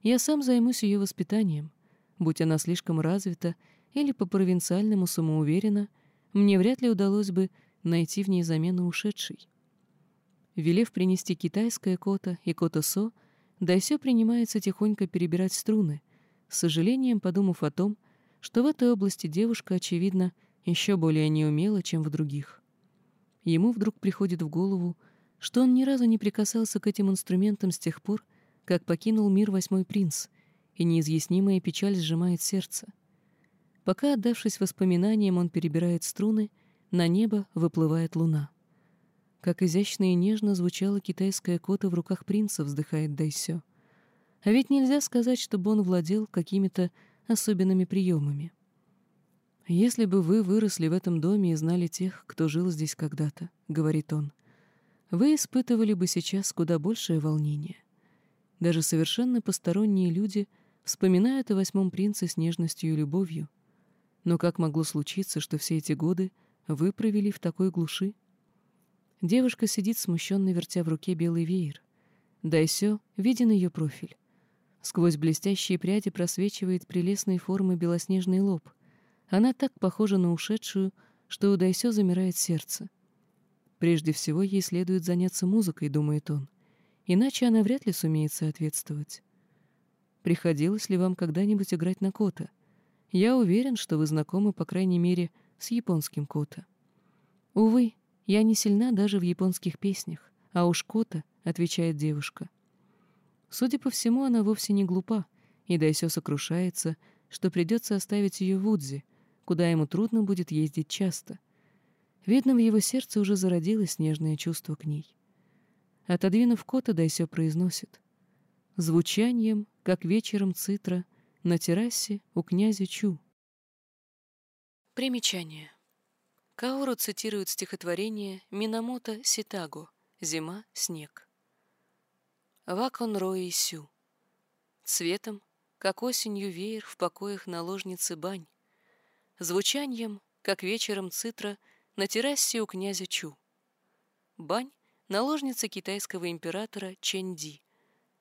Я сам займусь ее воспитанием. Будь она слишком развита или по-провинциальному самоуверенно, мне вряд ли удалось бы найти в ней замену ушедшей. Велев принести китайское кота и кота-со, Дайсё принимается тихонько перебирать струны, с сожалением подумав о том, что в этой области девушка, очевидно, еще более неумела, чем в других. Ему вдруг приходит в голову, что он ни разу не прикасался к этим инструментам с тех пор, как покинул мир восьмой принц, и неизъяснимая печаль сжимает сердце. Пока, отдавшись воспоминаниям, он перебирает струны, на небо выплывает луна. Как изящно и нежно звучала китайская кота в руках принца, вздыхает Дайсё. А ведь нельзя сказать, чтобы он владел какими-то особенными приемами. «Если бы вы выросли в этом доме и знали тех, кто жил здесь когда-то», — говорит он, — «вы испытывали бы сейчас куда большее волнение. Даже совершенно посторонние люди вспоминают о восьмом принце с нежностью и любовью, но как могло случиться, что все эти годы вы провели в такой глуши? Девушка сидит смущенно, вертя в руке белый веер. Дайсё виден ее профиль. Сквозь блестящие пряди просвечивает прелестной формы белоснежный лоб. Она так похожа на ушедшую, что у Дайсё замирает сердце. Прежде всего, ей следует заняться музыкой, думает он. Иначе она вряд ли сумеет соответствовать. Приходилось ли вам когда-нибудь играть на кота? Я уверен, что вы знакомы, по крайней мере, с японским кота. Увы, я не сильна даже в японских песнях, а уж кота, отвечает девушка. Судя по всему, она вовсе не глупа, и Дайсё сокрушается, что придется оставить ее в Удзи, куда ему трудно будет ездить часто. Видно, в его сердце уже зародилось нежное чувство к ней. Отодвинув кота, Дайсё произносит. Звучанием, как вечером цитра — на террасе у князя Чу. Примечание. Каору цитирует стихотворение Минамото Ситаго «Зима, снег». Вакон рои сю. Цветом, как осенью веер в покоях наложницы бань. Звучанием, как вечером цитра на террасе у князя Чу. Бань — наложница китайского императора Чэньди.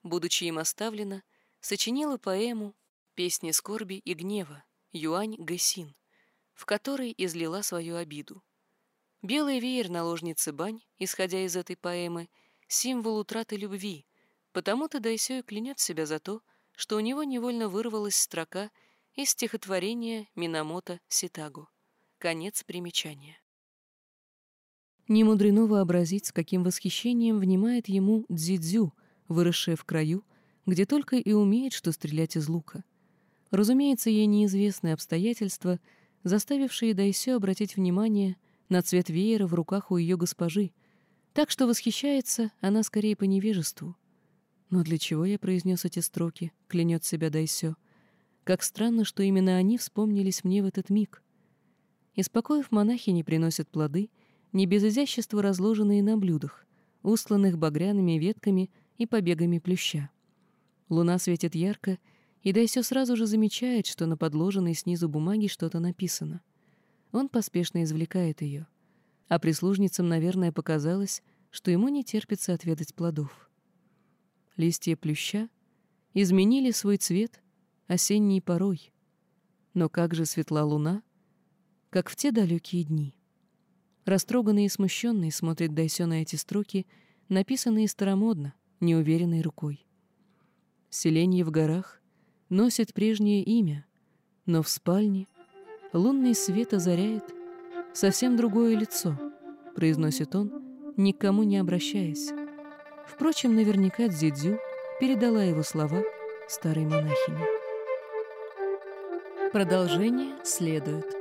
Будучи им оставлена, сочинила поэму «Песни скорби и гнева» Юань Гэсин — в которой излила свою обиду. Белый веер наложницы Бань, исходя из этой поэмы, символ утраты любви, потому-то Дайсёй клянет себя за то, что у него невольно вырвалась строка из стихотворения Минамото Ситагу. Конец примечания. Не мудрено вообразить, с каким восхищением внимает ему Дзидзю, выросшая в краю, где только и умеет, что стрелять из лука. Разумеется, ей неизвестны обстоятельства, заставившие Дайсё обратить внимание на цвет веера в руках у ее госпожи, так что восхищается она скорее по невежеству. Но для чего я произнес эти строки, клянет себя Дайсё? Как странно, что именно они вспомнились мне в этот миг. Из покоев монахи не приносят плоды, не без изящества разложенные на блюдах, устланных багряными ветками и побегами плюща. Луна светит ярко, и Дайсё сразу же замечает, что на подложенной снизу бумаге что-то написано. Он поспешно извлекает ее. А прислужницам, наверное, показалось, что ему не терпится отведать плодов. Листья плюща изменили свой цвет осенней порой. Но как же светла луна, как в те далекие дни. Растроганный и смущенный смотрит Дайсё на эти строки, написанные старомодно, неуверенной рукой. Селение в горах, носит прежнее имя, но в спальне лунный свет озаряет совсем другое лицо, произносит он, никому не обращаясь. Впрочем, наверняка Дзидзю передала его слова старой монахине. Продолжение следует.